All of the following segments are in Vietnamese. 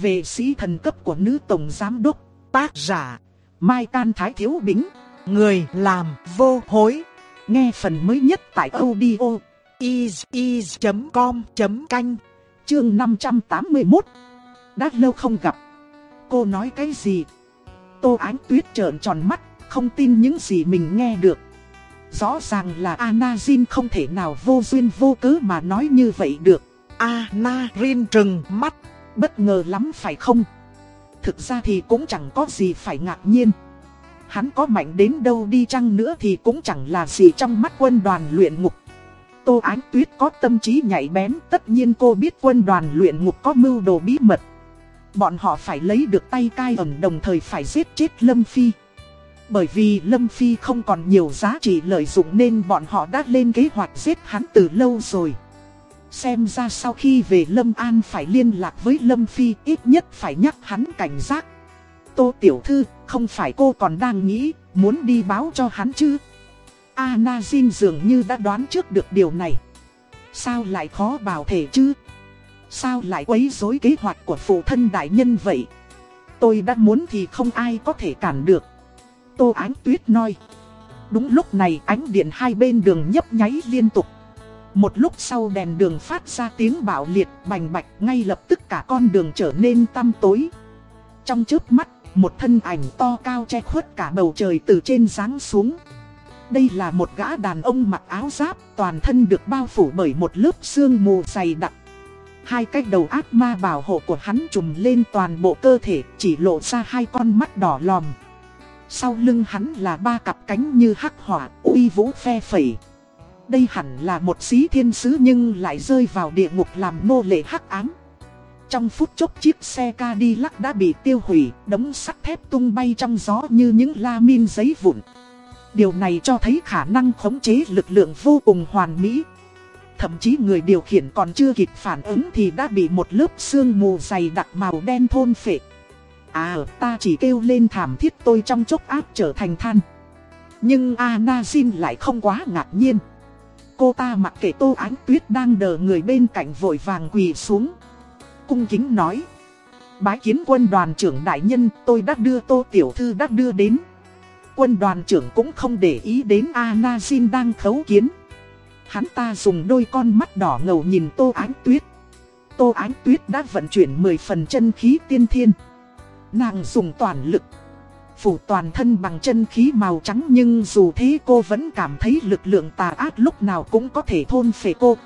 về sĩ thần cấp của nữ tổng giám đốc, tác giả, Mai Can Thái Thiếu Bính, người làm vô hối. Nghe phần mới nhất tại audio is.com.canh, chương 581. Đã lâu không gặp. Cô nói cái gì? Tô Ánh Tuyết trợn tròn mắt, không tin những gì mình nghe được. Rõ ràng là Anazin không thể nào vô duyên vô cớ mà nói như vậy được. Anarin trừng mắt, bất ngờ lắm phải không? Thực ra thì cũng chẳng có gì phải ngạc nhiên. Hắn có mạnh đến đâu đi chăng nữa thì cũng chẳng là gì trong mắt quân đoàn luyện ngục. Tô Ánh Tuyết có tâm trí nhạy bén, tất nhiên cô biết quân đoàn luyện ngục có mưu đồ bí mật. Bọn họ phải lấy được tay cai ẩn đồng thời phải giết chết Lâm Phi. Bởi vì Lâm Phi không còn nhiều giá trị lợi dụng nên bọn họ đã lên kế hoạch giết hắn từ lâu rồi. Xem ra sau khi về Lâm An phải liên lạc với Lâm Phi ít nhất phải nhắc hắn cảnh giác. Tô Tiểu Thư, không phải cô còn đang nghĩ, muốn đi báo cho hắn chứ? Anazin dường như đã đoán trước được điều này. Sao lại khó bảo thể chứ? Sao lại quấy rối kế hoạch của phụ thân đại nhân vậy? Tôi đã muốn thì không ai có thể cản được. Tô Ánh Tuyết nói. Đúng lúc này ánh điện hai bên đường nhấp nháy liên tục. Một lúc sau đèn đường phát ra tiếng bạo liệt bành bạch ngay lập tức cả con đường trở nên tăm tối. Trong chớp mắt, một thân ảnh to cao che khuất cả bầu trời từ trên giáng xuống. Đây là một gã đàn ông mặc áo giáp, toàn thân được bao phủ bởi một lớp sương mù dày đặc. Hai cái đầu ác ma bảo hộ của hắn trùm lên toàn bộ cơ thể, chỉ lộ ra hai con mắt đỏ lòm. Sau lưng hắn là ba cặp cánh như hắc hỏa, uy vũ phe phẩy. Đây hẳn là một sĩ thiên sứ nhưng lại rơi vào địa ngục làm nô lệ hắc ám. Trong phút chốc chiếc xe Cadillac đã bị tiêu hủy, đống sắt thép tung bay trong gió như những la min giấy vụn. Điều này cho thấy khả năng khống chế lực lượng vô cùng hoàn mỹ. Thậm chí người điều khiển còn chưa kịp phản ứng thì đã bị một lớp sương mù dày đặc màu đen thôn phệ. À ta chỉ kêu lên thảm thiết tôi trong chốc áp trở thành than. Nhưng Anazin lại không quá ngạc nhiên. Cô ta mặc kệ tô ánh tuyết đang đờ người bên cạnh vội vàng quỳ xuống. Cung kính nói. Bái kiến quân đoàn trưởng đại nhân, tôi đã đưa tô tiểu thư đã đưa đến. Quân đoàn trưởng cũng không để ý đến Anazin đang khấu kiến. Hắn ta dùng đôi con mắt đỏ ngầu nhìn tô ánh tuyết. Tô ánh tuyết đã vận chuyển 10 phần chân khí tiên thiên. Nàng dùng toàn lực phủ toàn thân bằng chân khí màu trắng nhưng dù thế cô vẫn cảm thấy lực lượng tà ác lúc nào cũng có thể thôn phệ cô.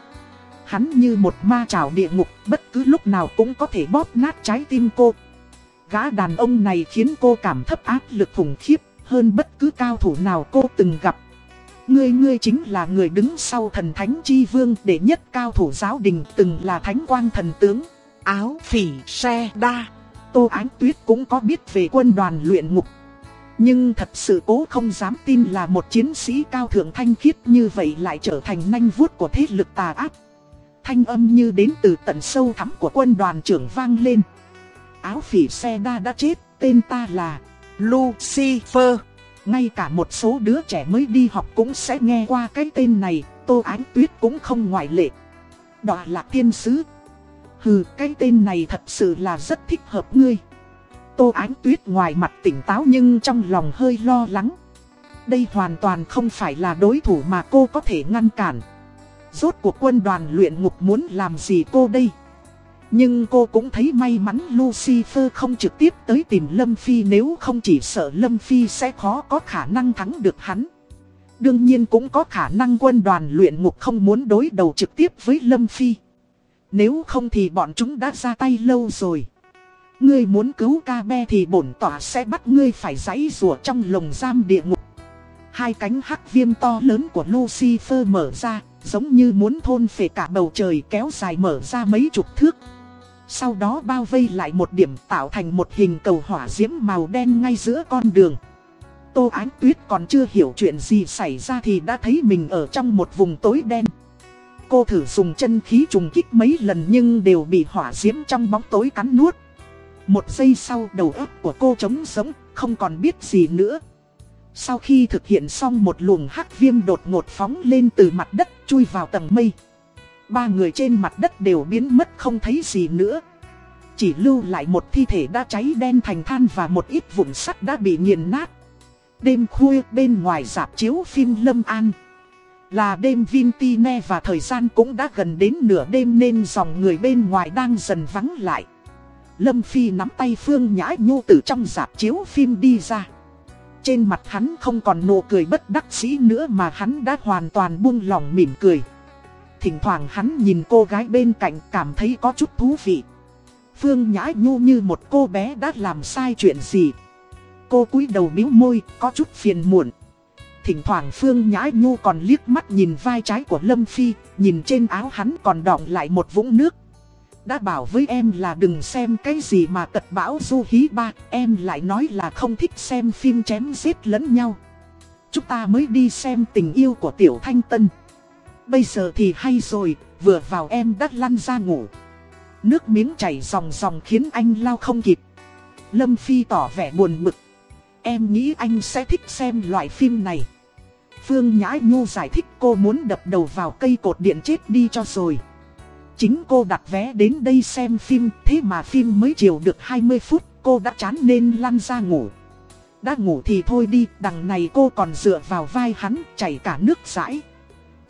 Hắn như một ma trảo địa ngục, bất cứ lúc nào cũng có thể bóp nát trái tim cô. Gã đàn ông này khiến cô cảm thấp áp lực khủng khiếp hơn bất cứ cao thủ nào cô từng gặp. Ngươi ngươi chính là người đứng sau thần thánh chi vương để nhất cao thủ giáo đình từng là thánh quang thần tướng. Áo phỉ xe đa. Tô Ánh Tuyết cũng có biết về quân đoàn luyện ngục. Nhưng thật sự cố không dám tin là một chiến sĩ cao thượng thanh khiết như vậy lại trở thành nanh vuốt của thế lực tà ác. Thanh âm như đến từ tận sâu thẳm của quân đoàn trưởng vang lên. Áo phỉ xe đa đã chết, tên ta là Lucifer. Ngay cả một số đứa trẻ mới đi học cũng sẽ nghe qua cái tên này, Tô Ánh Tuyết cũng không ngoại lệ. đó là tiên sứ. Hừ, cái tên này thật sự là rất thích hợp ngươi. Tô Ánh Tuyết ngoài mặt tỉnh táo nhưng trong lòng hơi lo lắng. Đây hoàn toàn không phải là đối thủ mà cô có thể ngăn cản. Rốt cuộc quân đoàn luyện ngục muốn làm gì cô đây? Nhưng cô cũng thấy may mắn Lucifer không trực tiếp tới tìm Lâm Phi nếu không chỉ sợ Lâm Phi sẽ khó có khả năng thắng được hắn. Đương nhiên cũng có khả năng quân đoàn luyện ngục không muốn đối đầu trực tiếp với Lâm Phi. Nếu không thì bọn chúng đã ra tay lâu rồi. Ngươi muốn cứu ca be thì bổn tỏa sẽ bắt ngươi phải giãy rùa trong lồng giam địa ngục. Hai cánh hắc viêm to lớn của Lucifer mở ra, giống như muốn thôn phệ cả bầu trời kéo dài mở ra mấy chục thước. Sau đó bao vây lại một điểm tạo thành một hình cầu hỏa diễm màu đen ngay giữa con đường. Tô Ánh Tuyết còn chưa hiểu chuyện gì xảy ra thì đã thấy mình ở trong một vùng tối đen. Cô thử dùng chân khí trùng kích mấy lần nhưng đều bị hỏa diễm trong bóng tối cắn nuốt. Một giây sau đầu óc của cô trống sống, không còn biết gì nữa. Sau khi thực hiện xong một luồng hắc viêm đột ngột phóng lên từ mặt đất chui vào tầng mây. Ba người trên mặt đất đều biến mất không thấy gì nữa. Chỉ lưu lại một thi thể đã cháy đen thành than và một ít vụn sắt đã bị nghiền nát Đêm khuya bên ngoài dạp chiếu phim Lâm An Là đêm Vintine và thời gian cũng đã gần đến nửa đêm nên dòng người bên ngoài đang dần vắng lại Lâm Phi nắm tay Phương Nhã Nhu từ trong dạp chiếu phim đi ra. Trên mặt hắn không còn nụ cười bất đắc sĩ nữa mà hắn đã hoàn toàn buông lòng mỉm cười. Thỉnh thoảng hắn nhìn cô gái bên cạnh cảm thấy có chút thú vị. Phương Nhã Nhu như một cô bé đã làm sai chuyện gì? Cô cúi đầu miếu môi, có chút phiền muộn. Thỉnh thoảng Phương Nhã Nhu còn liếc mắt nhìn vai trái của Lâm Phi Nhìn trên áo hắn còn đọng lại một vũng nước. Đã bảo với em là đừng xem cái gì mà tật bão du hí ba Em lại nói là không thích xem phim chém giết lẫn nhau. Chúng ta mới đi xem tình yêu của Tiểu Thanh Tân. Bây giờ thì hay rồi, vừa vào em đã lăn ra ngủ. Nước miếng chảy ròng ròng khiến anh lao không kịp. Lâm Phi tỏ vẻ buồn bực. Em nghĩ anh sẽ thích xem loại phim này. Phương Nhã Nhu giải thích cô muốn đập đầu vào cây cột điện chết đi cho rồi. Chính cô đặt vé đến đây xem phim, Thế mà phim mới chiều được 20 phút, Cô đã chán nên lăn ra ngủ. Đã ngủ thì thôi đi, Đằng này cô còn dựa vào vai hắn, chảy cả nước rãi.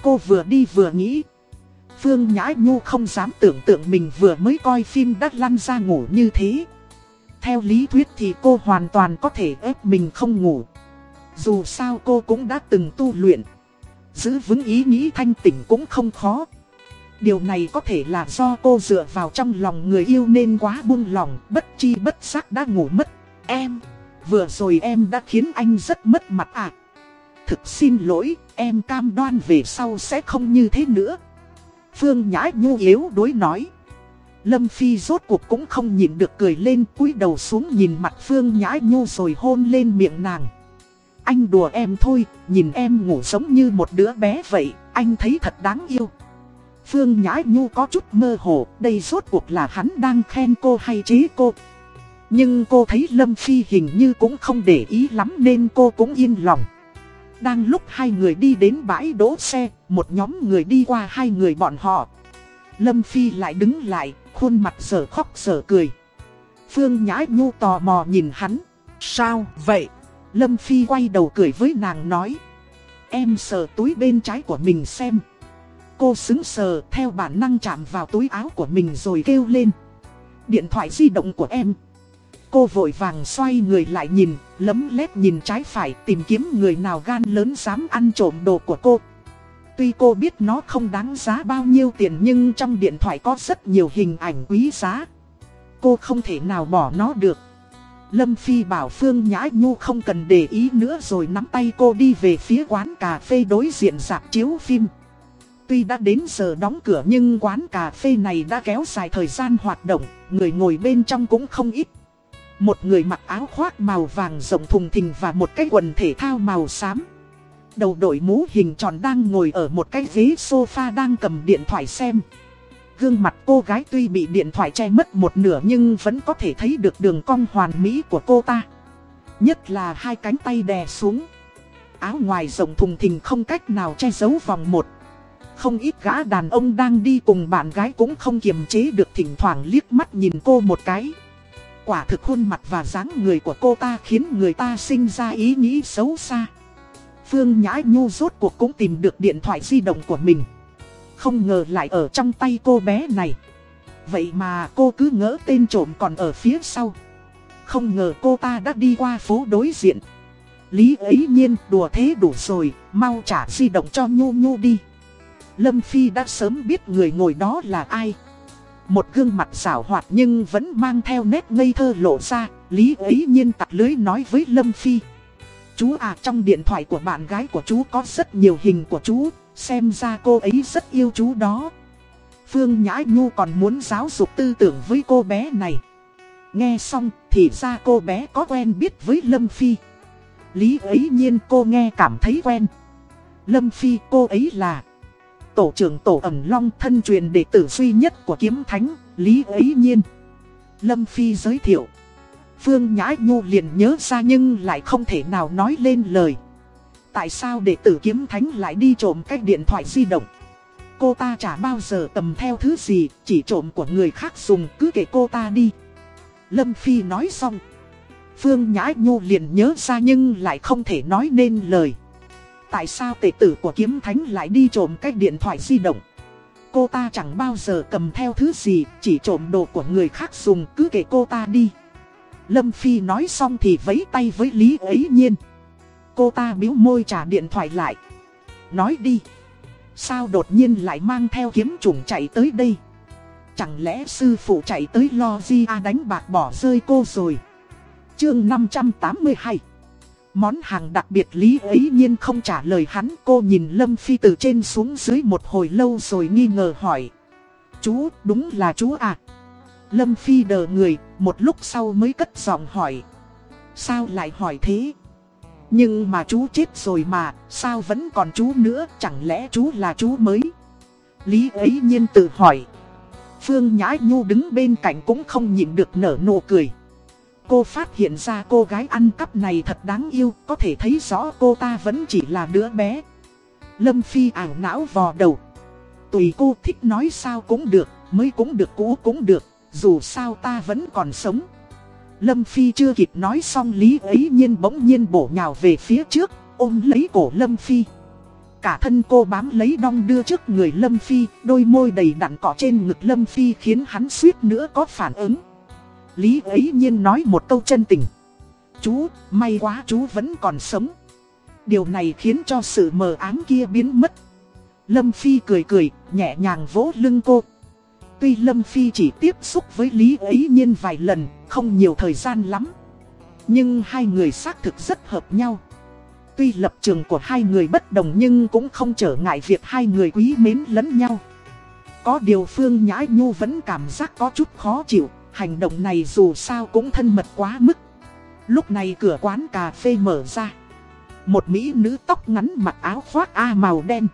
Cô vừa đi vừa nghĩ. Phương Nhã Nhu không dám tưởng tượng mình vừa mới coi phim đã lăn ra ngủ như thế. Theo lý thuyết thì cô hoàn toàn có thể ép mình không ngủ. Dù sao cô cũng đã từng tu luyện. Giữ vững ý nghĩ thanh tỉnh cũng không khó. Điều này có thể là do cô dựa vào trong lòng người yêu nên quá buông lòng Bất chi bất giác đã ngủ mất Em, vừa rồi em đã khiến anh rất mất mặt à Thực xin lỗi, em cam đoan về sau sẽ không như thế nữa Phương Nhã Nhu yếu đối nói. Lâm Phi rốt cuộc cũng không nhìn được cười lên cúi đầu xuống nhìn mặt Phương Nhã Nhu rồi hôn lên miệng nàng. Anh đùa em thôi, nhìn em ngủ giống như một đứa bé vậy, anh thấy thật đáng yêu. Phương Nhã Nhu có chút mơ hồ, đây rốt cuộc là hắn đang khen cô hay chế cô. Nhưng cô thấy Lâm Phi hình như cũng không để ý lắm nên cô cũng yên lòng. Đang lúc hai người đi đến bãi đỗ xe, một nhóm người đi qua hai người bọn họ. Lâm Phi lại đứng lại, khuôn mặt sở khóc sở cười. Phương Nhã Nhu tò mò nhìn hắn. Sao vậy? Lâm Phi quay đầu cười với nàng nói. Em sờ túi bên trái của mình xem. Cô xứng sờ theo bản năng chạm vào túi áo của mình rồi kêu lên. Điện thoại di động của em. Cô vội vàng xoay người lại nhìn, lấm lét nhìn trái phải tìm kiếm người nào gan lớn dám ăn trộm đồ của cô. Tuy cô biết nó không đáng giá bao nhiêu tiền nhưng trong điện thoại có rất nhiều hình ảnh quý giá. Cô không thể nào bỏ nó được. Lâm Phi bảo Phương Nhã Nhu không cần để ý nữa rồi nắm tay cô đi về phía quán cà phê đối diện dạp chiếu phim. Tuy đã đến giờ đóng cửa nhưng quán cà phê này đã kéo dài thời gian hoạt động, người ngồi bên trong cũng không ít. Một người mặc áo khoác màu vàng rộng thùng thình và một cái quần thể thao màu xám. Đầu đội mũ hình tròn đang ngồi ở một cái ghế sofa đang cầm điện thoại xem. Gương mặt cô gái tuy bị điện thoại che mất một nửa nhưng vẫn có thể thấy được đường cong hoàn mỹ của cô ta. Nhất là hai cánh tay đè xuống. Áo ngoài rộng thùng thình không cách nào che giấu vòng một. Không ít gã đàn ông đang đi cùng bạn gái cũng không kiềm chế được thỉnh thoảng liếc mắt nhìn cô một cái. Quả thực khuôn mặt và dáng người của cô ta khiến người ta sinh ra ý nghĩ xấu xa. Phương Nhã Nhu rốt cuộc cũng tìm được điện thoại di động của mình. Không ngờ lại ở trong tay cô bé này. Vậy mà cô cứ ngỡ tên trộm còn ở phía sau. Không ngờ cô ta đã đi qua phố đối diện. Lý ấy nhiên đùa thế đủ rồi, mau trả di động cho Nhu Nhu đi. Lâm Phi đã sớm biết người ngồi đó là ai. Một gương mặt xảo hoạt nhưng vẫn mang theo nét ngây thơ lộ ra, Lý ấy nhiên tặc lưới nói với Lâm Phi. Chú à trong điện thoại của bạn gái của chú có rất nhiều hình của chú, xem ra cô ấy rất yêu chú đó. Phương Nhã Nhu còn muốn giáo dục tư tưởng với cô bé này. Nghe xong thì ra cô bé có quen biết với Lâm Phi. Lý ấy nhiên cô nghe cảm thấy quen. Lâm Phi cô ấy là tổ trưởng tổ ẩn long thân truyền đệ tử duy nhất của kiếm thánh, Lý ấy nhiên. Lâm Phi giới thiệu. Phương Nhã Nhu liền nhớ ra nhưng lại không thể nào nói lên lời. Tại sao đệ tử kiếm thánh lại đi trộm cách điện thoại di động? Cô ta chả bao giờ tầm theo thứ gì, chỉ trộm của người khác dùng cứ kể cô ta đi. Lâm Phi nói xong. Phương Nhã Nhu liền nhớ ra nhưng lại không thể nói nên lời. Tại sao tệ tử của kiếm thánh lại đi trộm cái điện thoại di động? Cô ta chẳng bao giờ cầm theo thứ gì, chỉ trộm đồ của người khác dùng cứ kể cô ta đi. Lâm Phi nói xong thì vấy tay với Lý ấy nhiên. Cô ta biếu môi trả điện thoại lại. Nói đi. Sao đột nhiên lại mang theo kiếm trùng chạy tới đây? Chẳng lẽ sư phụ chạy tới lo di a đánh bạc bỏ rơi cô rồi? Chương 582 Món hàng đặc biệt lý ấy nhiên không trả lời hắn Cô nhìn Lâm Phi từ trên xuống dưới một hồi lâu rồi nghi ngờ hỏi Chú, đúng là chú à? Lâm Phi đờ người, một lúc sau mới cất giọng hỏi Sao lại hỏi thế? Nhưng mà chú chết rồi mà, sao vẫn còn chú nữa, chẳng lẽ chú là chú mới? Lý ấy nhiên tự hỏi Phương Nhã Nhu đứng bên cạnh cũng không nhịn được nở nụ cười Cô phát hiện ra cô gái ăn cắp này thật đáng yêu, có thể thấy rõ cô ta vẫn chỉ là đứa bé. Lâm Phi ảo não vò đầu. Tùy cô thích nói sao cũng được, mới cũng được cũ cũng được, dù sao ta vẫn còn sống. Lâm Phi chưa kịp nói xong lý ấy nhiên bỗng nhiên bổ nhào về phía trước, ôm lấy cổ Lâm Phi. Cả thân cô bám lấy đong đưa trước người Lâm Phi, đôi môi đầy đặn cọ trên ngực Lâm Phi khiến hắn suýt nữa có phản ứng. Lý ấy nhiên nói một câu chân tình. Chú, may quá chú vẫn còn sống. Điều này khiến cho sự mờ ám kia biến mất. Lâm Phi cười cười, nhẹ nhàng vỗ lưng cô. Tuy Lâm Phi chỉ tiếp xúc với Lý ấy nhiên vài lần, không nhiều thời gian lắm. Nhưng hai người xác thực rất hợp nhau. Tuy lập trường của hai người bất đồng nhưng cũng không trở ngại việc hai người quý mến lẫn nhau. Có điều Phương Nhã Nhu vẫn cảm giác có chút khó chịu, hành động này dù sao cũng thân mật quá mức. Lúc này cửa quán cà phê mở ra. Một mỹ nữ tóc ngắn mặc áo khoác A màu đen.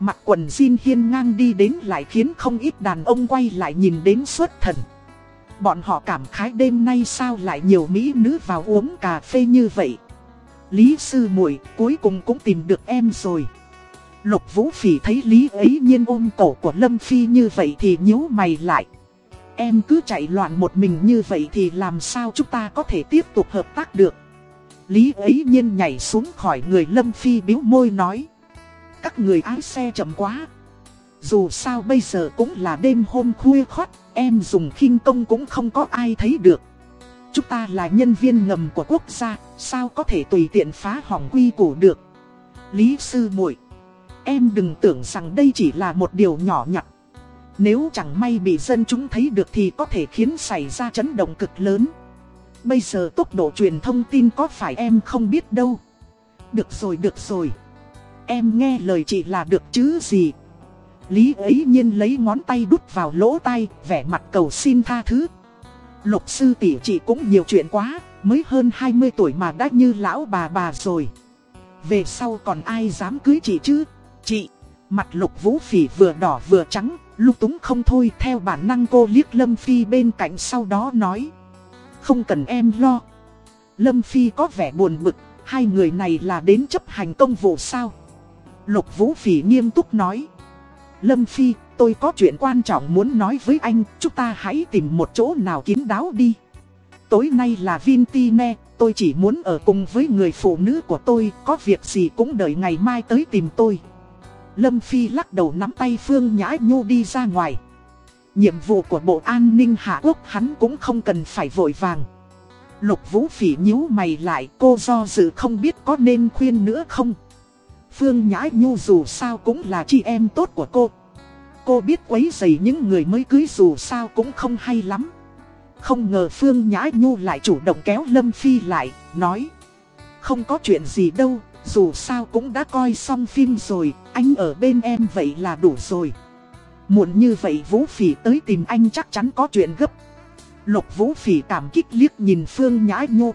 Mặc quần jean hiên ngang đi đến lại khiến không ít đàn ông quay lại nhìn đến suốt thần. Bọn họ cảm khái đêm nay sao lại nhiều mỹ nữ vào uống cà phê như vậy. Lý sư muội cuối cùng cũng tìm được em rồi. Lục vũ phỉ thấy Lý ấy nhiên ôm cổ của Lâm Phi như vậy thì nhíu mày lại. Em cứ chạy loạn một mình như vậy thì làm sao chúng ta có thể tiếp tục hợp tác được. Lý ấy nhiên nhảy xuống khỏi người Lâm Phi biếu môi nói. Các người ái xe chậm quá. Dù sao bây giờ cũng là đêm hôm khuya khót em dùng khinh công cũng không có ai thấy được. Chúng ta là nhân viên ngầm của quốc gia, sao có thể tùy tiện phá hỏng quy củ được. Lý sư muội em đừng tưởng rằng đây chỉ là một điều nhỏ nhặt. Nếu chẳng may bị dân chúng thấy được thì có thể khiến xảy ra chấn động cực lớn. Bây giờ tốc độ truyền thông tin có phải em không biết đâu. Được rồi được rồi. Em nghe lời chị là được chứ gì. Lý ấy nhiên lấy ngón tay đút vào lỗ tai, vẻ mặt cầu xin tha thứ. Lục sư tỷ chị cũng nhiều chuyện quá, mới hơn 20 tuổi mà đã như lão bà bà rồi. Về sau còn ai dám cưới chị chứ? Chị, mặt lục vũ phỉ vừa đỏ vừa trắng, lúc túng không thôi theo bản năng cô liếc Lâm Phi bên cạnh sau đó nói. Không cần em lo. Lâm Phi có vẻ buồn bực, hai người này là đến chấp hành công vụ sao? Lục Vũ Phỉ nghiêm túc nói. Lâm Phi, tôi có chuyện quan trọng muốn nói với anh, chúng ta hãy tìm một chỗ nào kín đáo đi. Tối nay là Vintine, tôi chỉ muốn ở cùng với người phụ nữ của tôi, có việc gì cũng đợi ngày mai tới tìm tôi. Lâm Phi lắc đầu nắm tay Phương Nhã Nhu đi ra ngoài. Nhiệm vụ của Bộ An ninh Hạ Quốc hắn cũng không cần phải vội vàng. Lục Vũ Phỉ nhíu mày lại cô do dự không biết có nên khuyên nữa không. Phương Nhã Nhu dù sao cũng là chị em tốt của cô. Cô biết quấy rầy những người mới cưới dù sao cũng không hay lắm. Không ngờ Phương Nhã Nhu lại chủ động kéo Lâm Phi lại, nói. Không có chuyện gì đâu, dù sao cũng đã coi xong phim rồi, anh ở bên em vậy là đủ rồi. Muộn như vậy Vũ Phỉ tới tìm anh chắc chắn có chuyện gấp. Lục Vũ Phỉ cảm kích liếc nhìn Phương Nhã Nhu.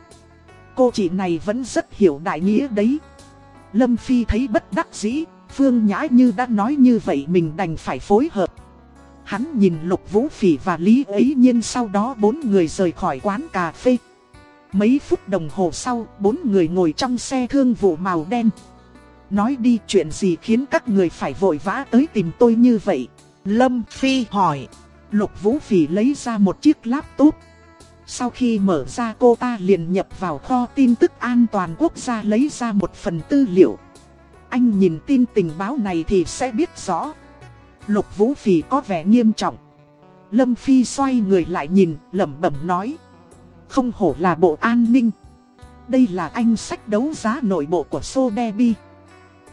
Cô chị này vẫn rất hiểu đại nghĩa đấy. Lâm Phi thấy bất đắc dĩ, Phương Nhã Như đã nói như vậy mình đành phải phối hợp. Hắn nhìn Lục Vũ Phỉ và Lý ấy nhiên sau đó bốn người rời khỏi quán cà phê. Mấy phút đồng hồ sau, bốn người ngồi trong xe thương vụ màu đen. nói đi chuyện gì khiến các người phải vội vã tới tìm tôi như vậy. Lâm Phi hỏi. Lục Vũ Phỉ lấy ra một chiếc laptop. Sau khi mở ra cô ta liền nhập vào kho tin tức an toàn quốc gia lấy ra một phần tư liệu. Anh nhìn tin tình báo này thì sẽ biết rõ. Lục Vũ Phỉ có vẻ nghiêm trọng. Lâm Phi xoay người lại nhìn, lẩm bẩm nói. Không hổ là bộ an ninh. Đây là anh sách đấu giá nội bộ của Sodebi.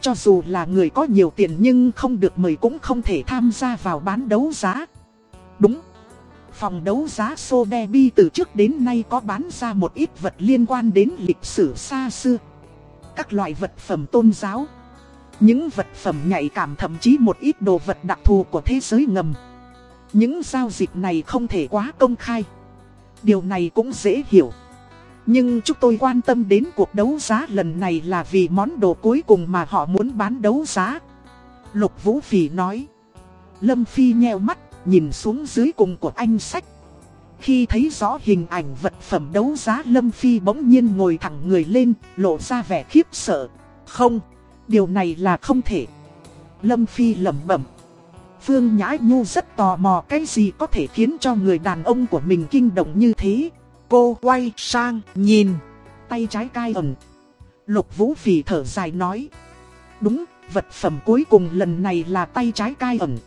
Cho dù là người có nhiều tiền nhưng không được mời cũng không thể tham gia vào bán đấu giá. Đúng. Phòng đấu giá Sodebi từ trước đến nay có bán ra một ít vật liên quan đến lịch sử xa xưa. Các loại vật phẩm tôn giáo. Những vật phẩm nhạy cảm thậm chí một ít đồ vật đặc thù của thế giới ngầm. Những giao dịch này không thể quá công khai. Điều này cũng dễ hiểu. Nhưng chúng tôi quan tâm đến cuộc đấu giá lần này là vì món đồ cuối cùng mà họ muốn bán đấu giá. Lục Vũ Phỉ nói. Lâm Phi nheo mắt, nhìn xuống dưới cùng của anh sách. Khi thấy rõ hình ảnh vật phẩm đấu giá Lâm Phi bỗng nhiên ngồi thẳng người lên, lộ ra vẻ khiếp sợ. Không, điều này là không thể. Lâm Phi lẩm bẩm. Phương Nhã Nhu rất tò mò cái gì có thể khiến cho người đàn ông của mình kinh động như thế. Cô quay sang nhìn, tay trái cai ẩn. Lục Vũ Phỉ thở dài nói. Đúng, vật phẩm cuối cùng lần này là tay trái cai ẩn.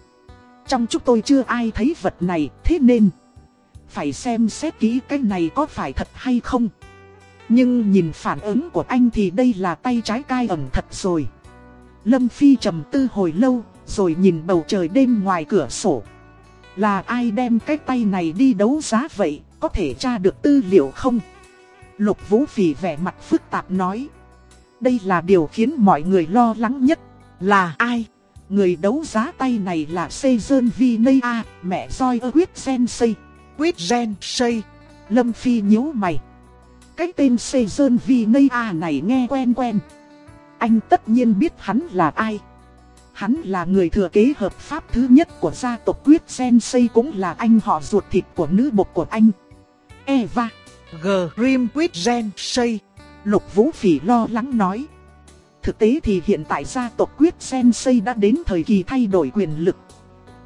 Trong chúng tôi chưa ai thấy vật này, thế nên phải xem xét kỹ cái này có phải thật hay không. Nhưng nhìn phản ứng của anh thì đây là tay trái cai ẩn thật rồi. Lâm Phi trầm tư hồi lâu, rồi nhìn bầu trời đêm ngoài cửa sổ. Là ai đem cái tay này đi đấu giá vậy, có thể tra được tư liệu không? Lục Vũ Phỉ vẻ mặt phức tạp nói. Đây là điều khiến mọi người lo lắng nhất. Là ai? Người đấu giá tay này là Seijun Vinaya, mẹ roi ơ quyết sensei. Quyết gen xây. Lâm Phi nhíu mày. Cái tên Seijun Vinaya này nghe quen quen. Anh tất nhiên biết hắn là ai. Hắn là người thừa kế hợp pháp thứ nhất của gia tộc Quyết Sensei cũng là anh họ ruột thịt của nữ bộc của anh. Eva. G. Grim Quyết Sensei. Lục Vũ Phỉ lo lắng nói. Thực tế thì hiện tại gia tộc Quyết Sensei đã đến thời kỳ thay đổi quyền lực.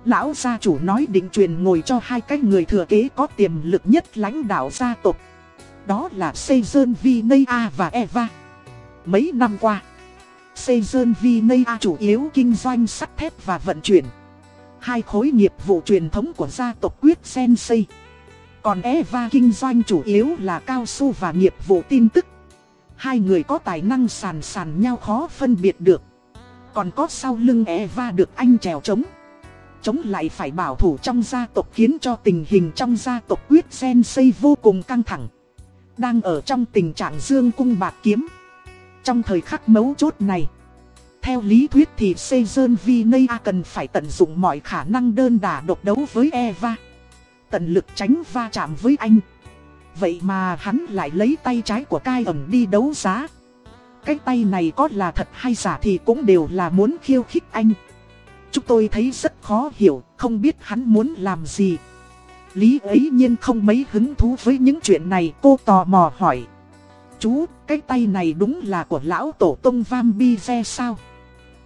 Lão gia chủ nói định truyền ngồi cho hai cái người thừa kế có tiềm lực nhất lãnh đạo gia tộc. Đó là Seijun Vinaya và Eva. Mấy năm qua, Seijun Vinaya chủ yếu kinh doanh sắt thép và vận chuyển. Hai khối nghiệp vụ truyền thống của gia tộc Quyết Sensei. Còn Eva kinh doanh chủ yếu là cao su và nghiệp vụ tin tức. Hai người có tài năng sàn sàn nhau khó phân biệt được. Còn có sau lưng Eva được anh trèo chống. Chống lại phải bảo thủ trong gia tộc khiến cho tình hình trong gia tộc quyết sensei vô cùng căng thẳng. Đang ở trong tình trạng dương cung bạc kiếm. Trong thời khắc mấu chốt này, theo lý thuyết thì Seijun Vinaya cần phải tận dụng mọi khả năng đơn đả độc đấu với Eva. Tận lực tránh va chạm với anh. Vậy mà hắn lại lấy tay trái của cai ẩn đi đấu giá. Cái tay này có là thật hay giả thì cũng đều là muốn khiêu khích anh. Chúng tôi thấy rất khó hiểu, không biết hắn muốn làm gì. Lý ấy nhiên không mấy hứng thú với những chuyện này, cô tò mò hỏi. Chú, cái tay này đúng là của lão tổ tông Vam Bi sao?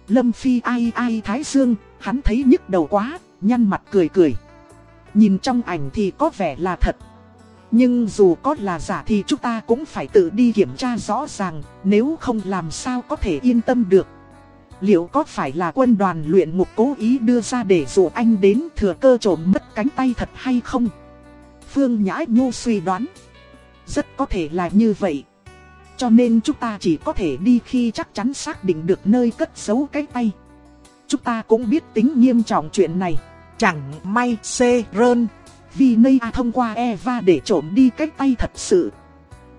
Lâm Phi ai ai Thái Dương, hắn thấy nhức đầu quá, nhăn mặt cười cười. Nhìn trong ảnh thì có vẻ là thật. Nhưng dù có là giả thì chúng ta cũng phải tự đi kiểm tra rõ ràng, nếu không làm sao có thể yên tâm được. Liệu có phải là quân đoàn luyện ngục cố ý đưa ra để dụ anh đến thừa cơ trộm mất cánh tay thật hay không? Phương Nhã Nhu suy đoán. Rất có thể là như vậy. Cho nên chúng ta chỉ có thể đi khi chắc chắn xác định được nơi cất giấu cái tay. Chúng ta cũng biết tính nghiêm trọng chuyện này. Chẳng may xê rơn. Vì Nây A thông qua Eva để trộm đi cái tay thật sự.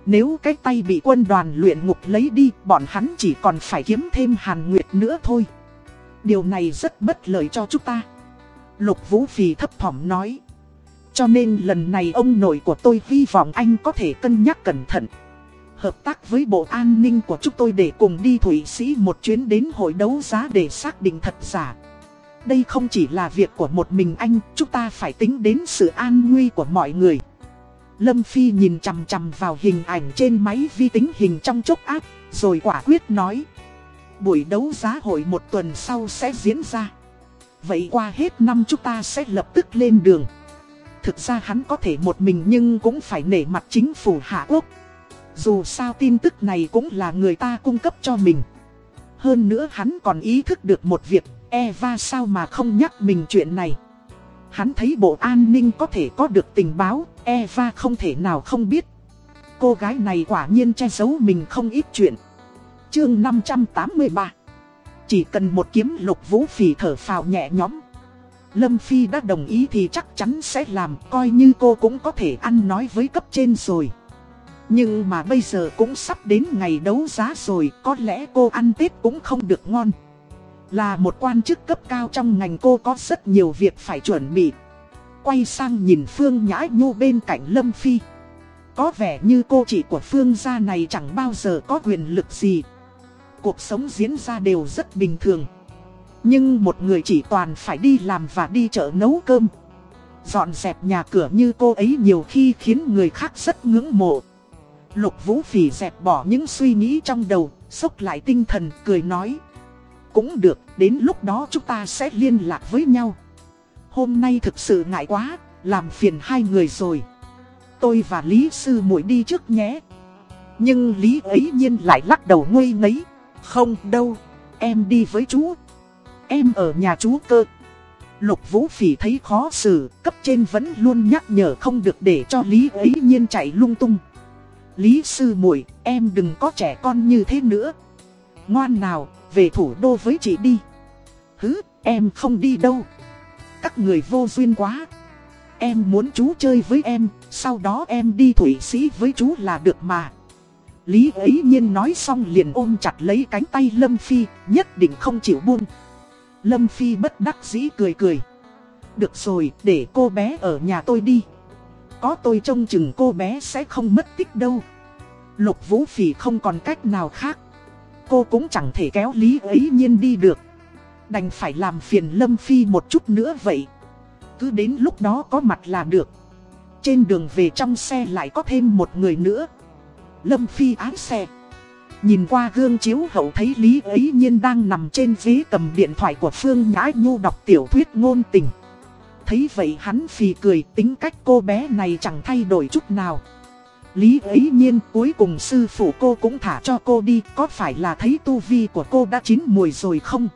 Nếu cái tay bị quân đoàn luyện ngục lấy đi, bọn hắn chỉ còn phải kiếm thêm Hàn Nguyệt nữa thôi. Điều này rất bất lợi cho chúng ta. Lục Vũ Phì thấp thỏm nói. Cho nên lần này ông nội của tôi hy vọng anh có thể cân nhắc cẩn thận. Hợp tác với Bộ An ninh của chúng tôi để cùng đi Thụy Sĩ một chuyến đến hội đấu giá để xác định thật giả. Đây không chỉ là việc của một mình anh, chúng ta phải tính đến sự an nguy của mọi người. Lâm Phi nhìn chằm chằm vào hình ảnh trên máy vi tính hình trong chốc áp, rồi quả quyết nói. Buổi đấu giá hội một tuần sau sẽ diễn ra. Vậy qua hết năm chúng ta sẽ lập tức lên đường. Thực ra hắn có thể một mình nhưng cũng phải nể mặt chính phủ Hạ Quốc. Dù sao tin tức này cũng là người ta cung cấp cho mình. Hơn nữa hắn còn ý thức được một việc, Eva sao mà không nhắc mình chuyện này. Hắn thấy bộ an ninh có thể có được tình báo, Eva không thể nào không biết. Cô gái này quả nhiên che giấu mình không ít chuyện. Chương 583 Chỉ cần một kiếm lục vũ phỉ thở phào nhẹ nhõm. Lâm Phi đã đồng ý thì chắc chắn sẽ làm, coi như cô cũng có thể ăn nói với cấp trên rồi. Nhưng mà bây giờ cũng sắp đến ngày đấu giá rồi, có lẽ cô ăn Tết cũng không được ngon. Là một quan chức cấp cao trong ngành cô có rất nhiều việc phải chuẩn bị. Quay sang nhìn Phương Nhã Nhu bên cạnh Lâm Phi. Có vẻ như cô chị của Phương gia này chẳng bao giờ có quyền lực gì. Cuộc sống diễn ra đều rất bình thường. Nhưng một người chỉ toàn phải đi làm và đi chợ nấu cơm. Dọn dẹp nhà cửa như cô ấy nhiều khi khiến người khác rất ngưỡng mộ. Lục Vũ Phỉ dẹp bỏ những suy nghĩ trong đầu, sốc lại tinh thần, cười nói. Cũng được, đến lúc đó chúng ta sẽ liên lạc với nhau. Hôm nay thực sự ngại quá, làm phiền hai người rồi. Tôi và Lý Sư muội đi trước nhé. Nhưng Lý ấy nhiên lại lắc đầu ngây ngấy. Không đâu, em đi với chú. Em ở nhà chú cơ. Lục Vũ Phỉ thấy khó xử, cấp trên vẫn luôn nhắc nhở không được để cho Lý ấy nhiên chạy lung tung. Lý sư muội, em đừng có trẻ con như thế nữa. Ngoan nào, về thủ đô với chị đi. Hứ, em không đi đâu. Các người vô duyên quá. Em muốn chú chơi với em, sau đó em đi Thủy Sĩ với chú là được mà. Lý ấy nhiên nói xong liền ôm chặt lấy cánh tay Lâm Phi, nhất định không chịu buông. Lâm Phi bất đắc dĩ cười cười. Được rồi, để cô bé ở nhà tôi đi. Có tôi trông chừng cô bé sẽ không mất tích đâu. Lục Vũ Phỉ không còn cách nào khác. Cô cũng chẳng thể kéo Lý ấy nhiên đi được. Đành phải làm phiền Lâm Phi một chút nữa vậy. Cứ đến lúc đó có mặt là được. Trên đường về trong xe lại có thêm một người nữa. Lâm Phi ái xe. Nhìn qua gương chiếu hậu thấy Lý ấy nhiên đang nằm trên ghế cầm điện thoại của Phương Nhã Nhu đọc tiểu thuyết ngôn tình. Thấy vậy hắn phì cười tính cách cô bé này chẳng thay đổi chút nào. Lý ấy nhiên cuối cùng sư phụ cô cũng thả cho cô đi có phải là thấy tu vi của cô đã chín mùi rồi không?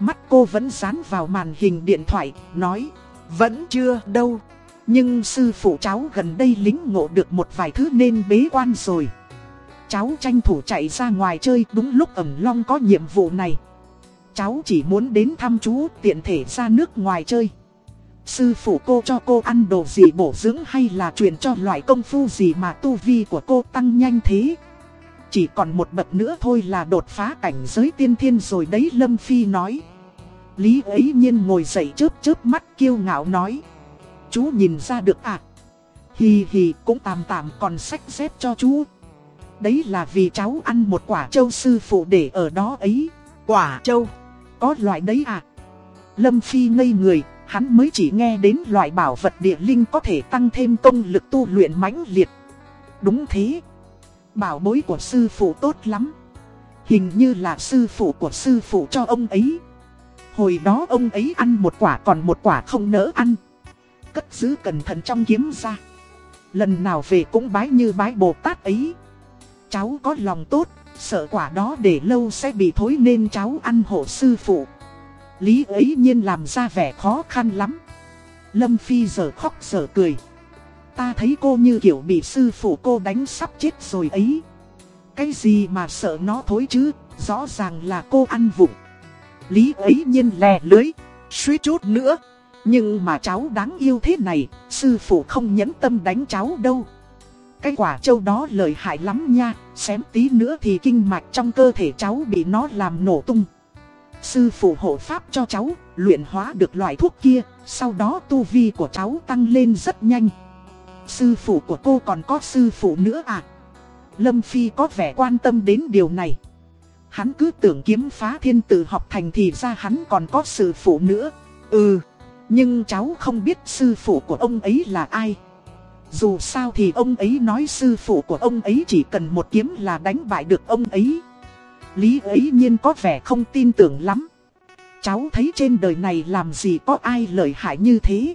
Mắt cô vẫn dán vào màn hình điện thoại, nói, vẫn chưa đâu. Nhưng sư phụ cháu gần đây lính ngộ được một vài thứ nên bế quan rồi. Cháu tranh thủ chạy ra ngoài chơi đúng lúc ẩm long có nhiệm vụ này. Cháu chỉ muốn đến thăm chú tiện thể ra nước ngoài chơi. Sư phụ cô cho cô ăn đồ gì bổ dưỡng hay là truyền cho loại công phu gì mà tu vi của cô tăng nhanh thế? Chỉ còn một bậc nữa thôi là đột phá cảnh giới tiên thiên rồi đấy Lâm Phi nói. Lý ấy nhiên ngồi dậy chớp chớp mắt kiêu ngạo nói. Chú nhìn ra được à? Hì hì cũng tạm tạm còn sách xếp cho chú. Đấy là vì cháu ăn một quả châu sư phụ để ở đó ấy. Quả châu? Có loại đấy à? Lâm Phi ngây người, hắn mới chỉ nghe đến loại bảo vật địa linh có thể tăng thêm công lực tu luyện mãnh liệt. Đúng thế. Bảo bối của sư phụ tốt lắm. Hình như là sư phụ của sư phụ cho ông ấy. Hồi đó ông ấy ăn một quả còn một quả không nỡ ăn. Cất giữ cẩn thận trong kiếm ra. Lần nào về cũng bái như bái Bồ Tát ấy. Cháu có lòng tốt, sợ quả đó để lâu sẽ bị thối nên cháu ăn hộ sư phụ. Lý ấy nhiên làm ra vẻ khó khăn lắm. Lâm Phi giờ khóc giờ cười. Ta thấy cô như kiểu bị sư phụ cô đánh sắp chết rồi ấy. Cái gì mà sợ nó thối chứ, rõ ràng là cô ăn vụng. Lý ấy nhiên lè lưới, suýt chút nữa. Nhưng mà cháu đáng yêu thế này, sư phụ không nhẫn tâm đánh cháu đâu. Cái quả châu đó lợi hại lắm nha, xém tí nữa thì kinh mạch trong cơ thể cháu bị nó làm nổ tung. Sư phụ hộ pháp cho cháu, luyện hóa được loại thuốc kia, sau đó tu vi của cháu tăng lên rất nhanh. Sư phụ của cô còn có sư phụ nữa à? Lâm Phi có vẻ quan tâm đến điều này. Hắn cứ tưởng kiếm phá thiên tử học thành thì ra hắn còn có sư phụ nữa. Ừ, nhưng cháu không biết sư phụ của ông ấy là ai. Dù sao thì ông ấy nói sư phụ của ông ấy chỉ cần một kiếm là đánh bại được ông ấy. Lý ấy nhiên có vẻ không tin tưởng lắm. Cháu thấy trên đời này làm gì có ai lợi hại như thế.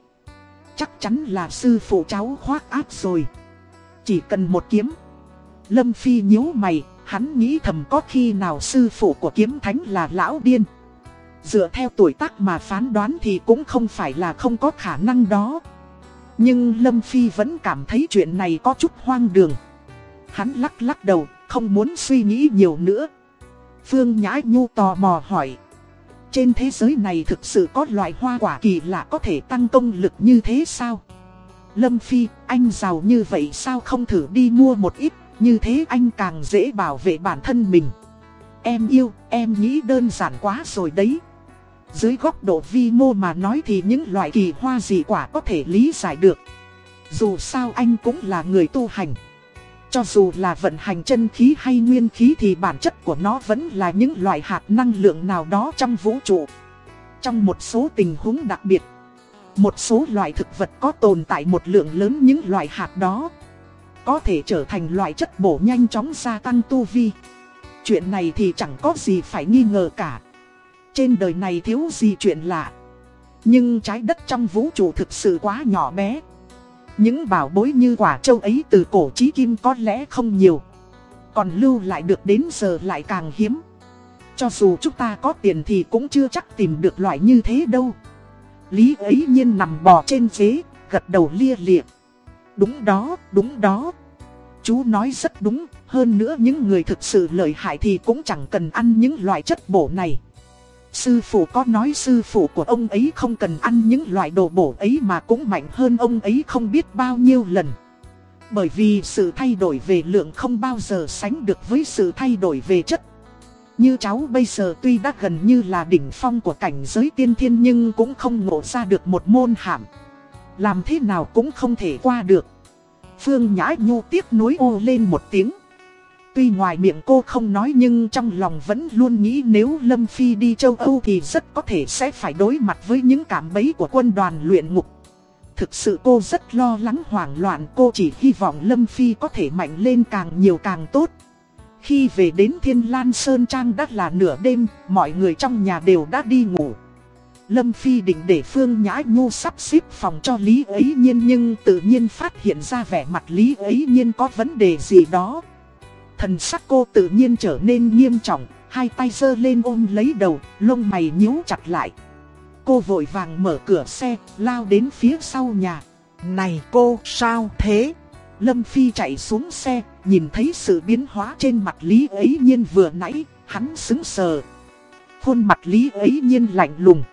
Chắc chắn là sư phụ cháu khoác áp rồi. Chỉ cần một kiếm. Lâm Phi nhíu mày, hắn nghĩ thầm có khi nào sư phụ của kiếm thánh là lão điên. Dựa theo tuổi tác mà phán đoán thì cũng không phải là không có khả năng đó. Nhưng Lâm Phi vẫn cảm thấy chuyện này có chút hoang đường. Hắn lắc lắc đầu, không muốn suy nghĩ nhiều nữa. Phương Nhã Nhu tò mò hỏi. Trên thế giới này thực sự có loại hoa quả kỳ lạ có thể tăng công lực như thế sao? Lâm Phi, anh giàu như vậy sao không thử đi mua một ít, như thế anh càng dễ bảo vệ bản thân mình. Em yêu, em nghĩ đơn giản quá rồi đấy. Dưới góc độ vi mô mà nói thì những loại kỳ hoa gì quả có thể lý giải được. Dù sao anh cũng là người tu hành. Cho dù là vận hành chân khí hay nguyên khí thì bản chất của nó vẫn là những loại hạt năng lượng nào đó trong vũ trụ. Trong một số tình huống đặc biệt, một số loại thực vật có tồn tại một lượng lớn những loại hạt đó. Có thể trở thành loại chất bổ nhanh chóng gia tăng tu vi. Chuyện này thì chẳng có gì phải nghi ngờ cả. Trên đời này thiếu gì chuyện lạ. Nhưng trái đất trong vũ trụ thực sự quá nhỏ bé. Những bảo bối như quả châu ấy từ cổ chí kim có lẽ không nhiều. Còn lưu lại được đến giờ lại càng hiếm. Cho dù chúng ta có tiền thì cũng chưa chắc tìm được loại như thế đâu. Lý ấy nhiên nằm bò trên ghế, gật đầu lia lịa. Đúng đó, đúng đó. Chú nói rất đúng, hơn nữa những người thực sự lợi hại thì cũng chẳng cần ăn những loại chất bổ này. Sư phụ có nói sư phụ của ông ấy không cần ăn những loại đồ bổ ấy mà cũng mạnh hơn ông ấy không biết bao nhiêu lần. Bởi vì sự thay đổi về lượng không bao giờ sánh được với sự thay đổi về chất. Như cháu bây giờ tuy đã gần như là đỉnh phong của cảnh giới tiên thiên nhưng cũng không ngộ ra được một môn hàm. Làm thế nào cũng không thể qua được. Phương Nhã Nhu tiếc nuối ô lên một tiếng. Tuy ngoài miệng cô không nói nhưng trong lòng vẫn luôn nghĩ nếu Lâm Phi đi châu Âu thì rất có thể sẽ phải đối mặt với những cảm bấy của quân đoàn luyện ngục. Thực sự cô rất lo lắng hoảng loạn cô chỉ hy vọng Lâm Phi có thể mạnh lên càng nhiều càng tốt. Khi về đến Thiên Lan Sơn Trang đã là nửa đêm, mọi người trong nhà đều đã đi ngủ. Lâm Phi định để Phương Nhã Nhu sắp xếp phòng cho Lý ấy nhiên nhưng tự nhiên phát hiện ra vẻ mặt Lý ấy nhiên có vấn đề gì đó. Thần sắc cô tự nhiên trở nên nghiêm trọng, hai tay giơ lên ôm lấy đầu, lông mày nhíu chặt lại. Cô vội vàng mở cửa xe, lao đến phía sau nhà. Này cô, sao thế? Lâm Phi chạy xuống xe, nhìn thấy sự biến hóa trên mặt Lý ấy nhiên vừa nãy, hắn xứng sờ. Khuôn mặt Lý ấy nhiên lạnh lùng.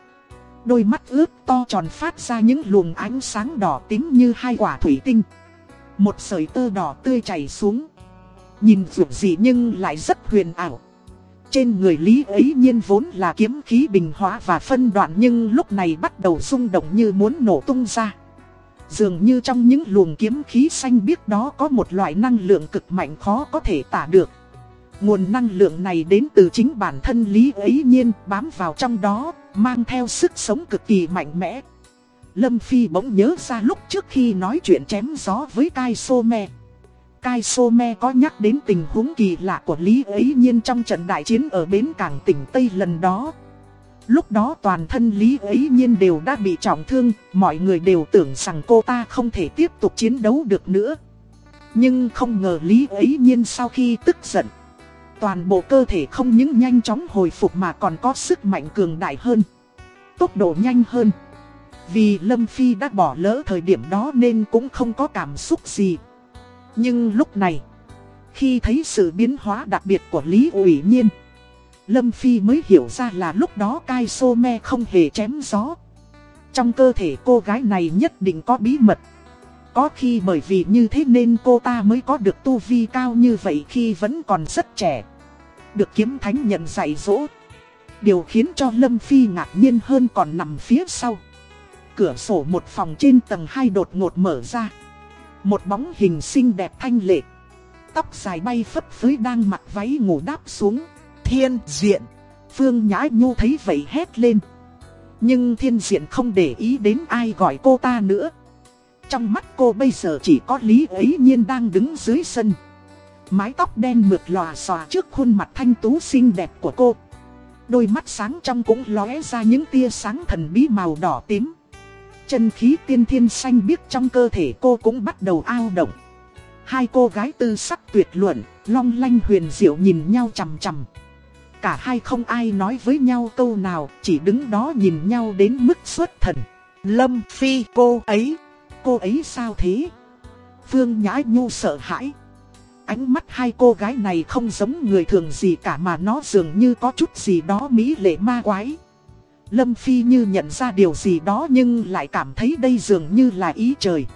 Đôi mắt ướt to tròn phát ra những luồng ánh sáng đỏ tím như hai quả thủy tinh. Một sợi tơ đỏ tươi chảy xuống. Nhìn dù gì nhưng lại rất huyền ảo. Trên người Lý ấy nhiên vốn là kiếm khí bình hóa và phân đoạn nhưng lúc này bắt đầu rung động như muốn nổ tung ra. Dường như trong những luồng kiếm khí xanh biếc đó có một loại năng lượng cực mạnh khó có thể tả được. Nguồn năng lượng này đến từ chính bản thân Lý ấy nhiên bám vào trong đó, mang theo sức sống cực kỳ mạnh mẽ. Lâm Phi bỗng nhớ ra lúc trước khi nói chuyện chém gió với Kai Some. Kai Some có nhắc đến tình huống kỳ lạ của Lý ấy nhiên trong trận đại chiến ở bến cảng tỉnh Tây lần đó. Lúc đó toàn thân Lý ấy nhiên đều đã bị trọng thương, mọi người đều tưởng rằng cô ta không thể tiếp tục chiến đấu được nữa. Nhưng không ngờ Lý ấy nhiên sau khi tức giận, toàn bộ cơ thể không những nhanh chóng hồi phục mà còn có sức mạnh cường đại hơn, tốc độ nhanh hơn. Vì Lâm Phi đã bỏ lỡ thời điểm đó nên cũng không có cảm xúc gì. Nhưng lúc này, khi thấy sự biến hóa đặc biệt của Lý ủy nhiên, Lâm Phi mới hiểu ra là lúc đó Cai Sô Me không hề chém gió. Trong cơ thể cô gái này nhất định có bí mật. Có khi bởi vì như thế nên cô ta mới có được tu vi cao như vậy khi vẫn còn rất trẻ. Được kiếm thánh nhận dạy dỗ. Điều khiến cho Lâm Phi ngạc nhiên hơn còn nằm phía sau. Cửa sổ một phòng trên tầng 2 đột ngột mở ra. Một bóng hình xinh đẹp thanh lệ. Tóc dài bay phấp phới đang mặc váy ngủ đáp xuống. Thiên diện. Phương Nhã Nhu thấy vậy hét lên. Nhưng thiên diện không để ý đến ai gọi cô ta nữa. Trong mắt cô bây giờ chỉ có Lý ấy nhiên đang đứng dưới sân. Mái tóc đen mượt lòa xòa trước khuôn mặt thanh tú xinh đẹp của cô Đôi mắt sáng trong cũng lóe ra những tia sáng thần bí màu đỏ tím Chân khí tiên thiên xanh biếc trong cơ thể cô cũng bắt đầu ao động Hai cô gái tư sắc tuyệt luận, long lanh huyền diệu nhìn nhau chằm chằm Cả hai không ai nói với nhau câu nào, chỉ đứng đó nhìn nhau đến mức xuất thần Lâm Phi cô ấy Cô ấy sao thế? Phương Nhã Nhu sợ hãi Ánh mắt hai cô gái này không giống người thường gì cả mà nó dường như có chút gì đó mỹ lệ ma quái. Lâm Phi như nhận ra điều gì đó nhưng lại cảm thấy đây dường như là ý trời.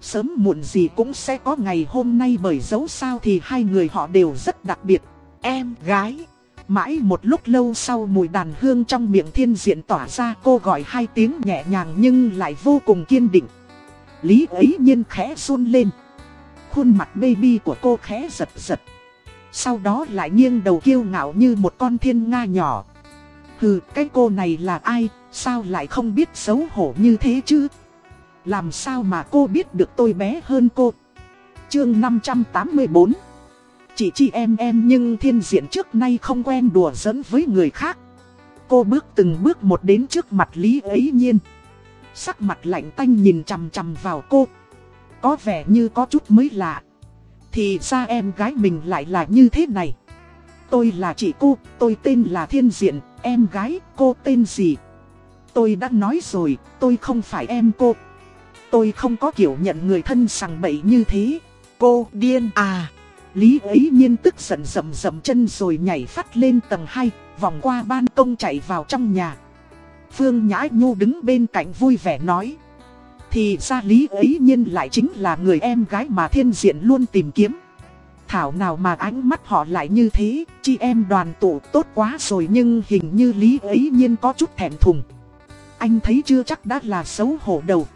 Sớm muộn gì cũng sẽ có ngày hôm nay bởi dấu sao thì hai người họ đều rất đặc biệt. Em, gái Mãi một lúc lâu sau mùi đàn hương trong miệng thiên diện tỏa ra cô gọi hai tiếng nhẹ nhàng nhưng lại vô cùng kiên định. Lý ấy nhiên khẽ run lên. Khuôn mặt baby của cô khẽ giật giật. Sau đó lại nghiêng đầu kiêu ngạo như một con thiên nga nhỏ. Hừ, cái cô này là ai, sao lại không biết xấu hổ như thế chứ? Làm sao mà cô biết được tôi bé hơn cô? Chương 584 Chị chị em em nhưng thiên diện trước nay không quen đùa giỡn với người khác. Cô bước từng bước một đến trước mặt Lý ấy nhiên. Sắc mặt lạnh tanh nhìn chằm chằm vào cô. Có vẻ như có chút mới lạ. Thì ra em gái mình lại là như thế này. Tôi là chị cô, tôi tên là Thiên Diện, em gái, cô tên gì? Tôi đã nói rồi, tôi không phải em cô. Tôi không có kiểu nhận người thân sằng bậy như thế. Cô điên à. Lý ấy nhiên tức giận rầm rầm chân rồi nhảy phát lên tầng 2, vòng qua ban công chạy vào trong nhà. Phương Nhã Nhu đứng bên cạnh vui vẻ nói. Thì ra Lý ấy nhiên lại chính là người em gái mà thiên diện luôn tìm kiếm. Thảo nào mà ánh mắt họ lại như thế, chị em đoàn tụ tốt quá rồi nhưng hình như Lý ấy nhiên có chút thèm thùng. Anh thấy chưa chắc đã là xấu hổ đầu.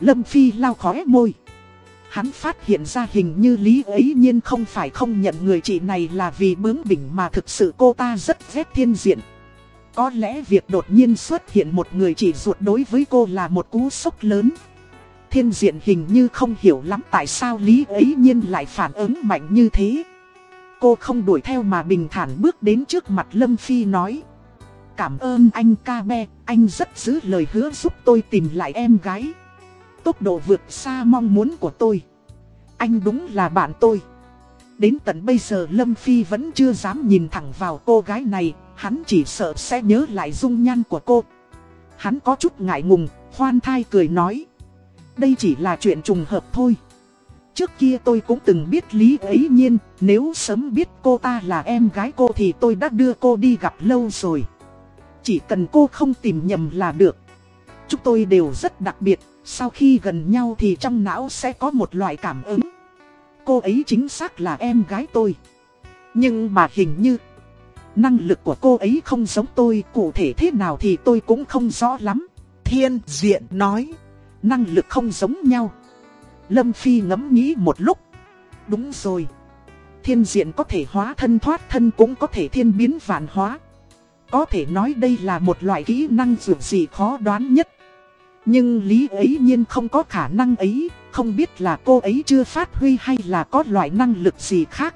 Lâm Phi lau khóe môi. Hắn phát hiện ra hình như Lý ấy nhiên không phải không nhận người chị này là vì bướng bỉnh mà thực sự cô ta rất ghét thiên diện. Có lẽ việc đột nhiên xuất hiện một người chị ruột đối với cô là một cú sốc lớn. Thiên diện hình như không hiểu lắm tại sao Lý ấy nhiên lại phản ứng mạnh như thế. Cô không đuổi theo mà bình thản bước đến trước mặt Lâm Phi nói. Cảm ơn anh ca be, anh rất giữ lời hứa giúp tôi tìm lại em gái. Tốc độ vượt xa mong muốn của tôi. Anh đúng là bạn tôi. Đến tận bây giờ Lâm Phi vẫn chưa dám nhìn thẳng vào cô gái này, hắn chỉ sợ sẽ nhớ lại dung nhan của cô. Hắn có chút ngại ngùng, khoan thai cười nói. Đây chỉ là chuyện trùng hợp thôi. Trước kia tôi cũng từng biết Lý ấy nhiên, nếu sớm biết cô ta là em gái cô thì tôi đã đưa cô đi gặp lâu rồi. Chỉ cần cô không tìm nhầm là được. Chúng tôi đều rất đặc biệt, sau khi gần nhau thì trong não sẽ có một loại cảm ứng. Cô ấy chính xác là em gái tôi. Nhưng mà hình như năng lực của cô ấy không giống tôi, cụ thể thế nào thì tôi cũng không rõ lắm. Thiên diện nói, năng lực không giống nhau. Lâm Phi ngẫm nghĩ một lúc. Đúng rồi. Thiên diện có thể hóa thân thoát thân cũng có thể thiên biến vạn hóa. Có thể nói đây là một loại kỹ năng dù gì khó đoán nhất. Nhưng Lý ấy nhiên không có khả năng ấy, không biết là cô ấy chưa phát huy hay là có loại năng lực gì khác.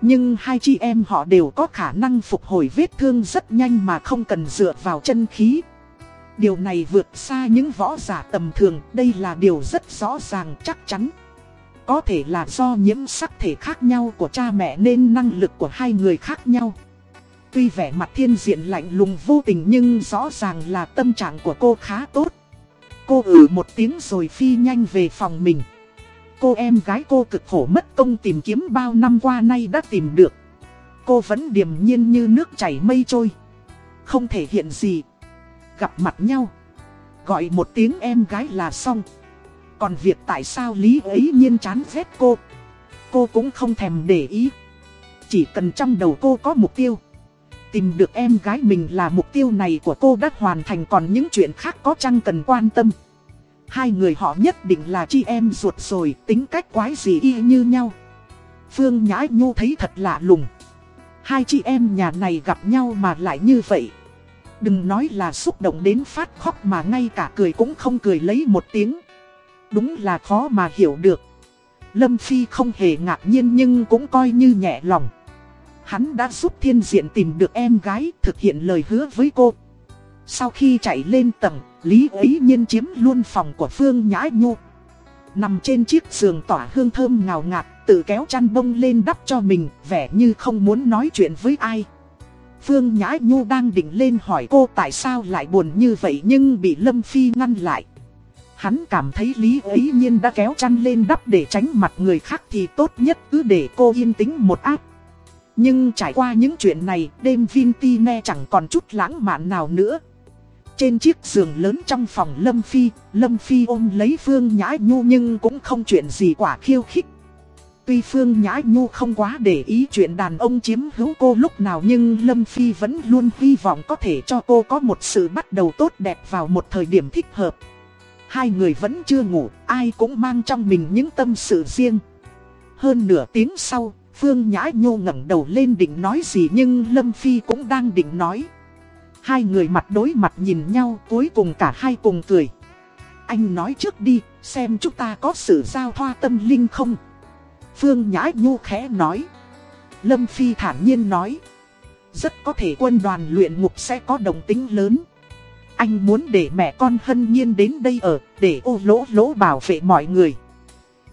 Nhưng hai chị em họ đều có khả năng phục hồi vết thương rất nhanh mà không cần dựa vào chân khí. Điều này vượt xa những võ giả tầm thường, đây là điều rất rõ ràng chắc chắn. Có thể là do nhiễm sắc thể khác nhau của cha mẹ nên năng lực của hai người khác nhau. Tuy vẻ mặt thiên diện lạnh lùng vô tình nhưng rõ ràng là tâm trạng của cô khá tốt. Cô ử một tiếng rồi phi nhanh về phòng mình. Cô em gái cô cực khổ mất công tìm kiếm bao năm qua nay đã tìm được. Cô vẫn điềm nhiên như nước chảy mây trôi. Không thể hiện gì. Gặp mặt nhau. Gọi một tiếng em gái là xong. Còn việc tại sao Lý ấy nhiên chán ghét cô. Cô cũng không thèm để ý. Chỉ cần trong đầu cô có mục tiêu. Tìm được em gái mình là mục tiêu này của cô đã hoàn thành còn những chuyện khác có chăng cần quan tâm. Hai người họ nhất định là chị em ruột rồi, tính cách quái gì y như nhau. Phương Nhã Nhu thấy thật lạ lùng. Hai chị em nhà này gặp nhau mà lại như vậy. Đừng nói là xúc động đến phát khóc mà ngay cả cười cũng không cười lấy một tiếng. Đúng là khó mà hiểu được. Lâm Phi không hề ngạc nhiên nhưng cũng coi như nhẹ lòng. Hắn đã giúp thiên diện tìm được em gái thực hiện lời hứa với cô. Sau khi chạy lên tầng, Lý ấy nhiên chiếm luôn phòng của Phương Nhã Nhu. Nằm trên chiếc giường tỏa hương thơm ngào ngạt, tự kéo chăn bông lên đắp cho mình, vẻ như không muốn nói chuyện với ai. Phương Nhã Nhu đang định lên hỏi cô tại sao lại buồn như vậy nhưng bị Lâm Phi ngăn lại. Hắn cảm thấy Lý ấy nhiên đã kéo chăn lên đắp để tránh mặt người khác thì tốt nhất cứ để cô yên tĩnh một áp. Nhưng trải qua những chuyện này, đêm Vintine chẳng còn chút lãng mạn nào nữa. Trên chiếc giường lớn trong phòng Lâm Phi, Lâm Phi ôm lấy Phương Nhã Nhu nhưng cũng không chuyện gì quả khiêu khích. Tuy Phương Nhã Nhu không quá để ý chuyện đàn ông chiếm hữu cô lúc nào nhưng Lâm Phi vẫn luôn hy vọng có thể cho cô có một sự bắt đầu tốt đẹp vào một thời điểm thích hợp. Hai người vẫn chưa ngủ, ai cũng mang trong mình những tâm sự riêng. Hơn nửa tiếng sau, Phương Nhã Nhu ngẩng đầu lên định nói gì nhưng Lâm Phi cũng đang định nói. Hai người mặt đối mặt nhìn nhau cuối cùng cả hai cùng cười. Anh nói trước đi, xem chúng ta có sự giao thoa tâm linh không? Phương Nhã Nhu khẽ nói. Lâm Phi thản nhiên nói. Rất có thể quân đoàn luyện ngục sẽ có đồng tính lớn. Anh muốn để mẹ con hân nhiên đến đây ở, để ô lỗ lỗ bảo vệ mọi người.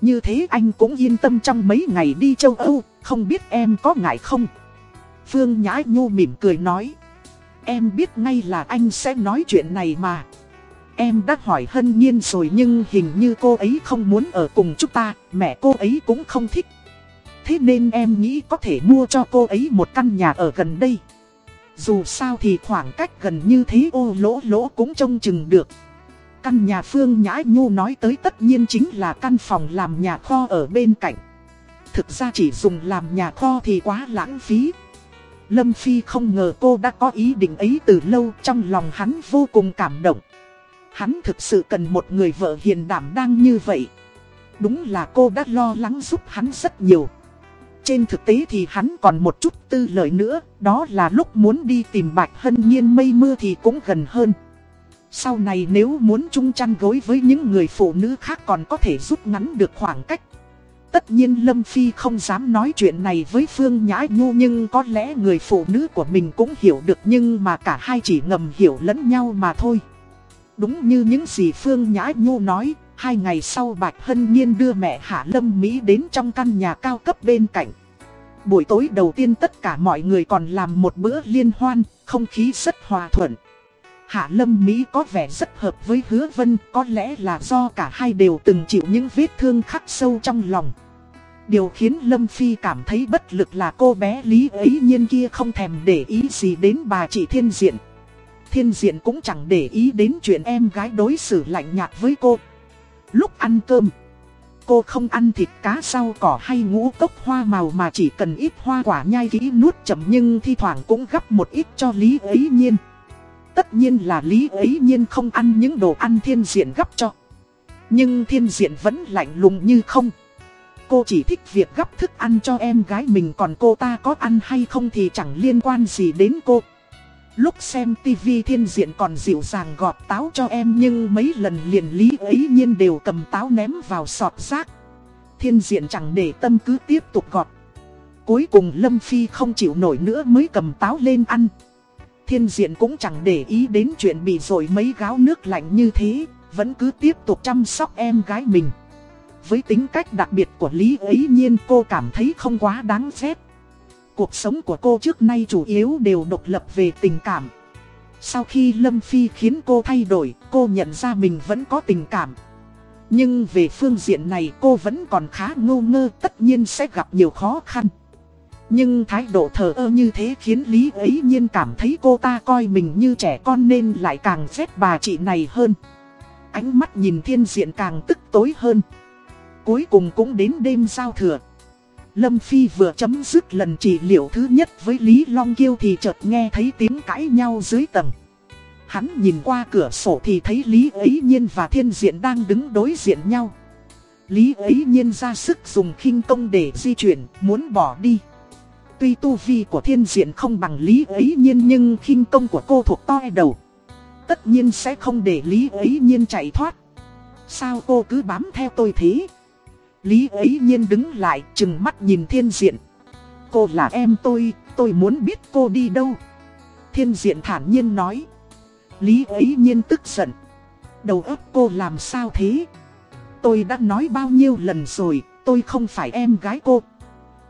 Như thế anh cũng yên tâm trong mấy ngày đi châu Âu, không biết em có ngại không? Phương Nhã Nhu mỉm cười nói. Em biết ngay là anh sẽ nói chuyện này mà. Em đã hỏi hân nhiên rồi nhưng hình như cô ấy không muốn ở cùng chúng ta, mẹ cô ấy cũng không thích. Thế nên em nghĩ có thể mua cho cô ấy một căn nhà ở gần đây. Dù sao thì khoảng cách gần như thế ô lỗ lỗ cũng trông chừng được. Căn nhà Phương Nhã Nhu nói tới tất nhiên chính là căn phòng làm nhà kho ở bên cạnh. Thực ra chỉ dùng làm nhà kho thì quá lãng phí. Lâm Phi không ngờ cô đã có ý định ấy từ lâu trong lòng hắn vô cùng cảm động. Hắn thực sự cần một người vợ hiền đảm đang như vậy. Đúng là cô đã lo lắng giúp hắn rất nhiều. Trên thực tế thì hắn còn một chút tư lợi nữa, đó là lúc muốn đi tìm Bạch Hân Nhiên mây mưa thì cũng gần hơn. Sau này nếu muốn chung chăn gối với những người phụ nữ khác còn có thể rút ngắn được khoảng cách. Tất nhiên Lâm Phi không dám nói chuyện này với Phương Nhã Nhu nhưng có lẽ người phụ nữ của mình cũng hiểu được nhưng mà cả hai chỉ ngầm hiểu lẫn nhau mà thôi. Đúng như những gì Phương Nhã Nhu nói, hai ngày sau Bạch Hân Nhiên đưa mẹ Hạ Lâm Mỹ đến trong căn nhà cao cấp bên cạnh. Buổi tối đầu tiên tất cả mọi người còn làm một bữa liên hoan, không khí rất hòa thuận. Hạ Lâm Mỹ có vẻ rất hợp với Hứa Vân, có lẽ là do cả hai đều từng chịu những vết thương khắc sâu trong lòng. Điều khiến Lâm Phi cảm thấy bất lực là cô bé Lý ấy nhiên kia không thèm để ý gì đến bà chị Thiên Diện. Thiên Diện cũng chẳng để ý đến chuyện em gái đối xử lạnh nhạt với cô. Lúc ăn cơm, cô không ăn thịt cá rau cỏ hay ngũ cốc hoa màu mà chỉ cần ít hoa quả nhai kỹ nuốt chậm nhưng thi thoảng cũng gắp một ít cho Lý ấy nhiên. Tất nhiên là Lý ấy nhiên không ăn những đồ ăn thiên diện gấp cho. Nhưng thiên diện vẫn lạnh lùng như không. Cô chỉ thích việc gấp thức ăn cho em gái mình còn cô ta có ăn hay không thì chẳng liên quan gì đến cô. Lúc xem tivi thiên diện còn dịu dàng gọt táo cho em nhưng mấy lần liền lý ấy nhiên đều cầm táo ném vào sọt rác. Thiên diện chẳng để tâm cứ tiếp tục gọt. Cuối cùng Lâm Phi không chịu nổi nữa mới cầm táo lên ăn thiên diện cũng chẳng để ý đến chuyện bị rồi mấy gáo nước lạnh như thế, vẫn cứ tiếp tục chăm sóc em gái mình. Với tính cách đặc biệt của Lý ấy nhiên cô cảm thấy không quá đáng ghét. Cuộc sống của cô trước nay chủ yếu đều độc lập về tình cảm. Sau khi Lâm Phi khiến cô thay đổi, cô nhận ra mình vẫn có tình cảm. Nhưng về phương diện này cô vẫn còn khá ngô ngơ tất nhiên sẽ gặp nhiều khó khăn. Nhưng thái độ thờ ơ như thế khiến Lý ấy nhiên cảm thấy cô ta coi mình như trẻ con nên lại càng ghét bà chị này hơn. Ánh mắt nhìn thiên diện càng tức tối hơn. Cuối cùng cũng đến đêm giao thừa. Lâm Phi vừa chấm dứt lần trị liệu thứ nhất với Lý Long Kiêu thì chợt nghe thấy tiếng cãi nhau dưới tầng. Hắn nhìn qua cửa sổ thì thấy Lý ấy nhiên và thiên diện đang đứng đối diện nhau. Lý ấy nhiên ra sức dùng khinh công để di chuyển, muốn bỏ đi. Tuy tu vi của thiên diện không bằng lý ấy nhiên nhưng khinh công của cô thuộc toi đầu. Tất nhiên sẽ không để lý ấy nhiên chạy thoát. Sao cô cứ bám theo tôi thế? Lý ấy nhiên đứng lại chừng mắt nhìn thiên diện. Cô là em tôi, tôi muốn biết cô đi đâu. Thiên diện thản nhiên nói. Lý ấy nhiên tức giận. Đầu óc cô làm sao thế? Tôi đã nói bao nhiêu lần rồi, tôi không phải em gái cô.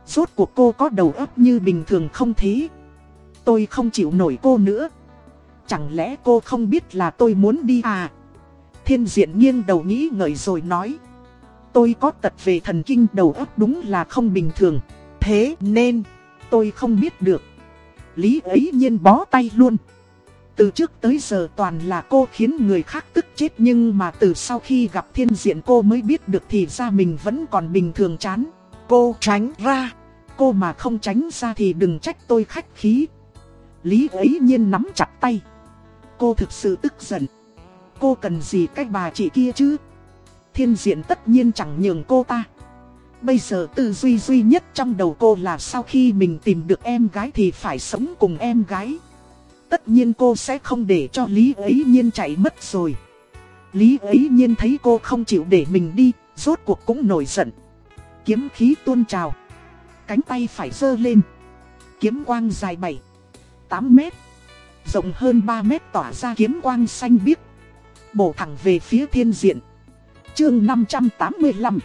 Rốt cuộc cô có đầu óc như bình thường không thế? Tôi không chịu nổi cô nữa. Chẳng lẽ cô không biết là tôi muốn đi à? Thiên diện nghiêng đầu nghĩ ngợi rồi nói. Tôi có tật về thần kinh đầu óc đúng là không bình thường. Thế nên, tôi không biết được. Lý ấy nhiên bó tay luôn. Từ trước tới giờ toàn là cô khiến người khác tức chết nhưng mà từ sau khi gặp thiên diện cô mới biết được thì ra mình vẫn còn bình thường chán. Cô tránh ra, cô mà không tránh ra thì đừng trách tôi khách khí. Lý ấy nhiên nắm chặt tay. Cô thực sự tức giận. Cô cần gì cách bà chị kia chứ? Thiên diện tất nhiên chẳng nhường cô ta. Bây giờ tư duy duy nhất trong đầu cô là sau khi mình tìm được em gái thì phải sống cùng em gái. Tất nhiên cô sẽ không để cho Lý ấy nhiên chạy mất rồi. Lý ấy nhiên thấy cô không chịu để mình đi, rốt cuộc cũng nổi giận. Kiếm khí tuôn trào. Cánh tay phải dơ lên. Kiếm quang dài 7, 8 mét. Rộng hơn 3 mét tỏa ra kiếm quang xanh biếc. Bổ thẳng về phía thiên diện. Chương 585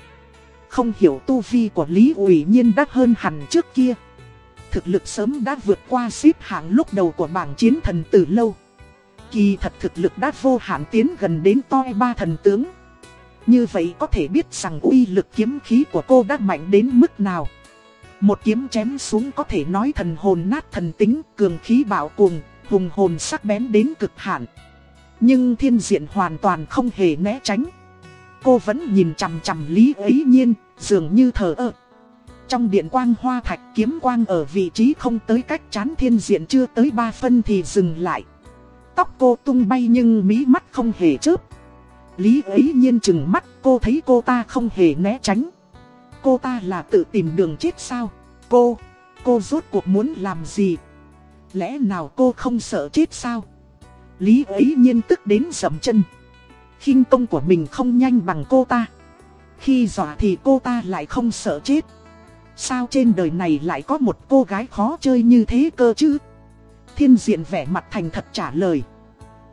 Không hiểu tu vi của Lý ủy nhiên đắt hơn hẳn trước kia thực lực sớm đã vượt qua xếp hạng lúc đầu của bảng chiến thần từ lâu. Kỳ thật thực lực đã vô hạn tiến gần đến toi ba thần tướng. Như vậy có thể biết rằng uy lực kiếm khí của cô đã mạnh đến mức nào. Một kiếm chém xuống có thể nói thần hồn nát thần tính, cường khí bạo cuồng, hùng hồn sắc bén đến cực hạn. Nhưng thiên diện hoàn toàn không hề né tránh. Cô vẫn nhìn chằm chằm lý ấy nhiên, dường như thờ ơ. Trong điện quang hoa thạch kiếm quang ở vị trí không tới cách chán thiên diện chưa tới 3 phân thì dừng lại. Tóc cô tung bay nhưng mí mắt không hề chớp. Lý ấy nhiên chừng mắt cô thấy cô ta không hề né tránh. Cô ta là tự tìm đường chết sao? Cô, cô rốt cuộc muốn làm gì? Lẽ nào cô không sợ chết sao? Lý ấy nhiên tức đến dầm chân khinh công của mình không nhanh bằng cô ta. Khi dọa thì cô ta lại không sợ chết. Sao trên đời này lại có một cô gái khó chơi như thế cơ chứ? Thiên diện vẻ mặt thành thật trả lời.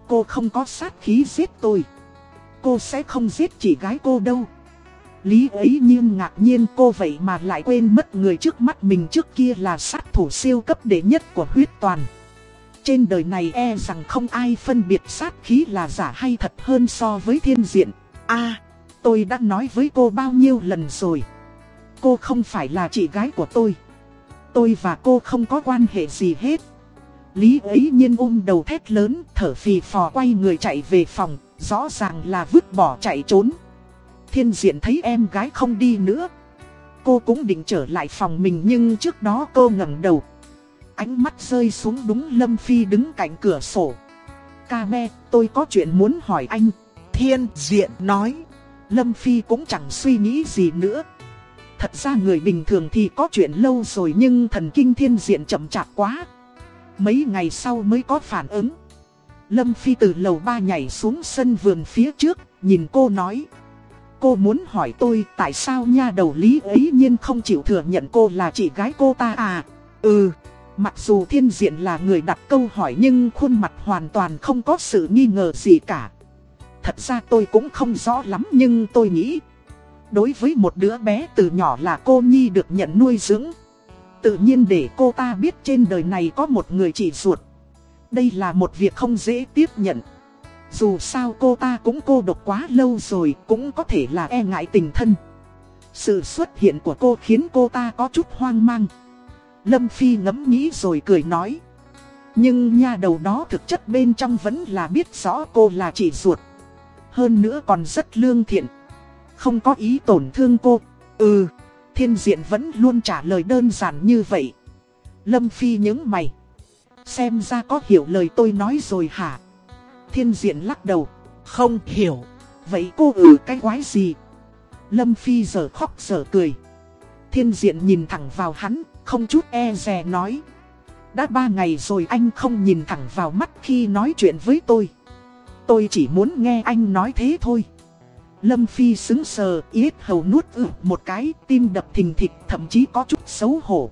Cô không có sát khí giết tôi. Cô sẽ không giết chị gái cô đâu. Lý ấy nhiên ngạc nhiên cô vậy mà lại quên mất người trước mắt mình trước kia là sát thủ siêu cấp đệ nhất của huyết toàn. Trên đời này e rằng không ai phân biệt sát khí là giả hay thật hơn so với thiên diện. a, tôi đã nói với cô bao nhiêu lần rồi. Cô không phải là chị gái của tôi Tôi và cô không có quan hệ gì hết Lý ấy nhiên ôm đầu thét lớn, Thở phì phò quay người chạy về phòng, Rõ ràng là vứt bỏ chạy trốn Thiên diện thấy em gái không đi nữa Cô cũng định trở lại phòng mình Nhưng trước đó cô ngẩng đầu Ánh mắt rơi xuống đúng Lâm Phi đứng cạnh cửa sổ Ca me tôi có chuyện muốn hỏi anh Thiên diện nói Lâm Phi cũng chẳng suy nghĩ gì nữa Thật ra người bình thường thì có chuyện lâu rồi nhưng thần kinh thiên diện chậm chạp quá. Mấy ngày sau mới có phản ứng. Lâm Phi từ lầu ba nhảy xuống sân vườn phía trước, nhìn cô nói. Cô muốn hỏi tôi tại sao nha đầu lý ấy nhiên không chịu thừa nhận cô là chị gái cô ta à? Ừ, mặc dù thiên diện là người đặt câu hỏi nhưng khuôn mặt hoàn toàn không có sự nghi ngờ gì cả. Thật ra tôi cũng không rõ lắm nhưng tôi nghĩ, Đối với một đứa bé từ nhỏ là cô Nhi được nhận nuôi dưỡng. Tự nhiên để cô ta biết trên đời này có một người chị ruột. Đây là một việc không dễ tiếp nhận. Dù sao cô ta cũng cô độc quá lâu rồi, Cũng có thể là e ngại tình thân. Sự xuất hiện của cô khiến cô ta có chút hoang mang. Lâm Phi ngẫm nghĩ rồi cười nói Nhưng nha đầu đó thực chất bên trong vẫn là biết rõ cô là chị ruột Hơn nữa còn rất lương thiện không có ý tổn thương cô. Ừ, thiên diện vẫn luôn trả lời đơn giản như vậy. Lâm Phi nhớ mày. Xem ra có hiểu lời tôi nói rồi hả? Thiên diện lắc đầu. Không hiểu. Vậy cô ừ cái quái gì? Lâm Phi giờ khóc giờ cười. Thiên diện nhìn thẳng vào hắn, không chút e rè nói. Đã ba ngày rồi anh không nhìn thẳng vào mắt khi nói chuyện với tôi. Tôi chỉ muốn nghe anh nói thế thôi. Lâm Phi xứng sờ, yết hầu nuốt ử một cái, tim đập thình thịch, thậm chí có chút xấu hổ.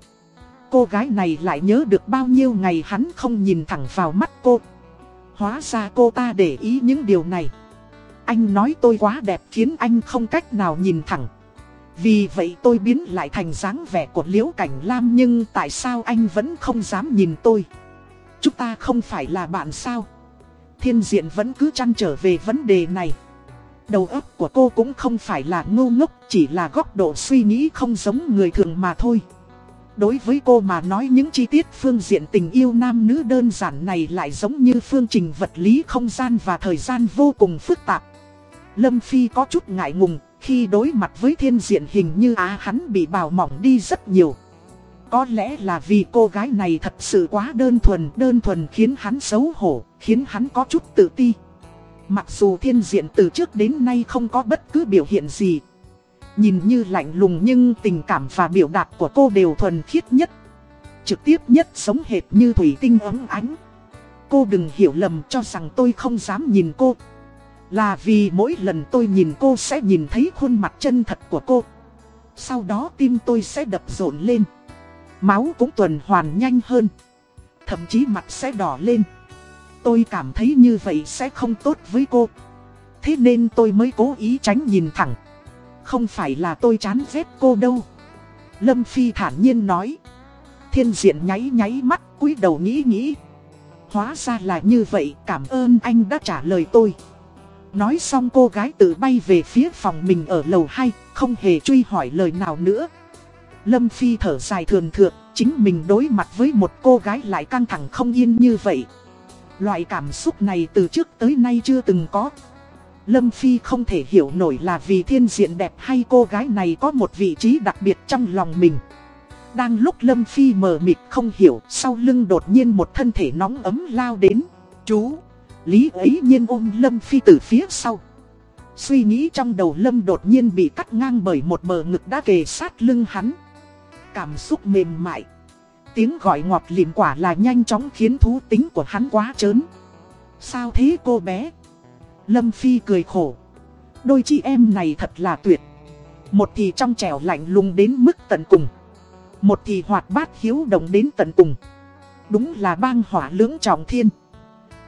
Cô gái này lại nhớ được bao nhiêu ngày hắn không nhìn thẳng vào mắt cô. Hóa ra cô ta để ý những điều này. Anh nói tôi quá đẹp khiến anh không cách nào nhìn thẳng. Vì vậy tôi biến lại thành dáng vẻ của Liễu Cảnh Lam nhưng tại sao anh vẫn không dám nhìn tôi? Chúng ta không phải là bạn sao? Thiên diện vẫn cứ chăn trở về vấn đề này. Đầu óc của cô cũng không phải là ngu ngốc, chỉ là góc độ suy nghĩ không giống người thường mà thôi. Đối với cô mà nói những chi tiết phương diện tình yêu nam nữ đơn giản này lại giống như phương trình vật lý không gian và thời gian vô cùng phức tạp. Lâm Phi có chút ngại ngùng, khi đối mặt với thiên diện hình như á hắn bị bào mỏng đi rất nhiều. Có lẽ là vì cô gái này thật sự quá đơn thuần, đơn thuần khiến hắn xấu hổ, khiến hắn có chút tự ti. Mặc dù thiên diện từ trước đến nay không có bất cứ biểu hiện gì. Nhìn như lạnh lùng nhưng tình cảm và biểu đạt của cô đều thuần khiết nhất. Trực tiếp nhất sống hệt như thủy tinh ấm ánh. Cô đừng hiểu lầm cho rằng tôi không dám nhìn cô. Là vì mỗi lần tôi nhìn cô sẽ nhìn thấy khuôn mặt chân thật của cô. Sau đó tim tôi sẽ đập rộn lên. Máu cũng tuần hoàn nhanh hơn. Thậm chí mặt sẽ đỏ lên. Tôi cảm thấy như vậy sẽ không tốt với cô. Thế nên tôi mới cố ý tránh nhìn thẳng. Không phải là tôi chán ghét cô đâu. Lâm Phi thản nhiên nói. Thiên diện nháy nháy mắt, cúi đầu nghĩ nghĩ. Hóa ra là như vậy, cảm ơn anh đã trả lời tôi. Nói xong cô gái tự bay về phía phòng mình ở lầu 2, không hề truy hỏi lời nào nữa. Lâm Phi thở dài thường thượt, chính mình đối mặt với một cô gái lại căng thẳng không yên như vậy. Loại cảm xúc này từ trước tới nay chưa từng có. Lâm Phi không thể hiểu nổi là vì thiên diện đẹp hay cô gái này có một vị trí đặc biệt trong lòng mình. Đang lúc Lâm Phi mờ mịt không hiểu, sau lưng đột nhiên một thân thể nóng ấm lao đến. Chú! Lý ấy nhiên ôm Lâm Phi từ phía sau. Suy nghĩ trong đầu Lâm đột nhiên bị cắt ngang bởi một bờ ngực đã kề sát lưng hắn. Cảm xúc mềm mại. Tiếng gọi ngọt lịm quả là nhanh chóng khiến thú tính của hắn quá chớn. Sao thế cô bé? Lâm Phi cười khổ. Đôi chị em này thật là tuyệt. Một thì trong trẻo lạnh lùng đến mức tận cùng. Một thì hoạt bát hiếu động đến tận cùng. Đúng là bang hỏa lưỡng trọng thiên.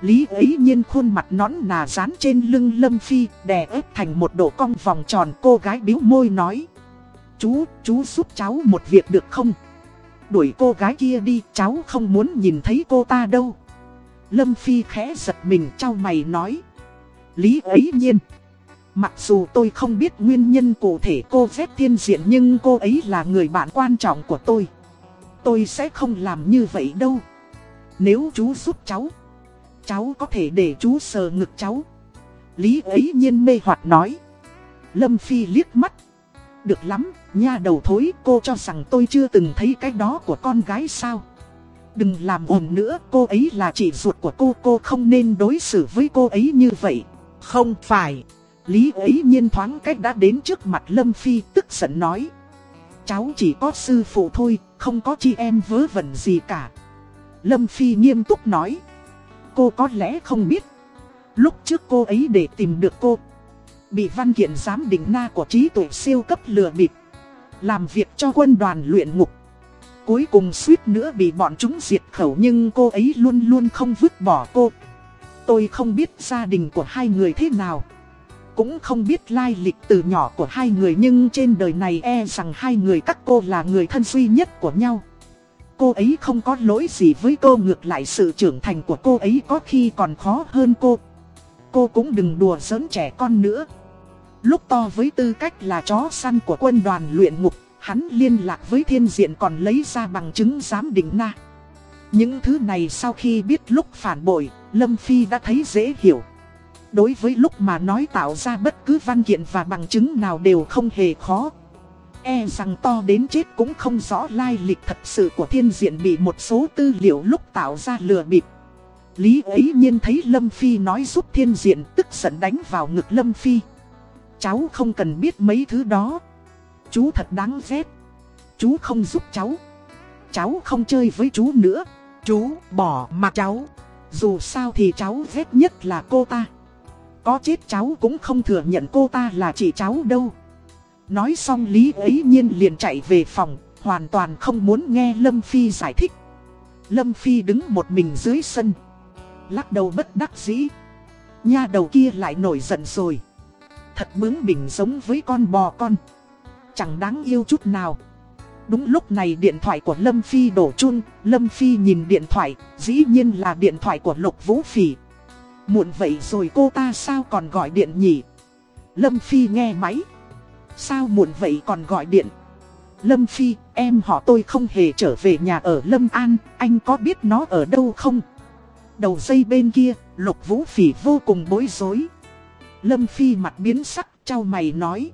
Lý ấy nhiên khuôn mặt nón nà dán trên lưng Lâm Phi, đè ép thành một độ cong vòng tròn cô gái biếu môi nói. Chú, chú giúp cháu một việc được không? Đuổi cô gái kia đi, cháu không muốn nhìn thấy cô ta đâu. Lâm Phi khẽ giật mình trao mày nói. Lý ấy nhiên. Mặc dù tôi không biết nguyên nhân cụ thể cô ghét thiên diện nhưng cô ấy là người bạn quan trọng của tôi. Tôi sẽ không làm như vậy đâu. Nếu chú giúp cháu Cháu có thể để chú sờ ngực cháu. Lý ấy nhiên mê hoặc nói. Lâm Phi liếc mắt. Được lắm, nha đầu thối cô cho rằng tôi chưa từng thấy cái đó của con gái sao? Đừng làm ồn nữa, cô ấy là chị ruột của cô, cô không nên đối xử với cô ấy như vậy. Không phải. Lý ấy nhiên thoáng cách đã đến trước mặt Lâm Phi tức giận nói. Cháu chỉ có sư phụ thôi, không có chị em vớ vẩn gì cả. Lâm Phi nghiêm túc nói. Cô có lẽ không biết. Lúc trước cô ấy để tìm được cô. Bị văn kiện giám định na của trí tuệ siêu cấp lừa bịp. Làm việc cho quân đoàn luyện ngục. Cuối cùng suýt nữa bị bọn chúng diệt khẩu nhưng cô ấy luôn luôn không vứt bỏ cô. Tôi không biết gia đình của hai người thế nào. Cũng không biết lai lịch từ nhỏ của hai người nhưng trên đời này e rằng hai người các cô là người thân duy nhất của nhau cô ấy không có lỗi gì với cô ngược lại sự trưởng thành của cô ấy có khi còn khó hơn cô. Cô cũng đừng đùa giỡn trẻ con nữa. Lúc to với tư cách là chó săn của quân đoàn luyện ngục, hắn liên lạc với thiên diện còn lấy ra bằng chứng giám định na. Những thứ này sau khi biết lúc phản bội, Lâm Phi đã thấy dễ hiểu. Đối với lúc mà nói tạo ra bất cứ văn kiện và bằng chứng nào đều không hề khó. E rằng to đến chết cũng không rõ lai lịch thật sự của thiên diện bị một số tư liệu lúc tạo ra lừa bịp. Lý ấy nhiên thấy Lâm Phi nói giúp thiên diện tức giận đánh vào ngực Lâm Phi. Cháu không cần biết mấy thứ đó. Chú thật đáng ghét. Chú không giúp cháu. Cháu không chơi với chú nữa. Chú bỏ mặt cháu. Dù sao thì cháu ghét nhất là cô ta. có chết cháu cũng không thừa nhận cô ta là chị cháu đâu. Nói xong Lý ấy nhiên liền chạy về phòng, hoàn toàn không muốn nghe Lâm Phi giải thích. Lâm Phi đứng một mình dưới sân. Lắc đầu bất đắc dĩ. Nha đầu kia lại nổi giận rồi. Thật bướng bỉnh giống với con bò con. Chẳng đáng yêu chút nào. Đúng lúc này điện thoại của Lâm Phi đổ chun, Lâm Phi nhìn điện thoại, dĩ nhiên là điện thoại của Lục Vũ Phỉ. Muộn vậy rồi cô ta sao còn gọi điện nhỉ? Lâm Phi nghe máy. Sao muộn vậy còn gọi điện? Lâm Phi, em họ tôi không hề trở về nhà ở Lâm An, anh có biết nó ở đâu không? Đầu dây bên kia, Lục Vũ Phỉ vô cùng bối rối. Lâm Phi mặt biến sắc, trao mày nói.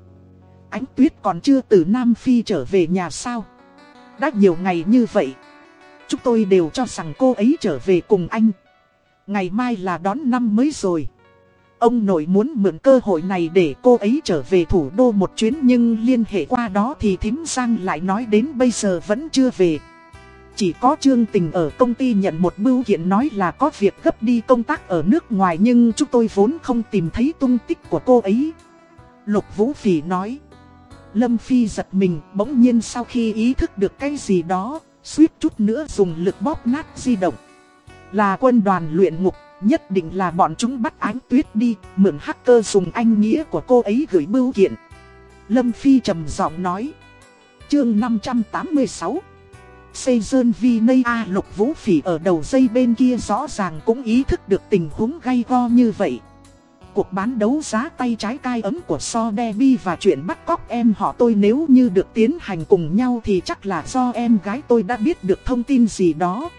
Ánh tuyết còn chưa từ Nam Phi trở về nhà sao? Đã nhiều ngày như vậy. Chúng tôi đều cho rằng cô ấy trở về cùng anh. Ngày mai là đón năm mới rồi. Ông nội muốn mượn cơ hội này để cô ấy trở về thủ đô một chuyến nhưng liên hệ qua đó thì thím Giang lại nói đến bây giờ vẫn chưa về. Chỉ có Trương Tình ở công ty nhận một bưu kiện nói là có việc gấp đi công tác ở nước ngoài nhưng chúng tôi vốn không tìm thấy tung tích của cô ấy. Lục Vũ Phỉ nói. Lâm Phi giật mình bỗng nhiên sau khi ý thức được cái gì đó, suýt chút nữa dùng lực bóp nát di động. Là quân đoàn luyện ngục, nhất định là bọn chúng bắt ánh tuyết đi, mượn hacker dùng anh nghĩa của cô ấy gửi bưu kiện. Lâm Phi trầm giọng nói. Chương 586 Xây dơn vi nây A lục vũ phỉ ở đầu dây bên kia rõ ràng cũng ý thức được tình huống gay go như vậy. Cuộc bán đấu giá tay trái cai ấm của So Debbie và chuyện bắt cóc em họ tôi nếu như được tiến hành cùng nhau thì chắc là do em gái tôi đã biết được thông tin gì đó.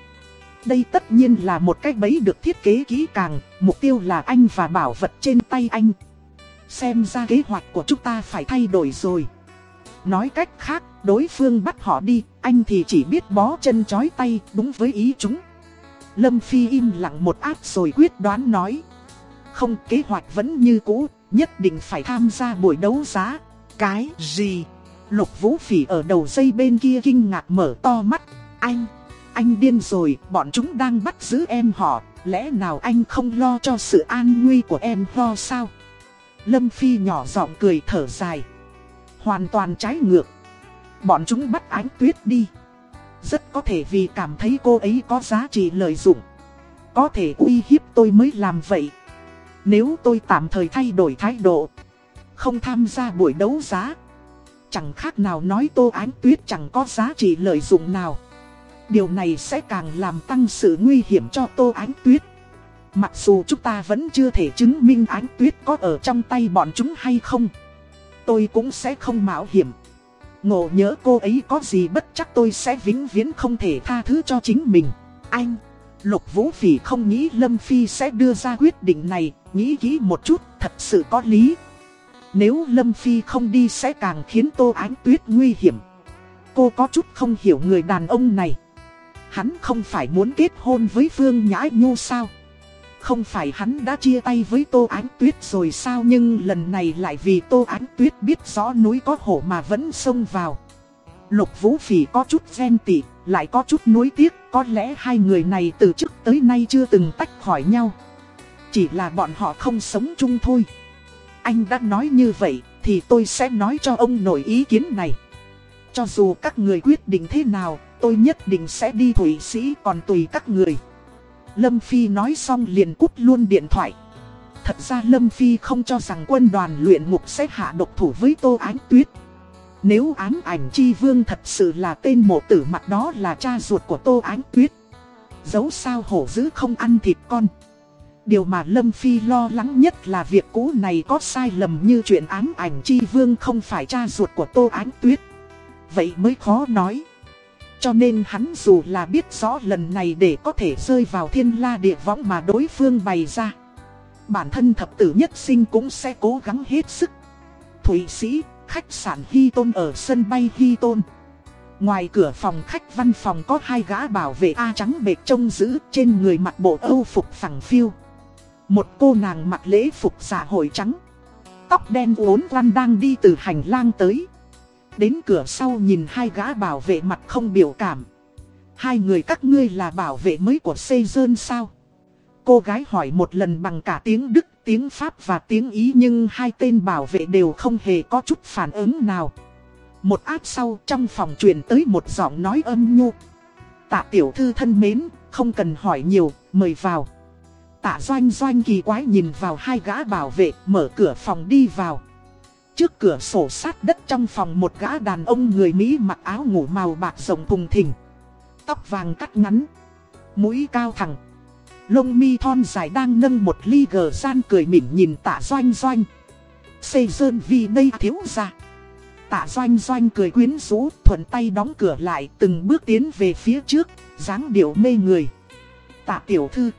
Đây tất nhiên là một cái bẫy được thiết kế kỹ càng, mục tiêu là anh và bảo vật trên tay anh. Xem ra kế hoạch của chúng ta phải thay đổi rồi. Nói cách khác, đối phương bắt họ đi, anh thì chỉ biết bó chân chói tay, đúng với ý chúng. Lâm Phi im lặng một áp rồi quyết đoán nói. Không, kế hoạch vẫn như cũ, nhất định phải tham gia buổi đấu giá. Cái gì? Lục Vũ Phỉ ở đầu dây bên kia kinh ngạc mở to mắt. Anh, anh điên rồi, bọn chúng đang bắt giữ em họ, lẽ nào anh không lo cho sự an nguy của em lo sao? Lâm Phi nhỏ giọng cười thở dài. Hoàn toàn trái ngược. Bọn chúng bắt ánh tuyết đi. Rất có thể vì cảm thấy cô ấy có giá trị lợi dụng. Có thể uy hiếp tôi mới làm vậy. Nếu tôi tạm thời thay đổi thái độ. Không tham gia buổi đấu giá. Chẳng khác nào nói tô ánh tuyết chẳng có giá trị lợi dụng nào. Điều này sẽ càng làm tăng sự nguy hiểm cho tô ánh tuyết. Mặc dù chúng ta vẫn chưa thể chứng minh ánh tuyết có ở trong tay bọn chúng hay không. Tôi cũng sẽ không mạo hiểm. Ngộ nhớ cô ấy có gì bất chắc tôi sẽ vĩnh viễn không thể tha thứ cho chính mình. Anh, Lục Vũ Phỉ không nghĩ Lâm Phi sẽ đưa ra quyết định này, nghĩ kỹ một chút, thật sự có lý. Nếu Lâm Phi không đi sẽ càng khiến Tô Ánh Tuyết nguy hiểm. Cô có chút không hiểu người đàn ông này. Hắn không phải muốn kết hôn với Phương Nhã Nhu sao? Không phải hắn đã chia tay với Tô Ánh Tuyết rồi sao nhưng lần này lại vì Tô Ánh Tuyết biết rõ núi có hổ mà vẫn xông vào. Lục Vũ Phỉ có chút ghen tị, lại có chút nuối tiếc, có lẽ hai người này từ trước tới nay chưa từng tách khỏi nhau. Chỉ là bọn họ không sống chung thôi. Anh đã nói như vậy, thì tôi sẽ nói cho ông nội ý kiến này. Cho dù các người quyết định thế nào, tôi nhất định sẽ đi Thủy Sĩ còn tùy các người. Lâm Phi nói xong liền cút luôn điện thoại. Thật ra Lâm Phi không cho rằng quân đoàn luyện ngục sẽ hạ độc thủ với Tô Ánh Tuyết. Nếu ám ảnh chi vương thật sự là tên mộ tử mặt đó là cha ruột của Tô Ánh Tuyết. Dẫu sao hổ dữ không ăn thịt con. Điều mà Lâm Phi lo lắng nhất là việc cũ này có sai lầm như chuyện ám ảnh chi vương không phải cha ruột của Tô Ánh Tuyết. Vậy mới khó nói. Cho nên hắn dù là biết rõ lần này để có thể rơi vào thiên la địa võng mà đối phương bày ra. Bản thân thập tử nhất sinh cũng sẽ cố gắng hết sức. Thụy Sĩ, khách sạn Hy Tôn ở sân bay Hy Tôn. Ngoài cửa phòng khách văn phòng có hai gã bảo vệ A trắng bệt trông giữ trên người mặc bộ âu phục phẳng phiêu. Một cô nàng mặc lễ phục xã hội trắng. Tóc đen uốn lăn đang đi từ hành lang tới. Đến cửa sau nhìn hai gã bảo vệ mặt không biểu cảm. Hai người các ngươi là bảo vệ mới của xây dơn sao? Cô gái hỏi một lần bằng cả tiếng Đức tiếng Pháp và tiếng Ý nhưng hai tên bảo vệ đều không hề có chút phản ứng nào. Một áp sau trong phòng truyền tới một giọng nói âm nhu. Tạ tiểu thư thân mến, không cần hỏi nhiều, mời vào. Tạ doanh doanh kỳ quái nhìn vào hai gã bảo vệ, mở cửa phòng đi vào. Trước cửa sổ sát đất trong phòng một gã đàn ông người Mỹ mặc áo ngủ màu bạc rồng cùng thình. Tóc vàng cắt ngắn, mũi cao thẳng. Lông mi thon dài đang nâng một ly gờ gian cười mỉm nhìn tạ doanh doanh. Xây dơn vì đây thiếu ra. Tạ doanh doanh cười quyến rũ, thuận tay đóng cửa lại từng bước tiến về phía trước, dáng điệu mê người. Tạ tiểu thư.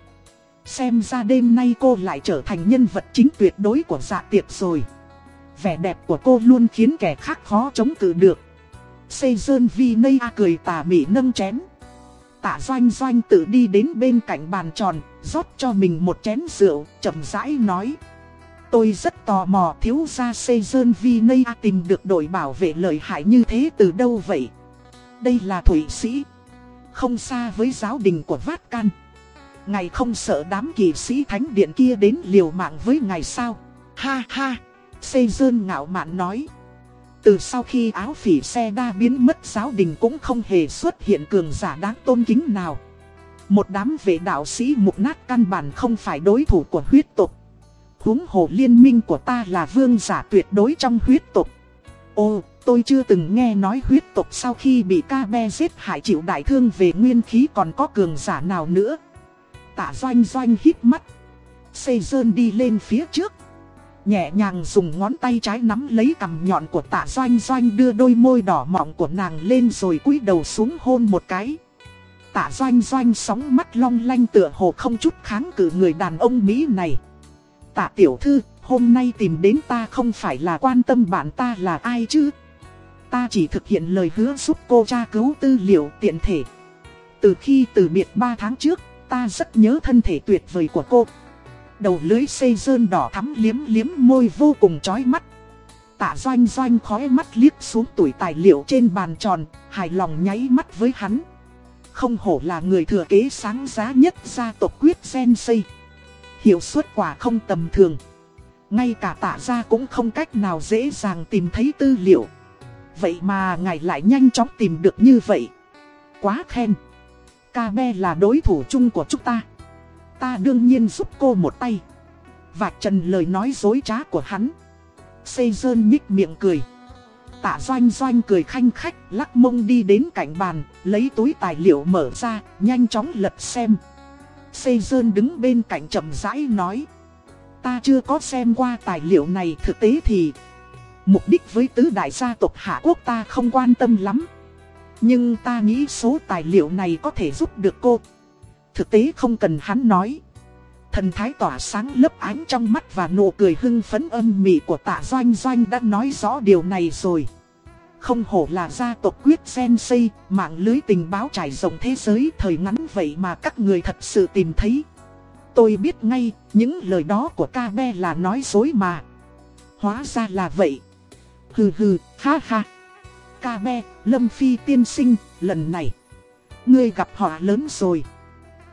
Xem ra đêm nay cô lại trở thành nhân vật chính tuyệt đối của dạ tiệc rồi. Vẻ đẹp của cô luôn khiến kẻ khác khó chống cự được. Xây dơn vi nây cười tà mị nâng chén. Tạ doanh doanh tự đi đến bên cạnh bàn tròn, rót cho mình một chén rượu, chậm rãi nói. Tôi rất tò mò thiếu gia xây dơn vi nây tìm được đội bảo vệ lợi hại như thế từ đâu vậy? Đây là Thủy Sĩ, không xa với giáo đình của Vát Can. Ngài không sợ đám kỳ sĩ thánh điện kia đến liều mạng với ngài sao? Ha ha, xây dơn ngạo mạn nói. Từ sau khi áo phỉ xe đa biến mất giáo đình cũng không hề xuất hiện cường giả đáng tôn kính nào. Một đám vệ đạo sĩ mục nát căn bản không phải đối thủ của huyết tục. huống hồ liên minh của ta là vương giả tuyệt đối trong huyết tục. Ô, tôi chưa từng nghe nói huyết tục sau khi bị ca be giết hại chịu đại thương về nguyên khí còn có cường giả nào nữa. Tạ doanh doanh hít mắt. Xây dơn đi lên phía trước. Nhẹ nhàng dùng ngón tay trái nắm lấy cằm nhọn của tạ doanh doanh đưa đôi môi đỏ mọng của nàng lên rồi cúi đầu xuống hôn một cái. Tạ doanh doanh sóng mắt long lanh tựa hồ không chút kháng cự người đàn ông Mỹ này. Tạ tiểu thư, hôm nay tìm đến ta không phải là quan tâm bạn ta là ai chứ. Ta chỉ thực hiện lời hứa giúp cô tra cứu tư liệu tiện thể. Từ khi từ biệt 3 tháng trước, ta rất nhớ thân thể tuyệt vời của cô. Đầu lưới xây dơn đỏ thắm liếm liếm môi vô cùng chói mắt. Tạ doanh doanh khói mắt liếc xuống tuổi tài liệu trên bàn tròn, hài lòng nháy mắt với hắn. Không hổ là người thừa kế sáng giá nhất gia tộc quyết sen xây. Hiệu suất quả không tầm thường. Ngay cả tạ gia cũng không cách nào dễ dàng tìm thấy tư liệu. Vậy mà ngài lại nhanh chóng tìm được như vậy. Quá khen. Kabe là đối thủ chung của chúng ta. Ta đương nhiên giúp cô một tay. Vạch trần lời nói dối trá của hắn. Xây dơn nhích miệng cười. Tạ doanh doanh cười khanh khách lắc mông đi đến cạnh bàn, lấy túi tài liệu mở ra, nhanh chóng lật xem. Xây dơn đứng bên cạnh chậm rãi nói. Ta chưa có xem qua tài liệu này thực tế thì Mục đích với tứ đại gia tộc Hạ Quốc ta không quan tâm lắm Nhưng ta nghĩ số tài liệu này có thể giúp được cô Thực tế không cần hắn nói. Thần thái tỏa sáng lấp ánh trong mắt và nụ cười hưng phấn âm mị của tạ doanh doanh đã nói rõ điều này rồi. Không hổ là gia tộc quyết sen xây, mạng lưới tình báo trải rộng thế giới thời ngắn vậy mà các người thật sự tìm thấy. Tôi biết ngay, những lời đó của ca be là nói dối mà. Hóa ra là vậy. Hừ hừ, ha ha. Ca be, Lâm Phi tiên sinh, lần này Ngươi gặp họ lớn rồi.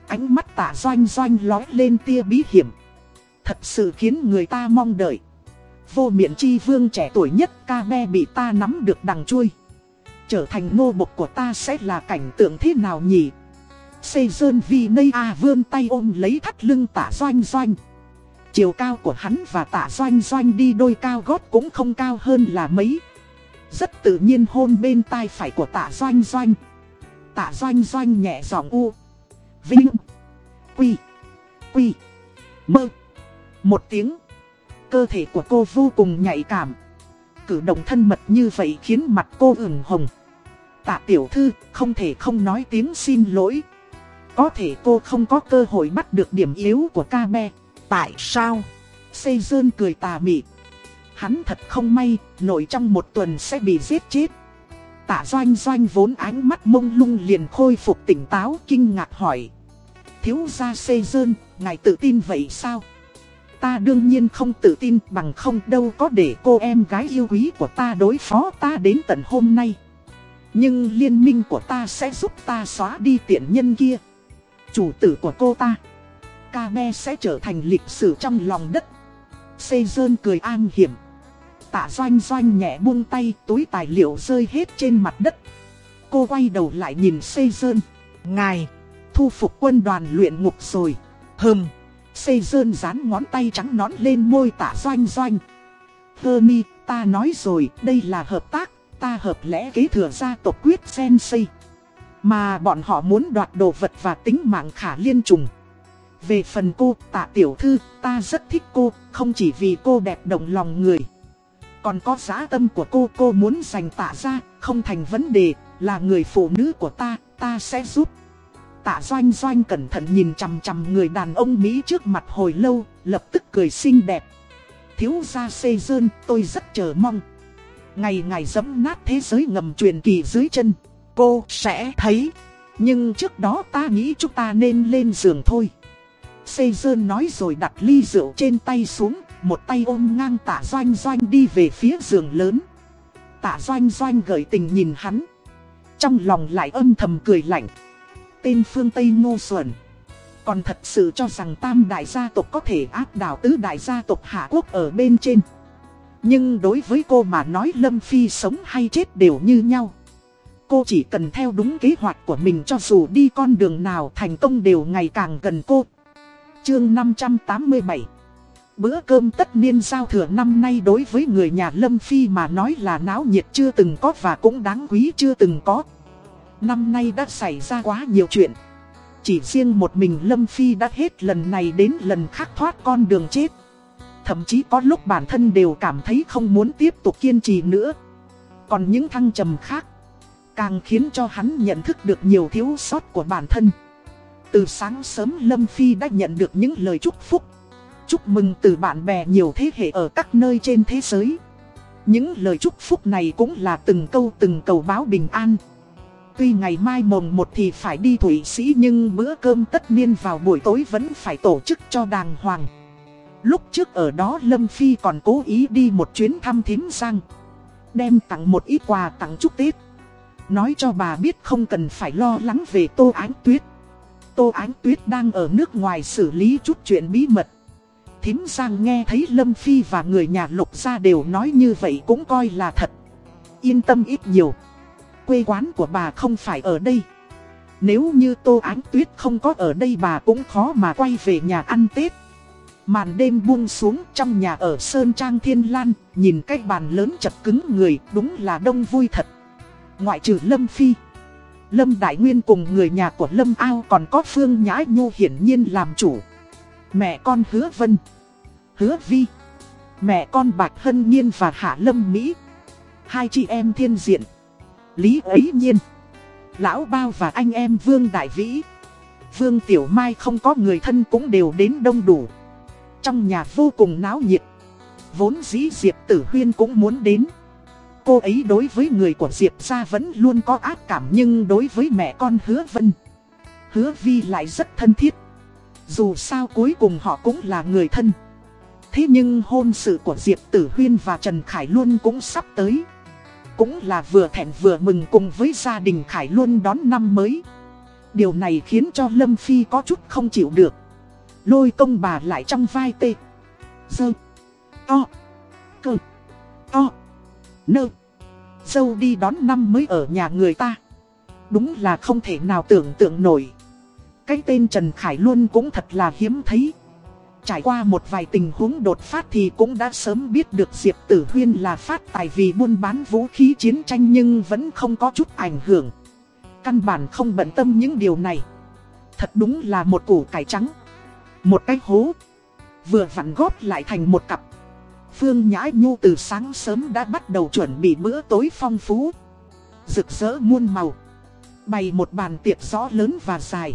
Ánh mắt tả doanh doanh lói lên tia bí hiểm. Thật sự khiến người ta mong đợi. Vô miệng chi vương trẻ tuổi nhất ca be bị ta nắm được đằng chui. Trở thành Ngô bộc của ta sẽ là cảnh tượng thế nào nhỉ? Xây dơn vi nây a à vươn tay ôm lấy thắt lưng tả doanh doanh. Chiều cao của hắn và tả doanh doanh đi đôi cao gót cũng không cao hơn là mấy. Rất tự nhiên hôn bên tai phải của tả doanh doanh. Tả doanh doanh nhẹ giọng u. Vinh. Quy. Quy. Mơ. Một tiếng. Cơ thể của cô vô cùng nhạy cảm. Cử động thân mật như vậy khiến mặt cô ửng hồng. Tạ tiểu thư không thể không nói tiếng xin lỗi. Có thể cô không có cơ hội bắt được điểm yếu của ca me. Tại sao? Xây dơn cười tà mị. Hắn thật không may, nổi trong một tuần sẽ bị giết chết. Tạ doanh doanh vốn ánh mắt mông lung liền khôi phục tỉnh táo kinh ngạc hỏi thiếu gia xây dơn, ngài tự tin vậy sao? Ta đương nhiên không tự tin bằng không đâu có để cô em gái yêu quý của ta đối phó ta đến tận hôm nay. Nhưng liên minh của ta sẽ giúp ta xóa đi tiện nhân kia. Chủ tử của cô ta, Kabe sẽ trở thành lịch sử trong lòng đất. Xây dơn cười an hiểm. Tạ doanh doanh nhẹ buông tay túi tài liệu rơi hết trên mặt đất. Cô quay đầu lại nhìn xây dơn. Ngài, Thu phục quân đoàn luyện ngục rồi. hừm, Xây dơn dán ngón tay trắng nón lên môi tạ doanh doanh. Hơ mi, ta nói rồi, đây là hợp tác, ta hợp lẽ kế thừa gia tộc quyết sensei. Mà bọn họ muốn đoạt đồ vật và tính mạng khả liên trùng. Về phần cô, tạ tiểu thư, ta rất thích cô, không chỉ vì cô đẹp động lòng người. Còn có giá tâm của cô, cô muốn giành tạ ra, không thành vấn đề, là người phụ nữ của ta, ta sẽ giúp. Tạ doanh doanh cẩn thận nhìn chằm chằm người đàn ông Mỹ trước mặt hồi lâu, lập tức cười xinh đẹp. Thiếu gia xê dơn, tôi rất chờ mong. Ngày ngày dẫm nát thế giới ngầm truyền kỳ dưới chân. cô sẽ thấy. Nhưng trước đó ta nghĩ chúng ta nên lên giường thôi. Xê dơn nói rồi đặt ly rượu trên tay xuống, một tay ôm ngang tạ doanh doanh đi về phía giường lớn. Tạ doanh doanh gợi tình nhìn hắn. Trong lòng lại âm thầm cười lạnh. Tên phương Tây ngô xuẩn. Còn thật sự cho rằng tam đại gia tộc có thể áp đảo tứ đại gia tộc Hạ Quốc ở bên trên. Nhưng đối với cô mà nói Lâm Phi sống hay chết đều như nhau. Cô chỉ cần theo đúng kế hoạch của mình cho dù đi con đường nào thành công đều ngày càng gần cô. Chương 587 Bữa cơm tất niên giao thừa năm nay đối với người nhà Lâm Phi mà nói là náo nhiệt chưa từng có và cũng đáng quý chưa từng có. Năm nay đã xảy ra quá nhiều chuyện. Chỉ riêng một mình Lâm Phi đã hết lần này đến lần khác thoát con đường chết. Thậm chí có lúc bản thân đều cảm thấy không muốn tiếp tục kiên trì nữa. Còn những thăng trầm khác, càng khiến cho hắn nhận thức được nhiều thiếu sót của bản thân. Từ sáng sớm Lâm Phi đã nhận được những lời chúc phúc. Chúc mừng từ bạn bè nhiều thế hệ ở các nơi trên thế giới. Những lời chúc phúc này cũng là từng câu từng cầu báo bình an. Tuy ngày mai mồng một thì phải đi Thủy Sĩ nhưng bữa cơm tất niên vào buổi tối vẫn phải tổ chức cho đàng hoàng. Lúc trước ở đó Lâm Phi còn cố ý đi một chuyến thăm thím Giang. Đem tặng một ít quà tặng chúc Tết. Nói cho bà biết không cần phải lo lắng về Tô Ánh Tuyết. Tô Ánh Tuyết đang ở nước ngoài xử lý chút chuyện bí mật. Thím Giang nghe thấy Lâm Phi và người nhà lục gia đều nói như vậy cũng coi là thật. Yên tâm ít nhiều. Quê quán của bà không phải ở đây. Nếu như Tô Ánh Tuyết không có ở đây bà cũng khó mà quay về nhà ăn Tết. Màn đêm buông xuống trong nhà ở Sơn Trang Thiên Lan, nhìn cái bàn lớn chật cứng người, đúng là đông vui thật. Ngoại trừ Lâm Phi, Lâm Đại Nguyên cùng người nhà của Lâm Ao còn có Phương Nhã Nhu hiển nhiên làm chủ. Mẹ con Hứa Vân, Hứa Vi, mẹ con Bạch Hân Nhiên và Hạ Lâm Mỹ. Hai chị em thiên diện, Lý ấy nhiên, Lão Bao và anh em Vương Đại Vĩ. Vương Tiểu Mai không có người thân cũng đều đến đông đủ. Trong nhà vô cùng náo nhiệt. Vốn dĩ Diệp Tử Huyên cũng muốn đến. Cô ấy đối với người của Diệp gia vẫn luôn có ác cảm nhưng đối với mẹ con Hứa Vân. Hứa Vi lại rất thân thiết. Dù sao cuối cùng họ cũng là người thân. Thế nhưng hôn sự của Diệp Tử Huyên và Trần Khải Luân cũng sắp tới. Cũng là vừa thẹn vừa mừng cùng với gia đình Khải Luân đón năm mới. Điều này khiến cho Lâm Phi có chút không chịu được. Lôi công bà lại trong vai tê. Dơ. To. Cơ. To. Nơ. Dâu đi đón năm mới ở nhà người ta. Đúng là không thể nào tưởng tượng nổi. Cái tên Trần Khải Luân cũng thật là hiếm thấy. Trải qua một vài tình huống đột phát thì cũng đã sớm biết được Diệp Tử Huyên là phát tài vì buôn bán vũ khí chiến tranh nhưng vẫn không có chút ảnh hưởng. Căn bản không bận tâm những điều này. Thật đúng là một củ cải trắng. Một cái hố. Vừa vặn góp lại thành một cặp. Phương Nhã Nhu từ sáng sớm đã bắt đầu chuẩn bị bữa tối phong phú. Rực rỡ muôn màu. Bày một bàn tiệc rõ lớn và dài.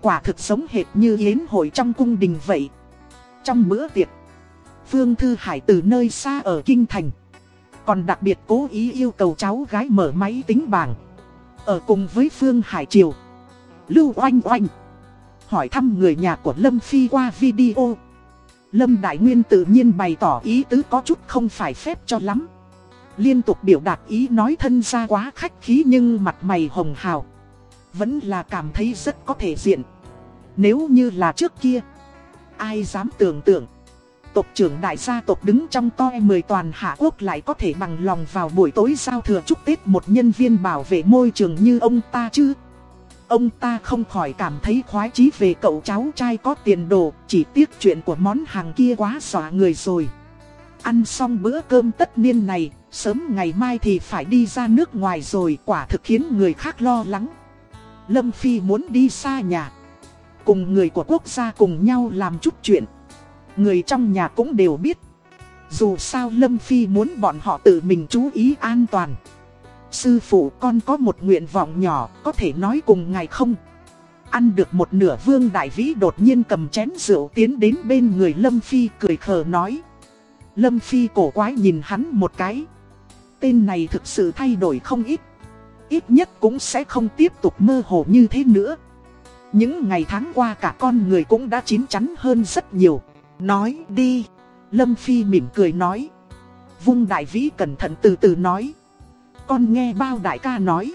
Quả thực sống hệt như yến hội trong cung đình vậy. Trong bữa tiệc, Phương Thư Hải từ nơi xa ở Kinh Thành. Còn đặc biệt cố ý yêu cầu cháu gái mở máy tính bảng. Ở cùng với Phương Hải Triều. Lưu Oanh Oanh. Hỏi thăm người nhà của Lâm Phi qua video. Lâm Đại Nguyên tự nhiên bày tỏ ý tứ có chút không phải phép cho lắm. Liên tục biểu đạt ý nói thân ra quá khách khí nhưng mặt mày hồng hào. Vẫn là cảm thấy rất có thể diện. Nếu như là trước kia, ai dám tưởng tượng. Tộc trưởng đại gia tộc đứng trong coi 10 toàn hạ quốc lại có thể bằng lòng vào buổi tối giao thừa chúc Tết một nhân viên bảo vệ môi trường như ông ta chứ. Ông ta không khỏi cảm thấy khoái chí về cậu cháu trai có tiền đồ, chỉ tiếc chuyện của món hàng kia quá xóa người rồi. Ăn xong bữa cơm tất niên này, sớm ngày mai thì phải đi ra nước ngoài rồi quả thực khiến người khác lo lắng. Lâm Phi muốn đi xa nhà. Cùng người của quốc gia cùng nhau làm chút chuyện. Người trong nhà cũng đều biết. Dù sao Lâm Phi muốn bọn họ tự mình chú ý an toàn. Sư phụ con có một nguyện vọng nhỏ, có thể nói cùng ngài không? Ăn được một nửa vương đại vĩ đột nhiên cầm chén rượu tiến đến bên người Lâm Phi cười khờ nói. Lâm Phi cổ quái nhìn hắn một cái. Tên này thực sự thay đổi không ít. Ít nhất cũng sẽ không tiếp tục mơ hồ như thế nữa. Những ngày tháng qua cả con người cũng đã chín chắn hơn rất nhiều. Nói đi. Lâm Phi mỉm cười nói. Vung đại vĩ cẩn thận từ từ nói. Con nghe bao đại ca nói.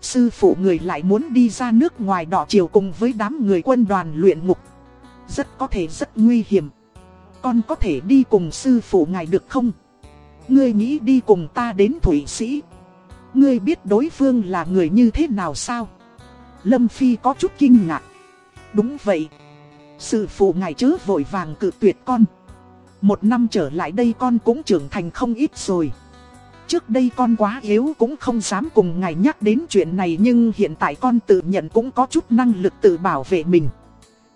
Sư phụ người lại muốn đi ra nước ngoài đỏ chiều cùng với đám người quân đoàn luyện ngục. Rất có thể rất nguy hiểm. Con có thể đi cùng sư phụ ngài được không? Ngươi nghĩ đi cùng ta đến Thủy Sĩ. Ngươi biết đối phương là người như thế nào sao? Lâm Phi có chút kinh ngạc. Đúng vậy. Sư phụ ngài chớ vội vàng cự tuyệt con. Một năm trở lại đây con cũng trưởng thành không ít rồi. Trước đây con quá yếu cũng không dám cùng ngài nhắc đến chuyện này nhưng hiện tại con tự nhận cũng có chút năng lực tự bảo vệ mình.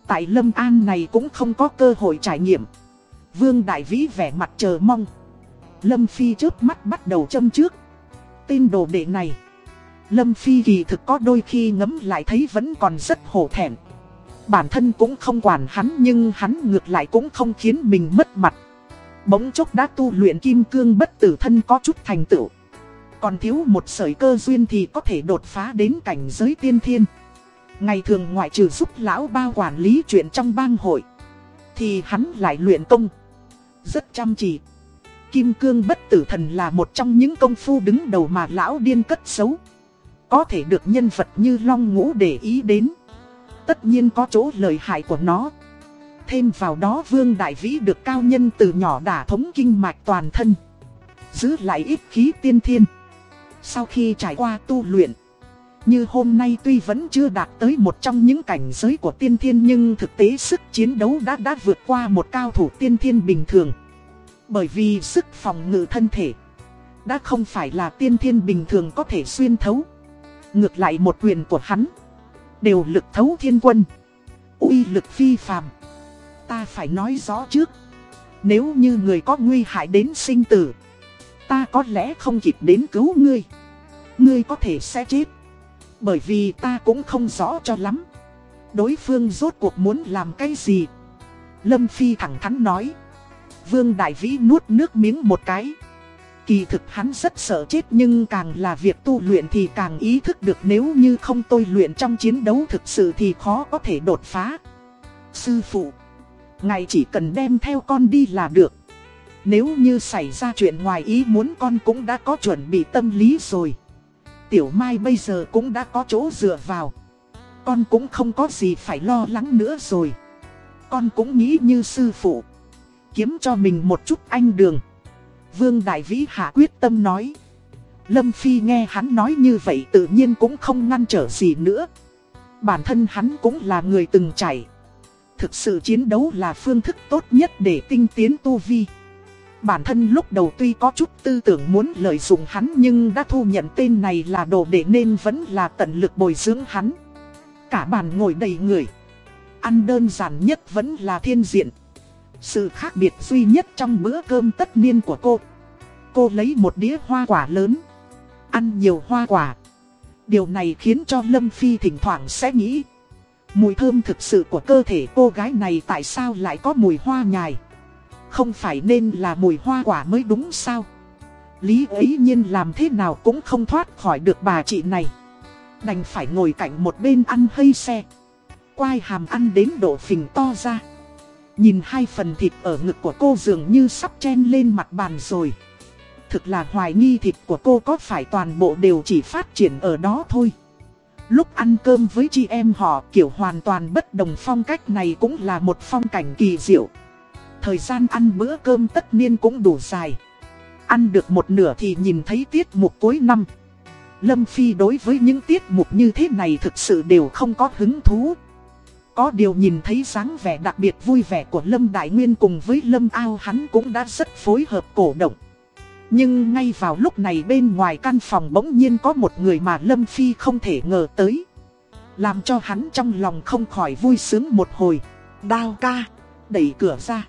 Tại Lâm An này cũng không có cơ hội trải nghiệm. Vương Đại Vĩ vẻ mặt chờ mong. Lâm Phi trước mắt bắt đầu châm trước. Tên đồ đệ này. Lâm Phi kỳ thực có đôi khi ngấm lại thấy vẫn còn rất hổ thẹn. Bản thân cũng không quản hắn nhưng hắn ngược lại cũng không khiến mình mất mặt. Bỗng chốc đã tu luyện kim cương bất tử thân có chút thành tựu. Còn thiếu một sợi cơ duyên thì có thể đột phá đến cảnh giới tiên thiên. Ngày thường ngoại trừ giúp lão ba quản lý chuyện trong bang hội. Thì hắn lại luyện công. Rất chăm chỉ. Kim cương bất tử thần là một trong những công phu đứng đầu mà lão điên cất xấu. Có thể được nhân vật như Long Ngũ để ý đến. Tất nhiên có chỗ lợi hại của nó. Thêm vào đó Vương Đại Vĩ được cao nhân từ nhỏ đả thống kinh mạch toàn thân. Giữ lại ít khí tiên thiên. Sau khi trải qua tu luyện. Như hôm nay tuy vẫn chưa đạt tới một trong những cảnh giới của tiên thiên nhưng thực tế sức chiến đấu đã đã vượt qua một cao thủ tiên thiên bình thường. Bởi vì sức phòng ngự thân thể đã không phải là tiên thiên bình thường có thể xuyên thấu. Ngược lại một quyền của hắn đều lực thấu thiên quân. uy lực phi phàm. Ta phải nói rõ trước. Nếu như người có nguy hại đến sinh tử, ta có lẽ không kịp đến cứu ngươi. Ngươi có thể sẽ chết. Bởi vì ta cũng không rõ cho lắm. Đối phương rốt cuộc muốn làm cái gì? Lâm Phi thẳng thắn nói. Vương Đại Vĩ nuốt nước miếng một cái. Kỳ thực hắn rất sợ chết nhưng càng là việc tu luyện thì càng ý thức được nếu như không tôi luyện trong chiến đấu thực sự thì khó có thể đột phá. Sư phụ, ngài chỉ cần đem theo con đi là được. Nếu như xảy ra chuyện ngoài ý muốn con cũng đã có chuẩn bị tâm lý rồi. Tiểu Mai bây giờ cũng đã có chỗ dựa vào. Con cũng không có gì phải lo lắng nữa rồi. Con cũng nghĩ như sư phụ. Kiếm cho mình một chút anh đường. Vương Đại Vĩ hạ quyết tâm nói. Lâm Phi nghe hắn nói như vậy tự nhiên cũng không ngăn trở gì nữa. Bản thân hắn cũng là người từng chảy. Thực sự chiến đấu là phương thức tốt nhất để tinh tiến tu vi. Bản thân lúc đầu tuy có chút tư tưởng muốn lợi dụng hắn nhưng đã thu nhận tên này là đồ để nên vẫn là tận lực bồi dưỡng hắn. Cả bàn ngồi đầy người. Ăn đơn giản nhất vẫn là thiên diện. Sự khác biệt duy nhất trong bữa cơm tất niên của cô. Cô lấy một đĩa hoa quả lớn. Ăn nhiều hoa quả. Điều này khiến cho Lâm Phi thỉnh thoảng sẽ nghĩ. Mùi thơm thực sự của cơ thể cô gái này tại sao lại có mùi hoa nhài. Không phải nên là mùi hoa quả mới đúng sao Lý ấy nhiên làm thế nào cũng không thoát khỏi được bà chị này Đành phải ngồi cạnh một bên ăn hơi xe Quai hàm ăn đến độ phình to ra Nhìn hai phần thịt ở ngực của cô dường như sắp chen lên mặt bàn rồi Thực là hoài nghi thịt của cô có phải toàn bộ đều chỉ phát triển ở đó thôi Lúc ăn cơm với chị em họ, kiểu hoàn toàn bất đồng phong cách này cũng là một phong cảnh kỳ diệu Thời gian ăn bữa cơm tất niên cũng đủ dài. Ăn được một nửa thì nhìn thấy tiết mục cuối năm. Lâm Phi đối với những tiết mục như thế này thực sự đều không có hứng thú. Có điều nhìn thấy dáng vẻ đặc biệt vui vẻ của Lâm Đại Nguyên cùng với Lâm Ao hắn cũng đã rất phối hợp cổ động. Nhưng ngay vào lúc này bên ngoài căn phòng bỗng nhiên có một người mà Lâm Phi không thể ngờ tới. Làm cho hắn trong lòng không khỏi vui sướng một hồi. Đao ca, đẩy cửa ra.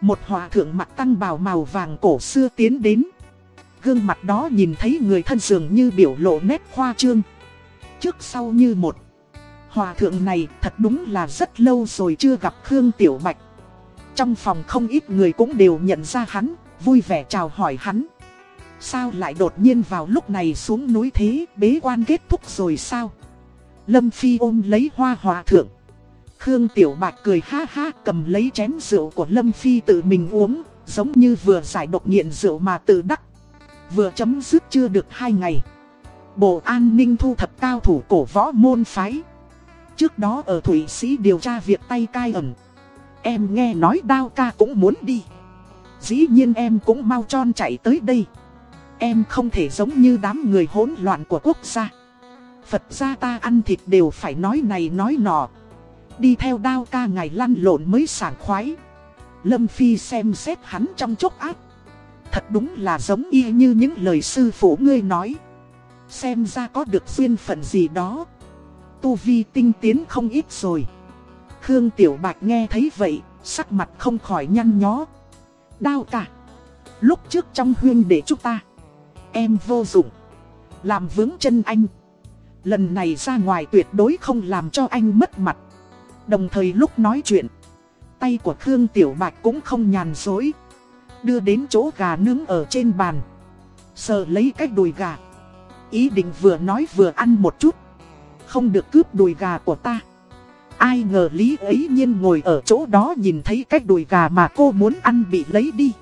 Một hòa thượng mặt tăng bào màu vàng cổ xưa tiến đến. Gương mặt đó nhìn thấy người thân dường như biểu lộ nét khoa trương. Trước sau như một. Hòa thượng này thật đúng là rất lâu rồi chưa gặp Khương Tiểu Bạch. Trong phòng không ít người cũng đều nhận ra hắn, vui vẻ chào hỏi hắn. Sao lại đột nhiên vào lúc này xuống núi thế, bế quan kết thúc rồi sao? Lâm Phi ôm lấy hoa hòa thượng. Khương Tiểu Bạch cười ha ha cầm lấy chén rượu của Lâm Phi tự mình uống, giống như vừa giải độc nghiện rượu mà tự đắc. Vừa chấm dứt chưa được hai ngày. Bộ an ninh thu thập cao thủ cổ võ môn phái. Trước đó ở Thủy Sĩ điều tra việc tay cai ẩn. Em nghe nói đao ca cũng muốn đi. Dĩ nhiên em cũng mau tròn chạy tới đây. Em không thể giống như đám người hỗn loạn của quốc gia. Phật gia ta ăn thịt đều phải nói này nói nọ. Đi theo đao ca ngày lăn lộn mới sảng khoái. Lâm Phi xem xét hắn trong chốc ác. Thật đúng là giống y như những lời sư phụ ngươi nói. Xem ra có được duyên phận gì đó. Tu Vi tinh tiến không ít rồi. Khương Tiểu Bạch nghe thấy vậy, sắc mặt không khỏi nhăn nhó. Đau cả. Lúc trước trong huyên để chúng ta. Em vô dụng. Làm vướng chân anh. Lần này ra ngoài tuyệt đối không làm cho anh mất mặt. Đồng thời lúc nói chuyện. Tay của Khương Tiểu Bạch cũng không nhàn dối. Đưa đến chỗ gà nướng ở trên bàn. Sờ lấy cái đùi gà. Ý định vừa nói vừa ăn một chút. Không được cướp đùi gà của ta. Ai ngờ Lý ấy nhiên ngồi ở chỗ đó nhìn thấy cái đùi gà mà cô muốn ăn bị lấy đi.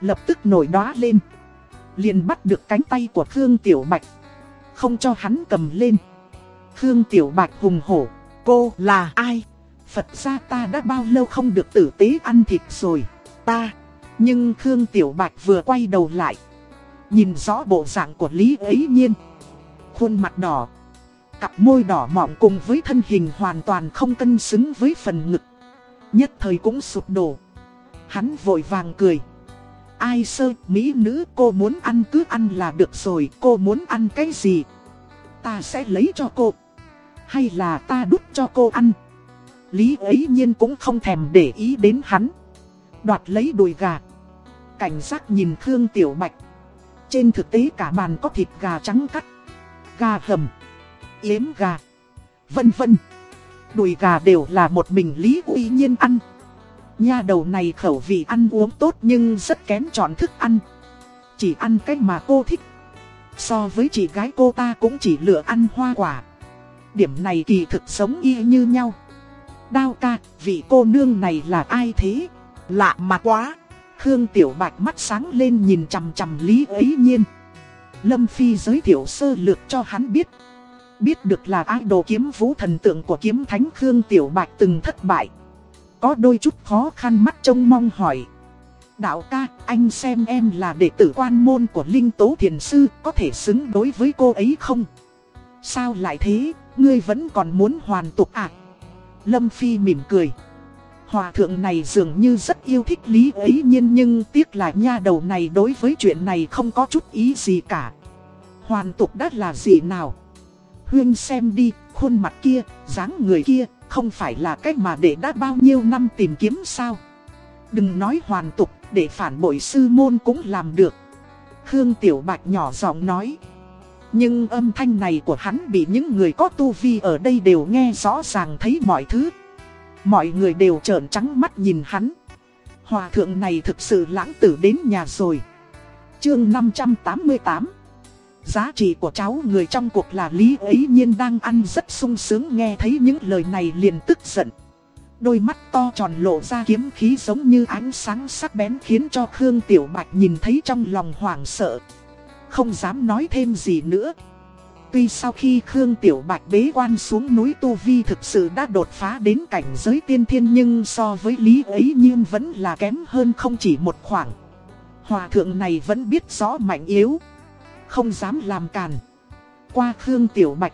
Lập tức nổi đóa lên. Liền bắt được cánh tay của Khương Tiểu Bạch. Không cho hắn cầm lên. Khương Tiểu Bạch hùng hổ. Cô là ai? Phật ra ta đã bao lâu không được tử tế ăn thịt rồi. Ta. Nhưng Khương Tiểu Bạch vừa quay đầu lại. Nhìn rõ bộ dạng của Lý ấy nhiên. Khuôn mặt đỏ. Cặp môi đỏ mọng cùng với thân hình hoàn toàn không cân xứng với phần ngực. Nhất thời cũng sụp đổ. Hắn vội vàng cười. Ai sơ, mỹ nữ cô muốn ăn cứ ăn là được rồi, cô muốn ăn cái gì? Ta sẽ lấy cho cô. Hay là ta đút cho cô ăn? Lý ấy nhiên cũng không thèm để ý đến hắn. Đoạt lấy đùi gà. Cảnh giác nhìn Khương Tiểu Bạch. Trên thực tế cả bàn có thịt gà trắng cắt. Gà hầm yếm gà, vân vân. Đùi gà đều là một mình Lý Uy Nhiên ăn. Nha đầu này khẩu vị ăn uống tốt nhưng rất kém chọn thức ăn. Chỉ ăn cái mà cô thích. So với chị gái cô ta cũng chỉ lựa ăn hoa quả. Điểm này kỳ thực sống y như nhau. Đao ca, vị cô nương này là ai thế? Lạ mà quá. Khương Tiểu Bạch mắt sáng lên nhìn chằm chằm Lý ấy nhiên. Lâm Phi giới thiệu sơ lược cho hắn biết Biết được là ai đồ kiếm vũ thần tượng của kiếm thánh Khương Tiểu Bạch từng thất bại. Có đôi chút khó khăn mắt trông mong hỏi. Đạo ca, anh xem em là đệ tử quan môn của Linh Tố Thiền Sư, có thể xứng đối với cô ấy không? Sao lại thế, ngươi vẫn còn muốn hoàn tục à? Lâm Phi mỉm cười. Hòa thượng này dường như rất yêu thích lý ấy nhiên nhưng tiếc là nha đầu này đối với chuyện này không có chút ý gì cả. Hoàn tục đã là gì nào? Huyên xem đi, khuôn mặt kia, dáng người kia, không phải là cách mà đệ đã bao nhiêu năm tìm kiếm sao. Đừng nói hoàn tục, để phản bội sư môn cũng làm được. Khương Tiểu Bạch nhỏ giọng nói. Nhưng âm thanh này của hắn bị những người có tu vi ở đây đều nghe rõ ràng thấy mọi thứ. Mọi người đều trợn trắng mắt nhìn hắn. Hòa thượng này thực sự lãng tử đến nhà rồi. Chương 588 Giá trị của cháu người trong cuộc là Lý ấy nhiên đang ăn rất sung sướng nghe thấy những lời này liền tức giận. Đôi mắt to tròn lộ ra kiếm khí giống như ánh sáng sắc bén khiến cho Khương Tiểu Bạch nhìn thấy trong lòng hoảng sợ. Không dám nói thêm gì nữa. Tuy sau khi Khương Tiểu Bạch bế quan xuống núi Tu Vi thực sự đã đột phá đến cảnh giới tiên thiên nhưng so với Lý ấy nhiên vẫn là kém hơn không chỉ một khoảng. Hòa thượng này vẫn biết rõ mạnh yếu, không dám làm càn. Qua Khương Tiểu Bạch,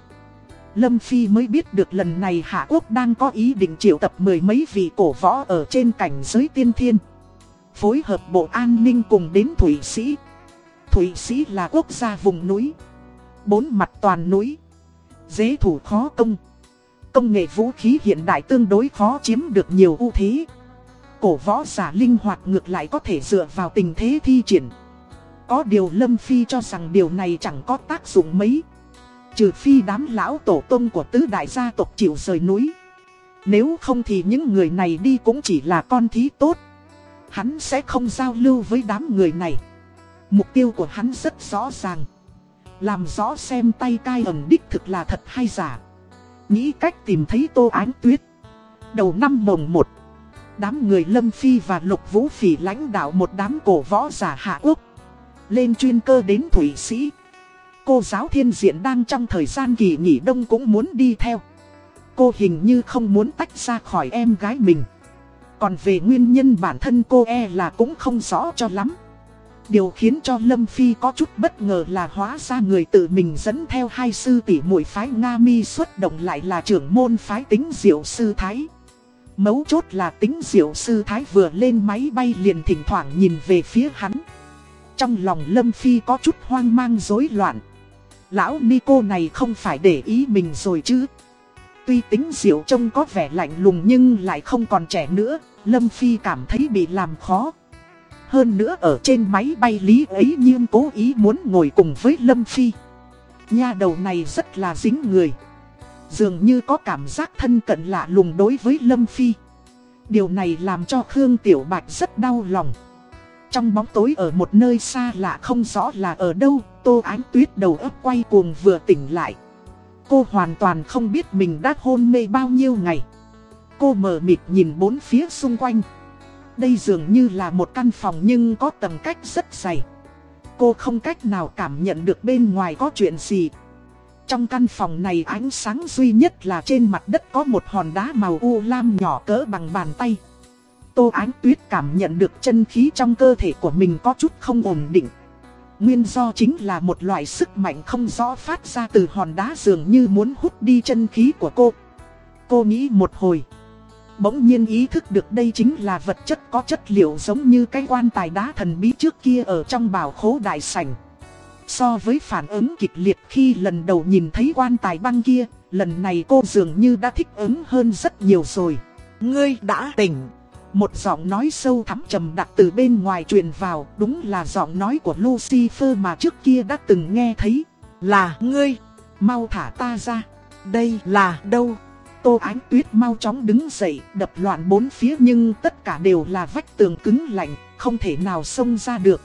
Lâm Phi mới biết được lần này Hạ Quốc đang có ý định triệu tập mười mấy vị cổ võ ở trên cảnh giới tiên thiên. Phối hợp bộ an ninh cùng đến Thủy Sĩ. Thủy Sĩ là quốc gia vùng núi bốn mặt toàn núi. Dế thủ khó công. Công nghệ vũ khí hiện đại tương đối khó chiếm được nhiều ưu thế. Cổ võ giả linh hoạt ngược lại có thể dựa vào tình thế thi triển. Có điều Lâm Phi cho rằng điều này chẳng có tác dụng mấy. Trừ phi đám lão tổ tông của tứ đại gia tộc chịu rời núi. Nếu không thì những người này đi cũng chỉ là con thí tốt. Hắn sẽ không giao lưu với đám người này. Mục tiêu của hắn rất rõ ràng. Làm rõ xem tay cai ẩn đích thực là thật hay giả Nghĩ cách tìm thấy tô ánh tuyết Đầu năm mồng một, Đám người Lâm Phi và Lục Vũ Phỉ lãnh đạo một đám cổ võ giả Hạ Quốc lên chuyên cơ đến Thủy Sĩ Cô giáo thiên diện đang trong thời gian kỳ nghỉ đông cũng muốn đi theo Cô hình như không muốn tách ra khỏi em gái mình Còn về nguyên nhân bản thân cô e là cũng không rõ cho lắm Điều khiến cho Lâm Phi có chút bất ngờ là hóa ra người tự mình dẫn theo hai sư tỷ muội phái Nga Mi xuất động lại là trưởng môn phái tính diệu sư Thái. Mấu chốt là tính diệu sư Thái vừa lên máy bay liền thỉnh thoảng nhìn về phía hắn. Trong lòng Lâm Phi có chút hoang mang rối loạn. Lão Nico này không phải để ý mình rồi chứ. Tuy tính diệu trông có vẻ lạnh lùng nhưng lại không còn trẻ nữa, Lâm Phi cảm thấy bị làm khó. Hơn nữa ở trên máy bay Lý ấy nhiên cố ý muốn ngồi cùng với Lâm Phi. Nha đầu này rất là dính người. Dường như có cảm giác thân cận lạ lùng đối với Lâm Phi. Điều này làm cho Khương Tiểu Bạch rất đau lòng. Trong bóng tối ở một nơi xa lạ không rõ là ở đâu, Tô Ánh Tuyết đầu ấp quay cuồng vừa tỉnh lại. Cô hoàn toàn không biết mình đã hôn mê bao nhiêu ngày. Cô mờ mịt nhìn bốn phía xung quanh. Đây dường như là một căn phòng nhưng có tầm cách rất dày. Cô không cách nào cảm nhận được bên ngoài có chuyện gì. Trong căn phòng này ánh sáng duy nhất là trên mặt đất có một hòn đá màu u lam nhỏ cỡ bằng bàn tay. Tô Ánh Tuyết cảm nhận được chân khí trong cơ thể của mình có chút không ổn định. Nguyên do chính là một loại sức mạnh không rõ phát ra từ hòn đá dường như muốn hút đi chân khí của cô. Cô nghĩ một hồi. Bỗng nhiên ý thức được đây chính là vật chất có chất liệu giống như cái quan tài đá thần bí trước kia ở trong bảo khố đại sảnh. So với phản ứng kịch liệt khi lần đầu nhìn thấy quan tài băng kia, lần này cô dường như đã thích ứng hơn rất nhiều rồi. Ngươi đã tỉnh. Một giọng nói sâu thắm trầm đặc từ bên ngoài truyền vào, đúng là giọng nói của Lucifer mà trước kia đã từng nghe thấy. Là ngươi, mau thả ta ra. Đây là đâu? Tô Ánh Tuyết mau chóng đứng dậy, đập loạn bốn phía nhưng tất cả đều là vách tường cứng lạnh, không thể nào xông ra được.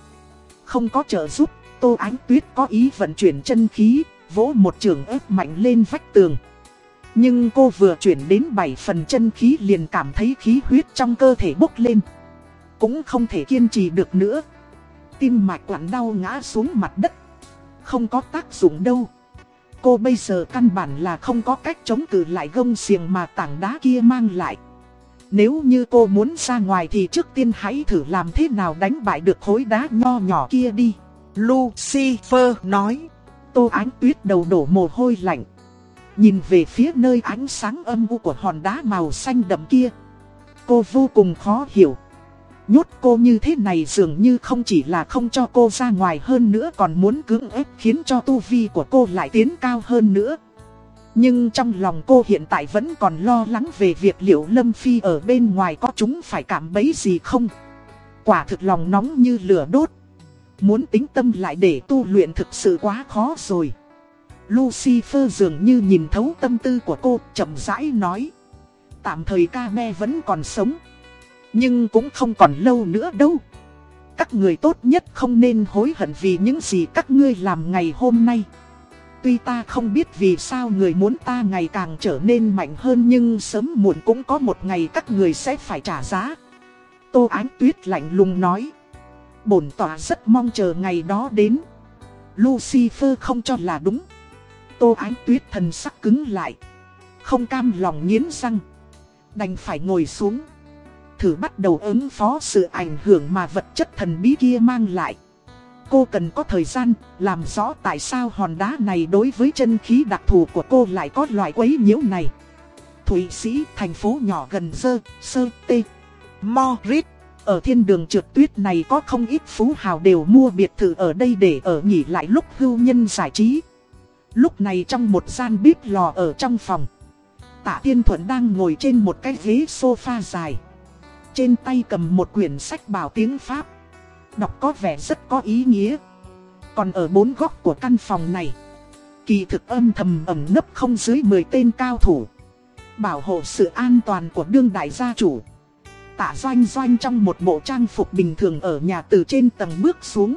Không có trợ giúp, Tô Ánh Tuyết có ý vận chuyển chân khí, vỗ một trường ép mạnh lên vách tường. Nhưng cô vừa chuyển đến 7 phần chân khí liền cảm thấy khí huyết trong cơ thể bốc lên. Cũng không thể kiên trì được nữa. Tim mạch quặn đau ngã xuống mặt đất. Không có tác dụng đâu. Cô bây giờ căn bản là không có cách chống cự lại gông xiềng mà tảng đá kia mang lại. Nếu như cô muốn ra ngoài thì trước tiên hãy thử làm thế nào đánh bại được khối đá nho nhỏ kia đi. Lucifer nói. Tô ánh tuyết đầu đổ mồ hôi lạnh. Nhìn về phía nơi ánh sáng âm u của hòn đá màu xanh đậm kia. Cô vô cùng khó hiểu. Nhốt cô như thế này dường như không chỉ là không cho cô ra ngoài hơn nữa còn muốn cưỡng ép khiến cho tu vi của cô lại tiến cao hơn nữa. Nhưng trong lòng cô hiện tại vẫn còn lo lắng về việc liệu Lâm Phi ở bên ngoài có chúng phải cảm bấy gì không. Quả thực lòng nóng như lửa đốt. Muốn tính tâm lại để tu luyện thực sự quá khó rồi. Lucifer dường như nhìn thấu tâm tư của cô, chậm rãi nói. Tạm thời ca me vẫn còn sống. Nhưng cũng không còn lâu nữa đâu. Các người tốt nhất không nên hối hận vì những gì các ngươi làm ngày hôm nay. Tuy ta không biết vì sao người muốn ta ngày càng trở nên mạnh hơn nhưng sớm muộn cũng có một ngày các người sẽ phải trả giá. Tô Ánh Tuyết lạnh lùng nói. Bổn tỏa rất mong chờ ngày đó đến. Lucifer không cho là đúng. Tô Ánh Tuyết thần sắc cứng lại. Không cam lòng nghiến răng. Đành phải ngồi xuống. Thử bắt đầu ứng phó sự ảnh hưởng mà vật chất thần bí kia mang lại. Cô cần có thời gian làm rõ tại sao hòn đá này đối với chân khí đặc thù của cô lại có loại quấy nhiễu này. Thụy Sĩ, thành phố nhỏ gần Dơ, Sơ, Tê, Morit. Ở thiên đường trượt tuyết này có không ít phú hào đều mua biệt thự ở đây để ở nghỉ lại lúc hưu nhân giải trí. Lúc này trong một gian bếp lò ở trong phòng. Tạ Tiên Thuận đang ngồi trên một cái ghế sofa dài. Trên tay cầm một quyển sách bảo tiếng Pháp. Đọc có vẻ rất có ý nghĩa. Còn ở bốn góc của căn phòng này, kỳ thực âm thầm ẩm nấp không dưới 10 tên cao thủ. Bảo hộ sự an toàn của đương đại gia chủ. Tạ doanh doanh trong một bộ trang phục bình thường ở nhà từ trên tầng bước xuống.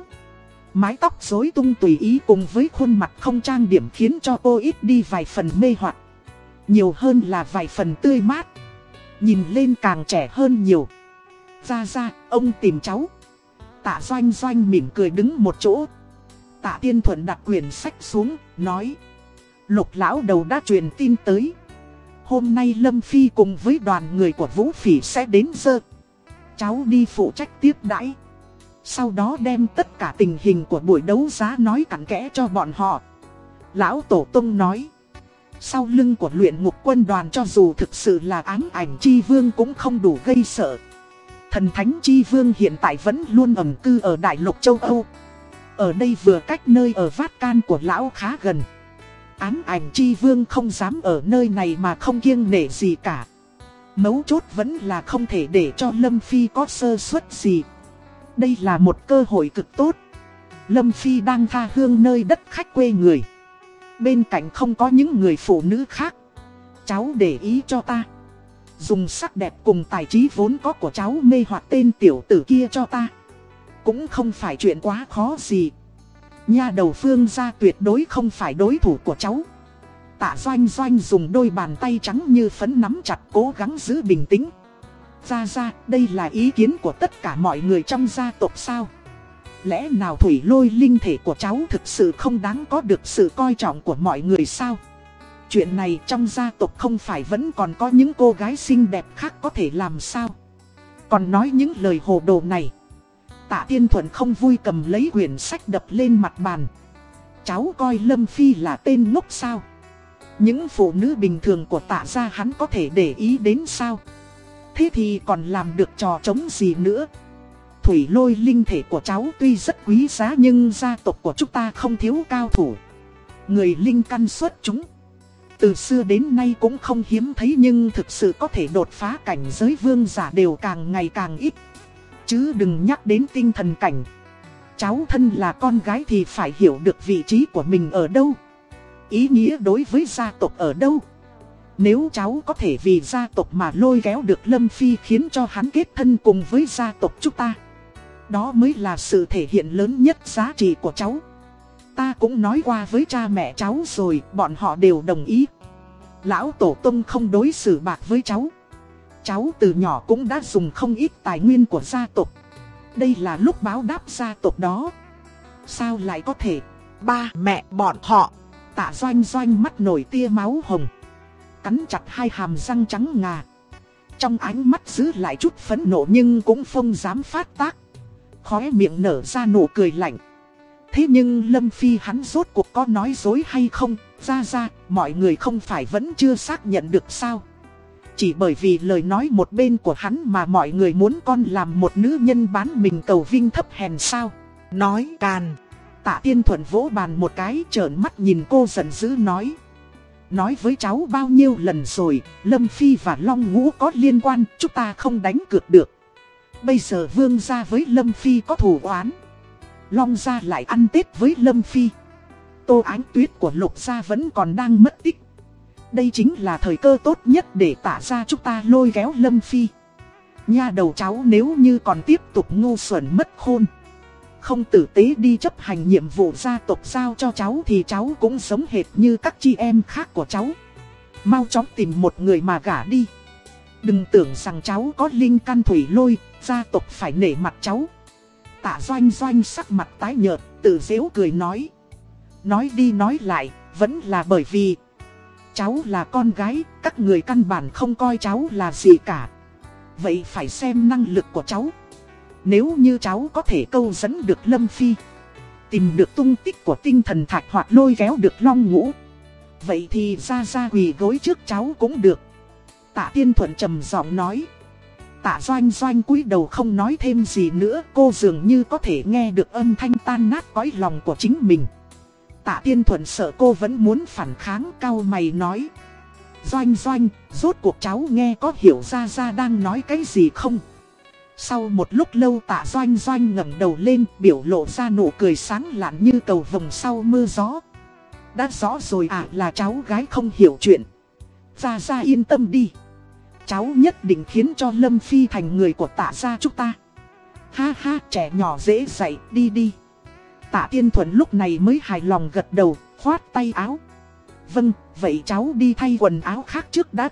Mái tóc rối tung tùy ý cùng với khuôn mặt không trang điểm khiến cho cô ít đi vài phần mê hoặc Nhiều hơn là vài phần tươi mát. Nhìn lên càng trẻ hơn nhiều. Ra ra, ông tìm cháu. Tạ doanh doanh mỉm cười đứng một chỗ. Tạ tiên thuận đặt quyển sách xuống, nói. Lục lão đầu đã truyền tin tới. Hôm nay Lâm Phi cùng với đoàn người của Vũ Phỉ sẽ đến dơ. Cháu đi phụ trách tiếp đãi. Sau đó đem tất cả tình hình của buổi đấu giá nói cặn kẽ cho bọn họ. Lão Tổ Tông nói. Sau lưng của luyện ngục quân đoàn cho dù thực sự là ám ảnh chi vương cũng không đủ gây sợ. Thần Thánh Chi Vương hiện tại vẫn luôn ẩn cư ở Đại lục châu Âu. Ở đây vừa cách nơi ở Vát Can của lão khá gần. Ám ảnh Chi Vương không dám ở nơi này mà không kiêng nể gì cả. Mấu chốt vẫn là không thể để cho Lâm Phi có sơ suất gì. Đây là một cơ hội cực tốt. Lâm Phi đang tha hương nơi đất khách quê người. Bên cạnh không có những người phụ nữ khác. Cháu để ý cho ta. Dùng sắc đẹp cùng tài trí vốn có của cháu mê hoặc tên tiểu tử kia cho ta Cũng không phải chuyện quá khó gì Nha đầu phương ra tuyệt đối không phải đối thủ của cháu Tạ doanh doanh dùng đôi bàn tay trắng như phấn nắm chặt cố gắng giữ bình tĩnh ra ra, đây là ý kiến của tất cả mọi người trong gia tộc sao? Lẽ nào thủy lôi linh thể của cháu thực sự không đáng có được sự coi trọng của mọi người sao? Chuyện này trong gia tộc không phải vẫn còn có những cô gái xinh đẹp khác có thể làm sao? Còn nói những lời hồ đồ này. Tạ Tiên Thuận không vui cầm lấy quyển sách đập lên mặt bàn. Cháu coi Lâm Phi là tên ngốc sao? Những phụ nữ bình thường của tạ gia hắn có thể để ý đến sao? Thế thì còn làm được trò chống gì nữa Thủy lôi linh thể của cháu tuy rất quý giá nhưng gia tộc của chúng ta không thiếu cao thủ Người linh căn xuất chúng từ xưa đến nay cũng không hiếm thấy nhưng thực sự có thể đột phá cảnh giới vương giả đều càng ngày càng ít. Chứ đừng nhắc đến tinh thần cảnh. Cháu thân là con gái thì phải hiểu được vị trí của mình ở đâu. Ý nghĩa đối với gia tộc ở đâu. Nếu cháu có thể vì gia tộc mà lôi kéo được Lâm Phi khiến cho hắn kết thân cùng với gia tộc chúng ta. Đó mới là sự thể hiện lớn nhất giá trị của cháu. Ta cũng nói qua với cha mẹ cháu rồi, bọn họ đều đồng ý. Lão Tổ Tông không đối xử bạc với cháu. Cháu từ nhỏ cũng đã dùng không ít tài nguyên của gia tộc. Đây là lúc báo đáp gia tộc đó. Sao lại có thể? Ba mẹ bọn họ. Tạ doanh doanh mắt nổi tia máu hồng. Cắn chặt hai hàm răng trắng ngà. Trong ánh mắt giữ lại chút phẫn nộ nhưng cũng không dám phát tác. Khóe miệng nở ra nụ cười lạnh. Thế nhưng Lâm Phi hắn rốt cuộc có nói dối hay không? Ra ra, mọi người không phải vẫn chưa xác nhận được sao? Chỉ bởi vì lời nói một bên của hắn mà mọi người muốn con làm một nữ nhân bán mình cầu vinh thấp hèn sao? Nói càn. Tạ tiên thuận vỗ bàn một cái trợn mắt nhìn cô giận dữ nói. Nói với cháu bao nhiêu lần rồi, Lâm Phi và Long Ngũ có liên quan, chúng ta không đánh cược được. Bây giờ vương ra với Lâm Phi có thủ oán. Long gia lại ăn Tết với Lâm Phi. Tô ánh tuyết của Lục gia vẫn còn đang mất tích. Đây chính là thời cơ tốt nhất để tả ra chúng ta lôi kéo Lâm Phi. Nha đầu cháu nếu như còn tiếp tục ngu xuẩn mất khôn. Không tử tế đi chấp hành nhiệm vụ gia tộc giao cho cháu thì cháu cũng sống hệt như các chị em khác của cháu. Mau chóng tìm một người mà gả đi. Đừng tưởng rằng cháu có linh căn thủy lôi, gia tộc phải nể mặt cháu. Tạ doanh doanh sắc mặt tái nhợt, tự dễu cười nói. Nói đi nói lại, Vẫn là bởi vì cháu là con gái, các người căn bản không coi cháu là gì cả. Vậy phải xem năng lực của cháu. Nếu như cháu có thể câu dẫn được Lâm Phi, tìm được tung tích của tinh thần thạch hoặc lôi kéo được long ngũ. Vậy thì ra ra quỳ gối trước cháu cũng được. Tạ Tiên Thuận trầm giọng nói. Tạ Doanh Doanh cúi đầu không nói thêm gì nữa, cô dường như có thể nghe được âm thanh tan nát cõi lòng của chính mình. Tạ Tiên Thuận sợ cô vẫn muốn phản kháng cao mày nói. Doanh Doanh, rốt cuộc cháu nghe có hiểu ra ra đang nói cái gì không? Sau một lúc lâu tạ Doanh Doanh ngẩng đầu lên biểu lộ ra nụ cười sáng lạn như cầu vồng sau mưa gió. Đã rõ rồi à là cháu gái không hiểu chuyện. Ra ra yên tâm đi. Cháu nhất định khiến cho Lâm Phi thành người của tạ gia chúng ta. Ha ha trẻ nhỏ dễ dạy đi đi. Tạ Tiên Thuần lúc này mới hài lòng gật đầu, khoát tay áo. Vâng, vậy cháu đi thay quần áo khác trước đã.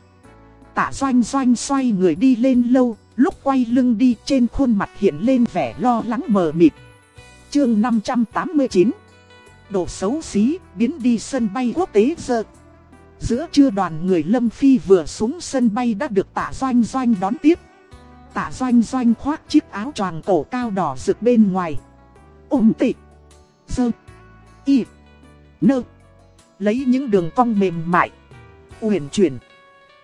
Tạ Doanh Doanh xoay người đi lên lâu, lúc quay lưng đi trên khuôn mặt hiện lên vẻ lo lắng mờ mịt. Chương 589 Đồ xấu xí, biến đi sân bay quốc tế giờ. Giữa trưa đoàn người Lâm Phi vừa xuống sân bay đã được tạ Doanh Doanh đón tiếp. Tạ Doanh Doanh khoác chiếc áo choàng cổ cao đỏ rực bên ngoài. Ôm tị. Dơ. Y. Nơ. Lấy những đường cong mềm mại. Uyển chuyển.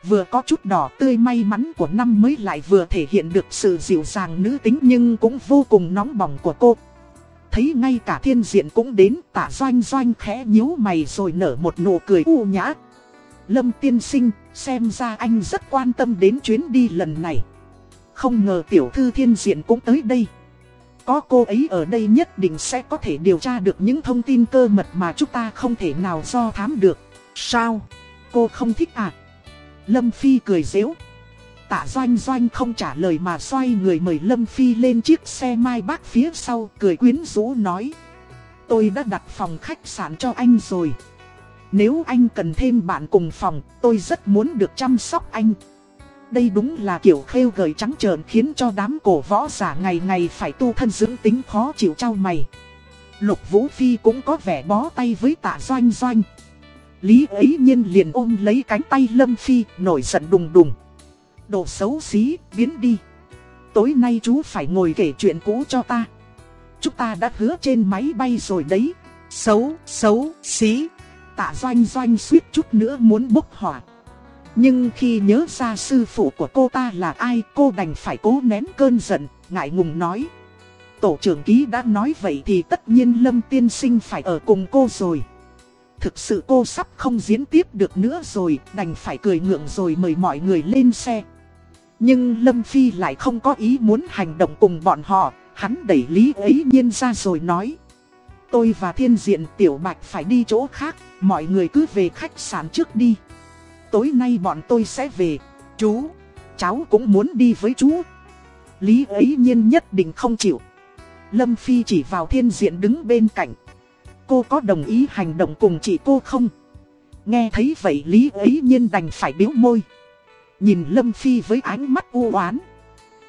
Vừa có chút đỏ tươi may mắn của năm mới lại vừa thể hiện được sự dịu dàng nữ tính nhưng cũng vô cùng nóng bỏng của cô. Thấy ngay cả thiên diện cũng đến tạ doanh doanh khẽ nhíu mày rồi nở một nụ cười u nhã. Lâm tiên sinh, xem ra anh rất quan tâm đến chuyến đi lần này. Không ngờ tiểu thư thiên diện cũng tới đây. Có cô ấy ở đây nhất định sẽ có thể điều tra được những thông tin cơ mật mà chúng ta không thể nào do thám được. Sao? Cô không thích à? Lâm Phi cười dễu. Tạ Doanh Doanh không trả lời mà xoay người mời Lâm Phi lên chiếc xe mai bác phía sau cười quyến rũ nói. Tôi đã đặt phòng khách sạn cho anh rồi. Nếu anh cần thêm bạn cùng phòng, tôi rất muốn được chăm sóc anh. Đây đúng là kiểu khêu gợi trắng trợn khiến cho đám cổ võ giả ngày ngày phải tu thân dưỡng tính khó chịu trao mày. Lục Vũ Phi cũng có vẻ bó tay với tạ doanh doanh. Lý ấy nhiên liền ôm lấy cánh tay Lâm Phi, nổi giận đùng đùng. Đồ xấu xí, biến đi. Tối nay chú phải ngồi kể chuyện cũ cho ta. Chúng ta đã hứa trên máy bay rồi đấy. Xấu, xấu, xí. Tạ doanh doanh suýt chút nữa muốn bốc hỏa. Nhưng khi nhớ ra sư phụ của cô ta là ai cô đành phải cố nén cơn giận, ngại ngùng nói. Tổ trưởng ký đã nói vậy thì tất nhiên Lâm tiên sinh phải ở cùng cô rồi. Thực sự cô sắp không diễn tiếp được nữa rồi, đành phải cười ngượng rồi mời mọi người lên xe. Nhưng Lâm Phi lại không có ý muốn hành động cùng bọn họ, hắn đẩy Lý ấy nhiên ra rồi nói. Tôi và thiên diện tiểu bạch phải đi chỗ khác, mọi người cứ về khách sạn trước đi. Tối nay bọn tôi sẽ về, chú, cháu cũng muốn đi với chú. Lý ấy nhiên nhất định không chịu. Lâm Phi chỉ vào thiên diện đứng bên cạnh. Cô có đồng ý hành động cùng chị cô không? Nghe thấy vậy Lý ấy nhiên đành phải biếu môi. Nhìn Lâm Phi với ánh mắt u oán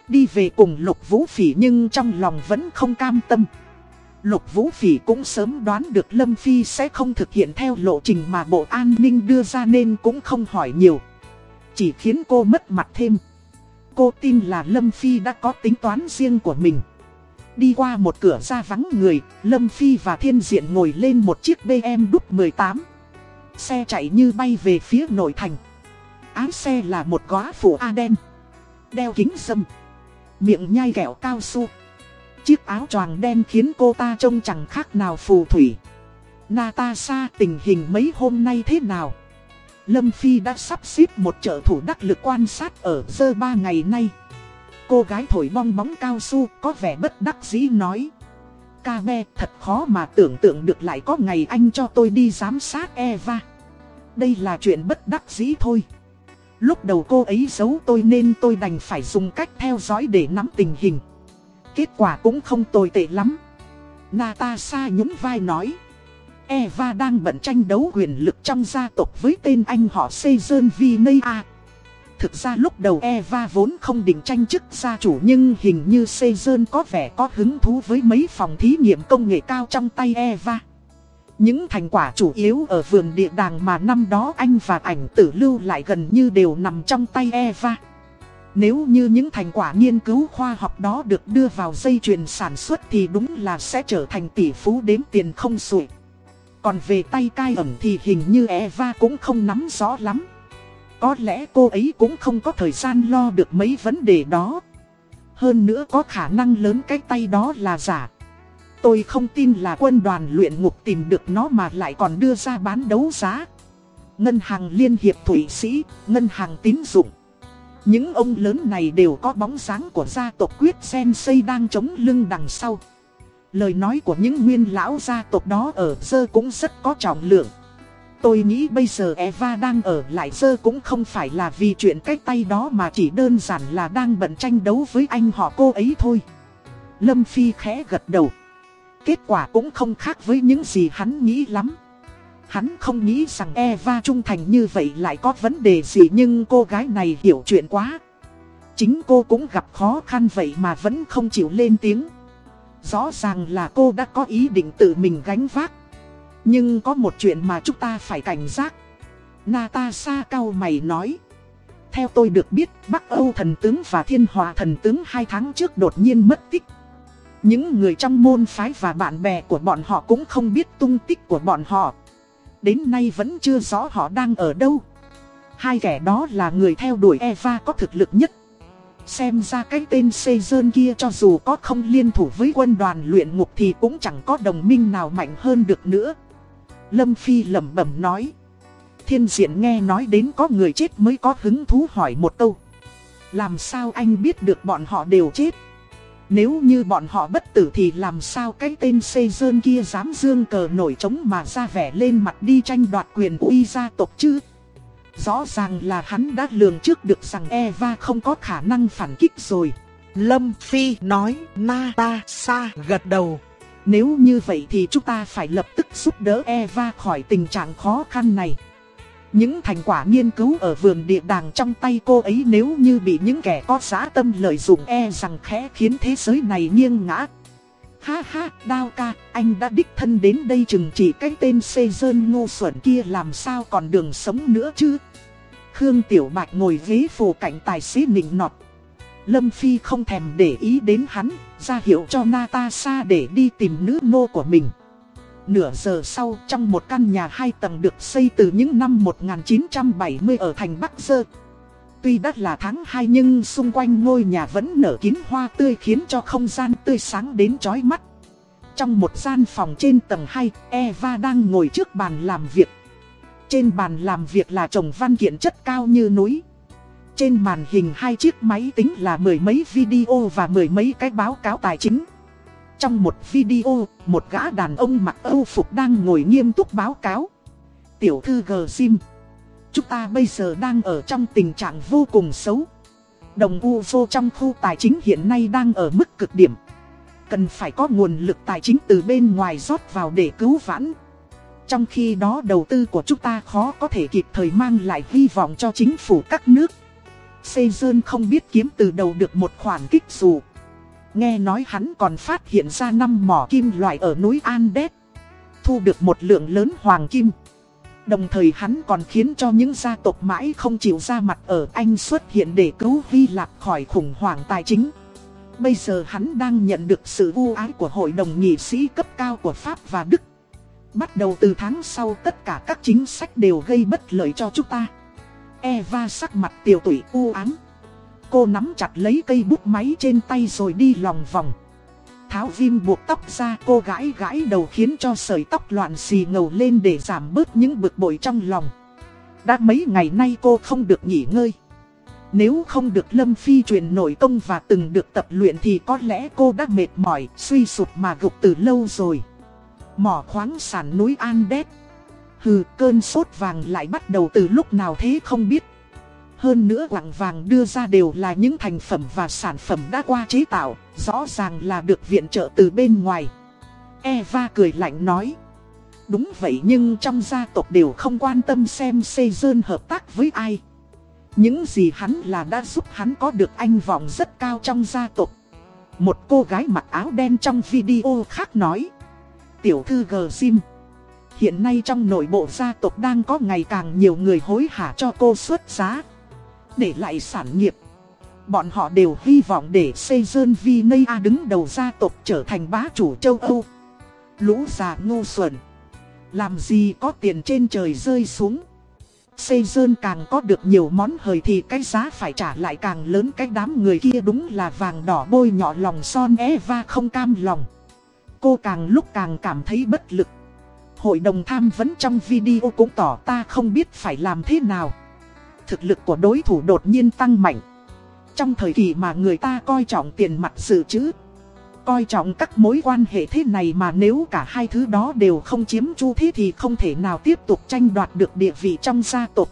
Đi về cùng Lục Vũ Phỉ nhưng trong lòng vẫn không cam tâm. Lục Vũ Phỉ cũng sớm đoán được Lâm Phi sẽ không thực hiện theo lộ trình mà Bộ An ninh đưa ra nên cũng không hỏi nhiều. Chỉ khiến cô mất mặt thêm. Cô tin là Lâm Phi đã có tính toán riêng của mình. Đi qua một cửa ra vắng người, Lâm Phi và Thiên Diện ngồi lên một chiếc BMW 18. Xe chạy như bay về phía nội thành. Áo xe là một góa phủ A đen. Đeo kính dâm. Miệng nhai kẹo cao su. Chiếc áo choàng đen khiến cô ta trông chẳng khác nào phù thủy. Natasha tình hình mấy hôm nay thế nào? Lâm Phi đã sắp xếp một trợ thủ đắc lực quan sát ở dơ ba ngày nay. Cô gái thổi bong bóng cao su, có vẻ bất đắc dĩ nói. Ca me, thật khó mà tưởng tượng được lại có ngày anh cho tôi đi giám sát Eva. Đây là chuyện bất đắc dĩ thôi. Lúc đầu cô ấy giấu tôi nên tôi đành phải dùng cách theo dõi để nắm tình hình. Kết quả cũng không tồi tệ lắm. Natasha nhún vai nói. Eva đang bận tranh đấu quyền lực trong gia tộc với tên anh họ Sejon Vinaya. Thực ra lúc đầu Eva vốn không định tranh chức gia chủ nhưng hình như Caesar có vẻ có hứng thú với mấy phòng thí nghiệm công nghệ cao trong tay Eva. Những thành quả chủ yếu ở vườn địa đàng mà năm đó anh và ảnh tử lưu lại gần như đều nằm trong tay Eva. Nếu như những thành quả nghiên cứu khoa học đó được đưa vào dây chuyền sản xuất thì đúng là sẽ trở thành tỷ phú đếm tiền không sủi. Còn về tay cai ẩm thì hình như Eva cũng không nắm rõ lắm. Có lẽ cô ấy cũng không có thời gian lo được mấy vấn đề đó. Hơn nữa có khả năng lớn cái tay đó là giả. Tôi không tin là quân đoàn luyện ngục tìm được nó mà lại còn đưa ra bán đấu giá. Ngân hàng Liên hiệp Thụy Sĩ, ngân hàng tín dụng. Những ông lớn này đều có bóng dáng của gia tộc quyết sen xây đang chống lưng đằng sau. Lời nói của những nguyên lão gia tộc đó ở dơ cũng rất có trọng lượng. Tôi nghĩ bây giờ Eva đang ở lại sơ cũng không phải là vì chuyện cách tay đó mà chỉ đơn giản là đang bận tranh đấu với anh họ cô ấy thôi. Lâm Phi khẽ gật đầu. Kết quả cũng không khác với những gì hắn nghĩ lắm. Hắn không nghĩ rằng Eva trung thành như vậy lại có vấn đề gì nhưng cô gái này hiểu chuyện quá. Chính cô cũng gặp khó khăn vậy mà vẫn không chịu lên tiếng. Rõ ràng là cô đã có ý định tự mình gánh vác. Nhưng có một chuyện mà chúng ta phải cảnh giác. Natasha cao mày nói. Theo tôi được biết, Bắc Âu thần tướng và Thiên Hòa thần tướng hai tháng trước đột nhiên mất tích. Những người trong môn phái và bạn bè của bọn họ cũng không biết tung tích của bọn họ. Đến nay vẫn chưa rõ họ đang ở đâu. Hai kẻ đó là người theo đuổi Eva có thực lực nhất. Xem ra cái tên Sejern kia cho dù có không liên thủ với quân đoàn luyện ngục thì cũng chẳng có đồng minh nào mạnh hơn được nữa. Lâm Phi lẩm bẩm nói. Thiên diện nghe nói đến có người chết mới có hứng thú hỏi một câu. Làm sao anh biết được bọn họ đều chết? Nếu như bọn họ bất tử thì làm sao cái tên xây dơn kia dám dương cờ nổi trống mà ra vẻ lên mặt đi tranh đoạt quyền uy gia tộc chứ? Rõ ràng là hắn đã lường trước được rằng Eva không có khả năng phản kích rồi. Lâm Phi nói, Na Ta Sa gật đầu. Nếu như vậy thì chúng ta phải lập tức giúp đỡ Eva khỏi tình trạng khó khăn này. Những thành quả nghiên cứu ở vườn địa đàng trong tay cô ấy nếu như bị những kẻ có giá tâm lợi dụng e rằng khẽ khiến thế giới này nghiêng ngã. Ha ha, đao ca, anh đã đích thân đến đây chừng chỉ cái tên xê dơn ngô xuẩn kia làm sao còn đường sống nữa chứ. Khương Tiểu Bạch ngồi ghế phù cạnh tài xế nịnh nọt. Lâm Phi không thèm để ý đến hắn, ra hiệu cho Natasha để đi tìm nữ nô của mình. Nửa giờ sau, trong một căn nhà hai tầng được xây từ những năm 1970 ở thành Bắc Dơ. Tuy đã là tháng 2 nhưng xung quanh ngôi nhà vẫn nở kín hoa tươi khiến cho không gian tươi sáng đến chói mắt. Trong một gian phòng trên tầng 2, Eva đang ngồi trước bàn làm việc. Trên bàn làm việc là chồng văn kiện chất cao như núi. Trên màn hình hai chiếc máy tính là mười mấy video và mười mấy cái báo cáo tài chính. Trong một video, một gã đàn ông mặc âu phục đang ngồi nghiêm túc báo cáo. Tiểu thư G Sim. Chúng ta bây giờ đang ở trong tình trạng vô cùng xấu. Đồng UFO trong khu tài chính hiện nay đang ở mức cực điểm. Cần phải có nguồn lực tài chính từ bên ngoài rót vào để cứu vãn. Trong khi đó đầu tư của chúng ta khó có thể kịp thời mang lại hy vọng cho chính phủ các nước. Sejern không biết kiếm từ đầu được một khoản kích dù. Nghe nói hắn còn phát hiện ra năm mỏ kim loại ở núi Andes. Thu được một lượng lớn hoàng kim. Đồng thời hắn còn khiến cho những gia tộc mãi không chịu ra mặt ở Anh xuất hiện để cứu Vi Lạc khỏi khủng hoảng tài chính. Bây giờ hắn đang nhận được sự ưu ái của hội đồng nghị sĩ cấp cao của Pháp và Đức. Bắt đầu từ tháng sau tất cả các chính sách đều gây bất lợi cho chúng ta. Eva sắc mặt tiểu tụy u ám. Cô nắm chặt lấy cây bút máy trên tay rồi đi lòng vòng. Tháo viêm buộc tóc ra cô gãi gãi đầu khiến cho sợi tóc loạn xì ngầu lên để giảm bớt những bực bội trong lòng. Đã mấy ngày nay cô không được nghỉ ngơi. Nếu không được Lâm Phi truyền nổi công và từng được tập luyện thì có lẽ cô đã mệt mỏi, suy sụp mà gục từ lâu rồi. Mỏ khoáng sản núi Andes. Hừ, cơn sốt vàng lại bắt đầu từ lúc nào thế không biết. Hơn nữa quặng vàng đưa ra đều là những thành phẩm và sản phẩm đã qua chế tạo, rõ ràng là được viện trợ từ bên ngoài. Eva cười lạnh nói. Đúng vậy nhưng trong gia tộc đều không quan tâm xem Sejern hợp tác với ai. Những gì hắn là đã giúp hắn có được anh vọng rất cao trong gia tộc. Một cô gái mặc áo đen trong video khác nói. Tiểu thư G Sim. Hiện nay trong nội bộ gia tộc đang có ngày càng nhiều người hối hả cho cô xuất giá. Để lại sản nghiệp. Bọn họ đều hy vọng để Seijun Vinaya đứng đầu gia tộc trở thành bá chủ châu Âu. Lũ già ngu xuẩn. Làm gì có tiền trên trời rơi xuống. Seijun càng có được nhiều món hời thì cái giá phải trả lại càng lớn cái đám người kia đúng là vàng đỏ bôi nhọ lòng son Eva không cam lòng. Cô càng lúc càng cảm thấy bất lực. Hội đồng tham vấn trong video cũng tỏ ta không biết phải làm thế nào. Thực lực của đối thủ đột nhiên tăng mạnh. Trong thời kỳ mà người ta coi trọng tiền mặt sự chứ, Coi trọng các mối quan hệ thế này mà nếu cả hai thứ đó đều không chiếm chu thế thì không thể nào tiếp tục tranh đoạt được địa vị trong gia tộc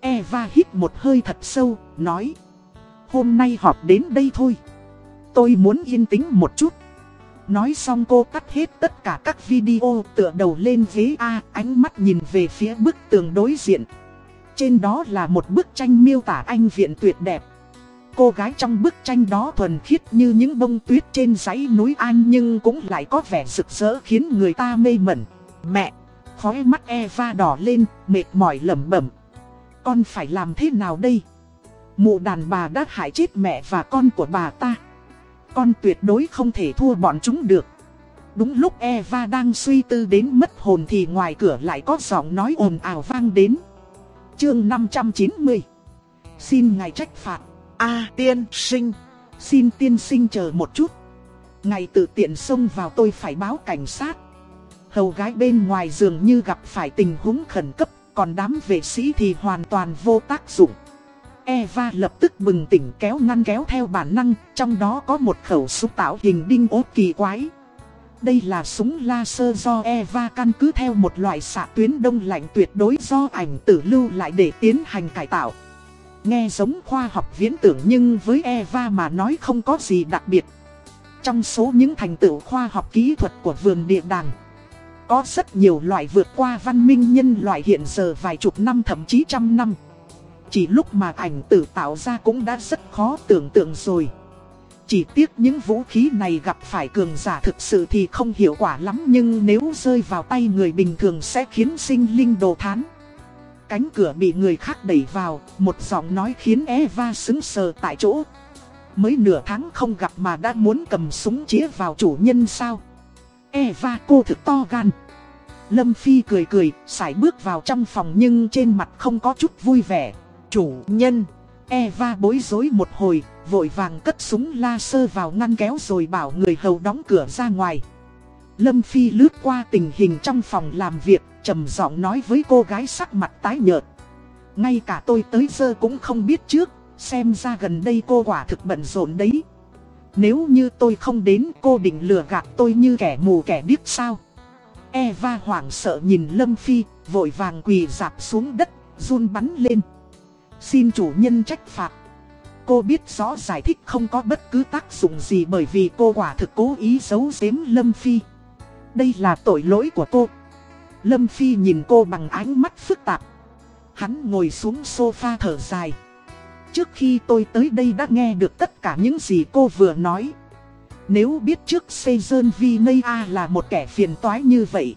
Eva hít một hơi thật sâu, nói Hôm nay họp đến đây thôi Tôi muốn yên tĩnh một chút Nói xong cô cắt hết tất cả các video tựa đầu lên ghế A Ánh mắt nhìn về phía bức tường đối diện Trên đó là một bức tranh miêu tả anh viện tuyệt đẹp Cô gái trong bức tranh đó thuần khiết như những bông tuyết trên dãy núi An nhưng cũng lại có vẻ rực rỡ khiến người ta mê mẩn. Mẹ, khói mắt Eva đỏ lên, mệt mỏi lẩm bẩm. Con phải làm thế nào đây? Mụ đàn bà đã hại chết mẹ và con của bà ta. Con tuyệt đối không thể thua bọn chúng được. Đúng lúc Eva đang suy tư đến mất hồn thì ngoài cửa lại có giọng nói ồn ào vang đến. Chương 590 Xin ngài trách phạt A tiên sinh. Xin tiên sinh chờ một chút. Ngày tự tiện xông vào tôi phải báo cảnh sát. Hầu gái bên ngoài dường như gặp phải tình huống khẩn cấp, còn đám vệ sĩ thì hoàn toàn vô tác dụng. Eva lập tức bừng tỉnh kéo ngăn kéo theo bản năng, trong đó có một khẩu súng tạo hình đinh ốt kỳ quái. Đây là súng laser do Eva căn cứ theo một loại xạ tuyến đông lạnh tuyệt đối do ảnh tử lưu lại để tiến hành cải tạo. Nghe giống khoa học viễn tưởng nhưng với Eva mà nói không có gì đặc biệt. Trong số những thành tựu khoa học kỹ thuật của vườn địa đàng, có rất nhiều loại vượt qua văn minh nhân loại hiện giờ vài chục năm thậm chí trăm năm. Chỉ lúc mà ảnh tử tạo ra cũng đã rất khó tưởng tượng rồi. Chỉ tiếc những vũ khí này gặp phải cường giả thực sự thì không hiệu quả lắm nhưng nếu rơi vào tay người bình thường sẽ khiến sinh linh đồ thán. Cánh cửa bị người khác đẩy vào, một giọng nói khiến Eva xứng sờ tại chỗ. Mới nửa tháng không gặp mà đã muốn cầm súng chĩa vào chủ nhân sao? Eva cô thực to gan. Lâm Phi cười cười, sải bước vào trong phòng nhưng trên mặt không có chút vui vẻ. Chủ nhân, Eva bối rối một hồi, vội vàng cất súng la sơ vào ngăn kéo rồi bảo người hầu đóng cửa ra ngoài. Lâm Phi lướt qua tình hình trong phòng làm việc, trầm giọng nói với cô gái sắc mặt tái nhợt. Ngay cả tôi tới giờ cũng không biết trước, xem ra gần đây cô quả thực bận rộn đấy. Nếu như tôi không đến cô định lừa gạt tôi như kẻ mù kẻ điếc sao? Eva hoảng sợ nhìn Lâm Phi, vội vàng quỳ dạp xuống đất, run bắn lên. Xin chủ nhân trách phạt. Cô biết rõ giải thích không có bất cứ tác dụng gì bởi vì cô quả thực cố ý giấu giếm Lâm Phi. Đây là tội lỗi của cô. Lâm Phi nhìn cô bằng ánh mắt phức tạp. Hắn ngồi xuống sofa thở dài. Trước khi tôi tới đây đã nghe được tất cả những gì cô vừa nói. Nếu biết trước Seijun Vinaya là một kẻ phiền toái như vậy.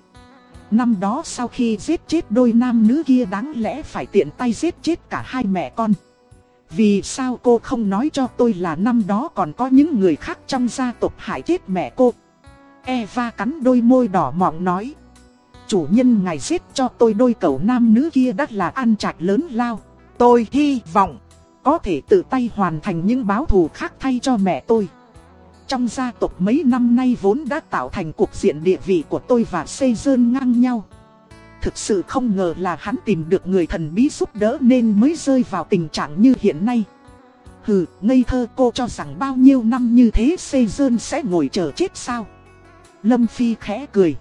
Năm đó sau khi giết chết đôi nam nữ kia đáng lẽ phải tiện tay giết chết cả hai mẹ con. Vì sao cô không nói cho tôi là năm đó còn có những người khác trong gia tộc hại chết mẹ cô? Eva cắn đôi môi đỏ mọng nói. Chủ nhân ngài giết cho tôi đôi cậu nam nữ kia đắt là ăn trạch lớn lao. Tôi hy vọng có thể tự tay hoàn thành những báo thù khác thay cho mẹ tôi. Trong gia tộc mấy năm nay vốn đã tạo thành cuộc diện địa vị của tôi và xây dơn ngang nhau. Thực sự không ngờ là hắn tìm được người thần bí giúp đỡ nên mới rơi vào tình trạng như hiện nay. Hừ, ngây thơ cô cho rằng bao nhiêu năm như thế xây dơn sẽ ngồi chờ chết sao? Lâm Phi khẽ cười.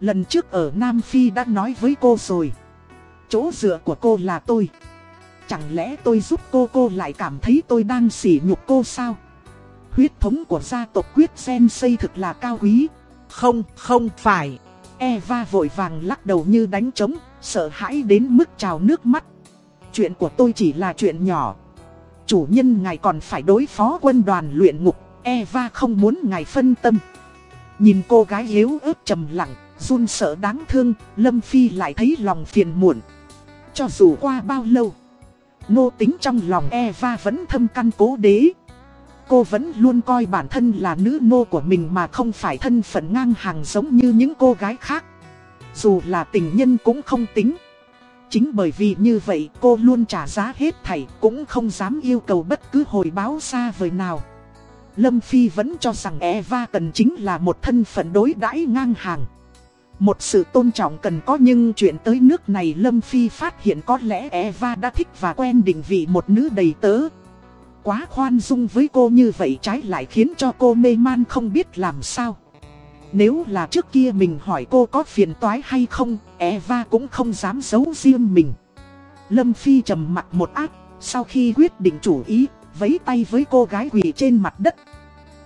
Lần trước ở Nam Phi đã nói với cô rồi. Chỗ dựa của cô là tôi. Chẳng lẽ tôi giúp cô cô lại cảm thấy tôi đang sỉ nhục cô sao? Huyết thống của gia tộc quyết sen xây thực là cao quý. Không, không phải. Eva vội vàng lắc đầu như đánh trống, sợ hãi đến mức trào nước mắt. Chuyện của tôi chỉ là chuyện nhỏ. Chủ nhân ngài còn phải đối phó quân đoàn luyện ngục, Eva không muốn ngài phân tâm. Nhìn cô gái yếu ớt trầm lặng, Run sợ đáng thương, Lâm Phi lại thấy lòng phiền muộn. Cho dù qua bao lâu, ngô tính trong lòng Eva vẫn thâm căn cố đế. Cô vẫn luôn coi bản thân là nữ nô của mình mà không phải thân phận ngang hàng giống như những cô gái khác. Dù là tình nhân cũng không tính. Chính bởi vì như vậy, cô luôn trả giá hết thảy, cũng không dám yêu cầu bất cứ hồi báo xa vời nào. Lâm Phi vẫn cho rằng Eva cần chính là một thân phận đối đãi ngang hàng. Một sự tôn trọng cần có nhưng chuyện tới nước này Lâm Phi phát hiện có lẽ Eva đã thích và quen định vị một nữ đầy tớ. Quá khoan dung với cô như vậy trái lại khiến cho cô mê man không biết làm sao. Nếu là trước kia mình hỏi cô có phiền toái hay không, Eva cũng không dám giấu riêng mình. Lâm Phi trầm mặt một ác, sau khi quyết định chủ ý, vấy tay với cô gái quỳ trên mặt đất.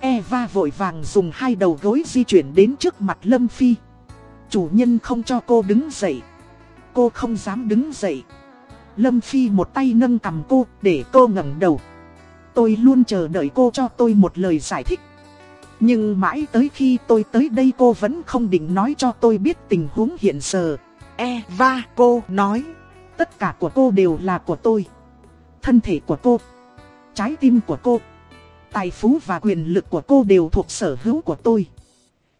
Eva vội vàng dùng hai đầu gối di chuyển đến trước mặt Lâm Phi. Chủ nhân không cho cô đứng dậy. Cô không dám đứng dậy. Lâm Phi một tay nâng cầm cô để cô ngẩng đầu. Tôi luôn chờ đợi cô cho tôi một lời giải thích. Nhưng mãi tới khi tôi tới đây cô vẫn không định nói cho tôi biết tình huống hiện giờ. Eva cô nói. Tất cả của cô đều là của tôi. Thân thể của cô. Trái tim của cô. Tài phú và quyền lực của cô đều thuộc sở hữu của tôi.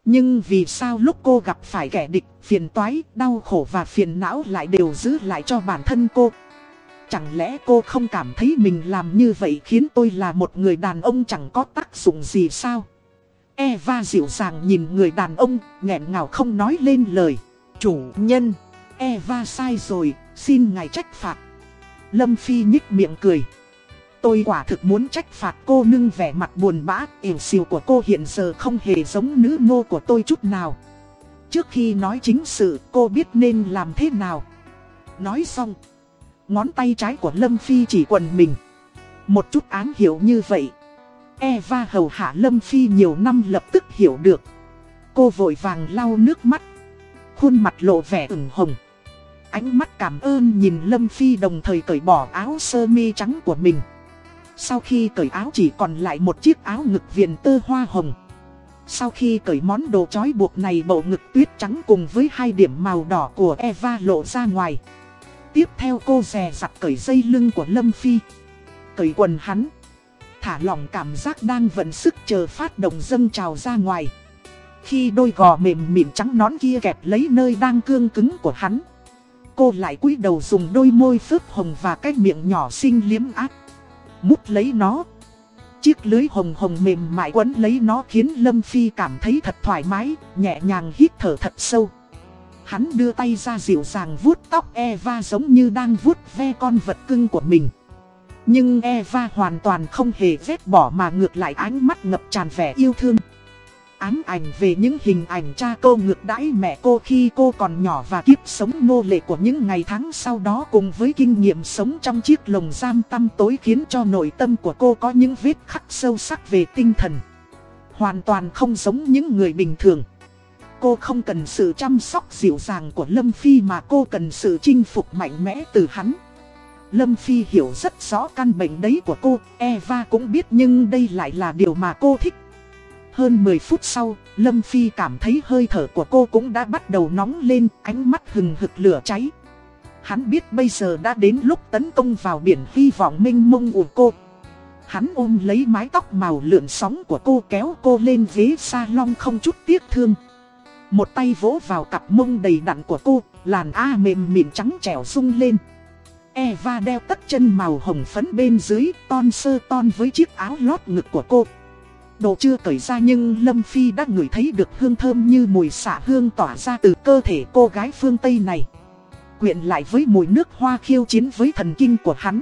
Nhưng vì sao lúc cô gặp phải kẻ địch, phiền toái, đau khổ và phiền não lại đều giữ lại cho bản thân cô? Chẳng lẽ cô không cảm thấy mình làm như vậy khiến tôi là một người đàn ông chẳng có tác dụng gì sao? Eva dịu dàng nhìn người đàn ông, nghẹn ngào không nói lên lời. Chủ nhân, Eva sai rồi, xin ngài trách phạt. Lâm Phi nhích miệng cười. Tôi quả thực muốn trách phạt cô nưng vẻ mặt buồn bã, ỉu xìu của cô hiện giờ không hề giống nữ nô của tôi chút nào. Trước khi nói chính sự, cô biết nên làm thế nào. Nói xong, ngón tay trái của Lâm Phi chỉ quần mình. Một chút án hiểu như vậy. Eva hầu hạ Lâm Phi nhiều năm lập tức hiểu được. Cô vội vàng lau nước mắt. Khuôn mặt lộ vẻ ửng hồng. Ánh mắt cảm ơn nhìn Lâm Phi đồng thời cởi bỏ áo sơ mi trắng của mình. Sau khi cởi áo chỉ còn lại một chiếc áo ngực viền tơ hoa hồng. Sau khi cởi món đồ trói buộc này bộ ngực tuyết trắng cùng với hai điểm màu đỏ của Eva lộ ra ngoài. Tiếp theo cô rè rặt cởi dây lưng của Lâm Phi. Cởi quần hắn. Thả lỏng cảm giác đang vận sức chờ phát động dâng trào ra ngoài. Khi đôi gò mềm mịn trắng nón kia kẹp lấy nơi đang cương cứng của hắn. Cô lại cúi đầu dùng đôi môi phớp hồng và cái miệng nhỏ xinh liếm áp mút lấy nó. Chiếc lưới hồng hồng mềm mại quấn lấy nó khiến Lâm Phi cảm thấy thật thoải mái, nhẹ nhàng hít thở thật sâu. Hắn đưa tay ra dịu dàng vuốt tóc Eva giống như đang vuốt ve con vật cưng của mình. Nhưng Eva hoàn toàn không hề vết bỏ mà ngược lại ánh mắt ngập tràn vẻ yêu thương ám ảnh về những hình ảnh cha cô ngược đãi mẹ cô khi cô còn nhỏ và kiếp sống nô lệ của những ngày tháng sau đó cùng với kinh nghiệm sống trong chiếc lồng giam tăm tối khiến cho nội tâm của cô có những vết khắc sâu sắc về tinh thần. Hoàn toàn không giống những người bình thường. Cô không cần sự chăm sóc dịu dàng của Lâm Phi mà cô cần sự chinh phục mạnh mẽ từ hắn. Lâm Phi hiểu rất rõ căn bệnh đấy của cô, Eva cũng biết nhưng đây lại là điều mà cô thích. Hơn 10 phút sau, Lâm Phi cảm thấy hơi thở của cô cũng đã bắt đầu nóng lên, ánh mắt hừng hực lửa cháy. Hắn biết bây giờ đã đến lúc tấn công vào biển hy vọng minh mông của cô. Hắn ôm lấy mái tóc màu lượn sóng của cô kéo cô lên ghế salon không chút tiếc thương. Một tay vỗ vào cặp mông đầy đặn của cô, làn A mềm mịn trắng trẻo sung lên. Eva đeo tất chân màu hồng phấn bên dưới, ton sơ ton với chiếc áo lót ngực của cô. Đồ chưa cởi ra nhưng Lâm Phi đã ngửi thấy được hương thơm như mùi xạ hương tỏa ra từ cơ thể cô gái phương Tây này. Quyện lại với mùi nước hoa khiêu chiến với thần kinh của hắn.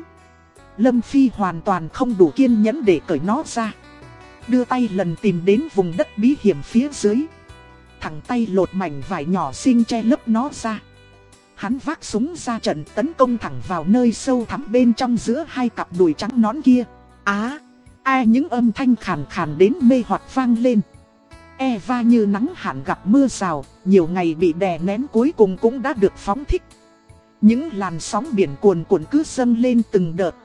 Lâm Phi hoàn toàn không đủ kiên nhẫn để cởi nó ra. Đưa tay lần tìm đến vùng đất bí hiểm phía dưới. Thẳng tay lột mảnh vải nhỏ xinh che lấp nó ra. Hắn vác súng ra trận tấn công thẳng vào nơi sâu thẳm bên trong giữa hai cặp đùi trắng nón kia. Á! Ai những âm thanh khàn khàn đến mê hoặc vang lên. Eva như nắng hạn gặp mưa rào, nhiều ngày bị đè nén cuối cùng cũng đã được phóng thích. Những làn sóng biển cuồn cuộn cứ dâng lên từng đợt.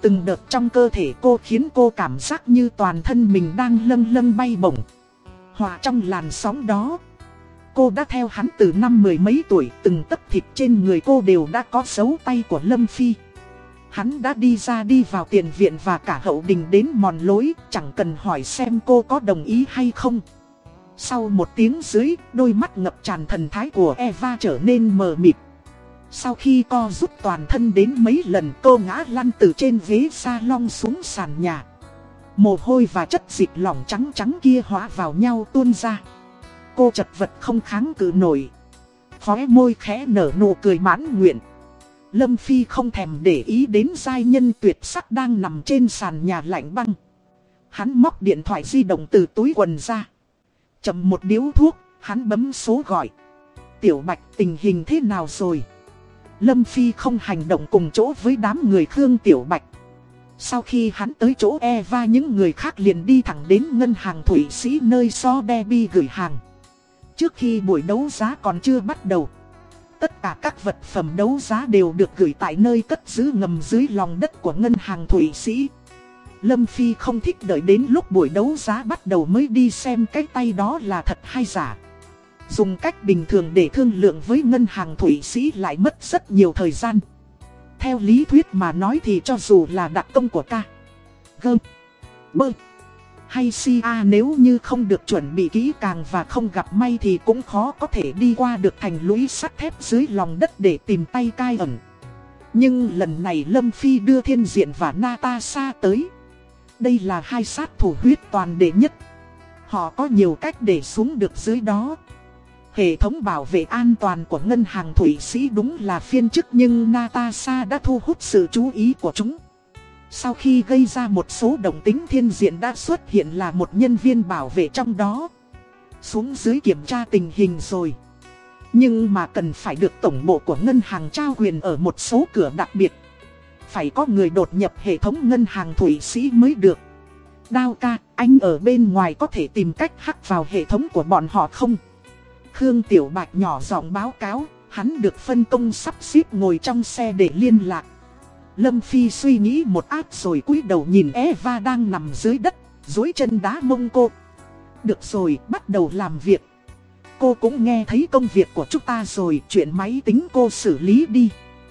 Từng đợt trong cơ thể cô khiến cô cảm giác như toàn thân mình đang lâng lâng bay bổng. Hòa trong làn sóng đó. Cô đã theo hắn từ năm mười mấy tuổi, từng tấc thịt trên người cô đều đã có dấu tay của Lâm Phi. Hắn đã đi ra đi vào tiền viện và cả hậu đình đến mòn lối, chẳng cần hỏi xem cô có đồng ý hay không. Sau một tiếng dưới, đôi mắt ngập tràn thần thái của Eva trở nên mờ mịt. Sau khi co rút toàn thân đến mấy lần cô ngã lăn từ trên ghế salon xuống sàn nhà. Mồ hôi và chất dịch lỏng trắng trắng kia hóa vào nhau tuôn ra. Cô chật vật không kháng cự nổi. Khóe môi khẽ nở nụ cười mãn nguyện. Lâm Phi không thèm để ý đến giai nhân tuyệt sắc đang nằm trên sàn nhà lạnh băng. Hắn móc điện thoại di động từ túi quần ra. Chầm một điếu thuốc, hắn bấm số gọi. Tiểu Bạch tình hình thế nào rồi? Lâm Phi không hành động cùng chỗ với đám người Khương Tiểu Bạch. Sau khi hắn tới chỗ Eva những người khác liền đi thẳng đến ngân hàng Thụy Sĩ nơi So Debbie gửi hàng. Trước khi buổi đấu giá còn chưa bắt đầu, tất cả các vật phẩm đấu giá đều được gửi tại nơi cất giữ ngầm dưới lòng đất của ngân hàng Thụy Sĩ. Lâm Phi không thích đợi đến lúc buổi đấu giá bắt đầu mới đi xem cái tay đó là thật hay giả. Dùng cách bình thường để thương lượng với ngân hàng Thụy Sĩ lại mất rất nhiều thời gian. Theo lý thuyết mà nói thì cho dù là đặc công của ca, gơm, bơ, hay si a nếu như không được chuẩn bị kỹ càng và không gặp may thì cũng khó có thể đi qua được thành lũy sắt thép dưới lòng đất để tìm tay cai ẩn. Nhưng lần này Lâm Phi đưa Thiên Diện và Natasha tới. Đây là hai sát thủ huyết toàn đệ nhất. Họ có nhiều cách để xuống được dưới đó. Hệ thống bảo vệ an toàn của ngân hàng Thụy Sĩ đúng là phiên chức nhưng Natasha đã thu hút sự chú ý của chúng. Sau khi gây ra một số động tính thiên diện đã xuất hiện là một nhân viên bảo vệ trong đó. Xuống dưới kiểm tra tình hình rồi. Nhưng mà cần phải được tổng bộ của ngân hàng trao quyền ở một số cửa đặc biệt. Phải có người đột nhập hệ thống ngân hàng Thụy Sĩ mới được. Đao ca, anh ở bên ngoài có thể tìm cách hack vào hệ thống của bọn họ không? Khương Tiểu Bạch nhỏ giọng báo cáo, hắn được phân công sắp xếp ngồi trong xe để liên lạc. Lâm Phi suy nghĩ một áp rồi cúi đầu nhìn Eva đang nằm dưới đất, dối chân đá mông cô. Được rồi, bắt đầu làm việc. Cô cũng nghe thấy công việc của chúng ta rồi, chuyện máy tính cô xử lý đi.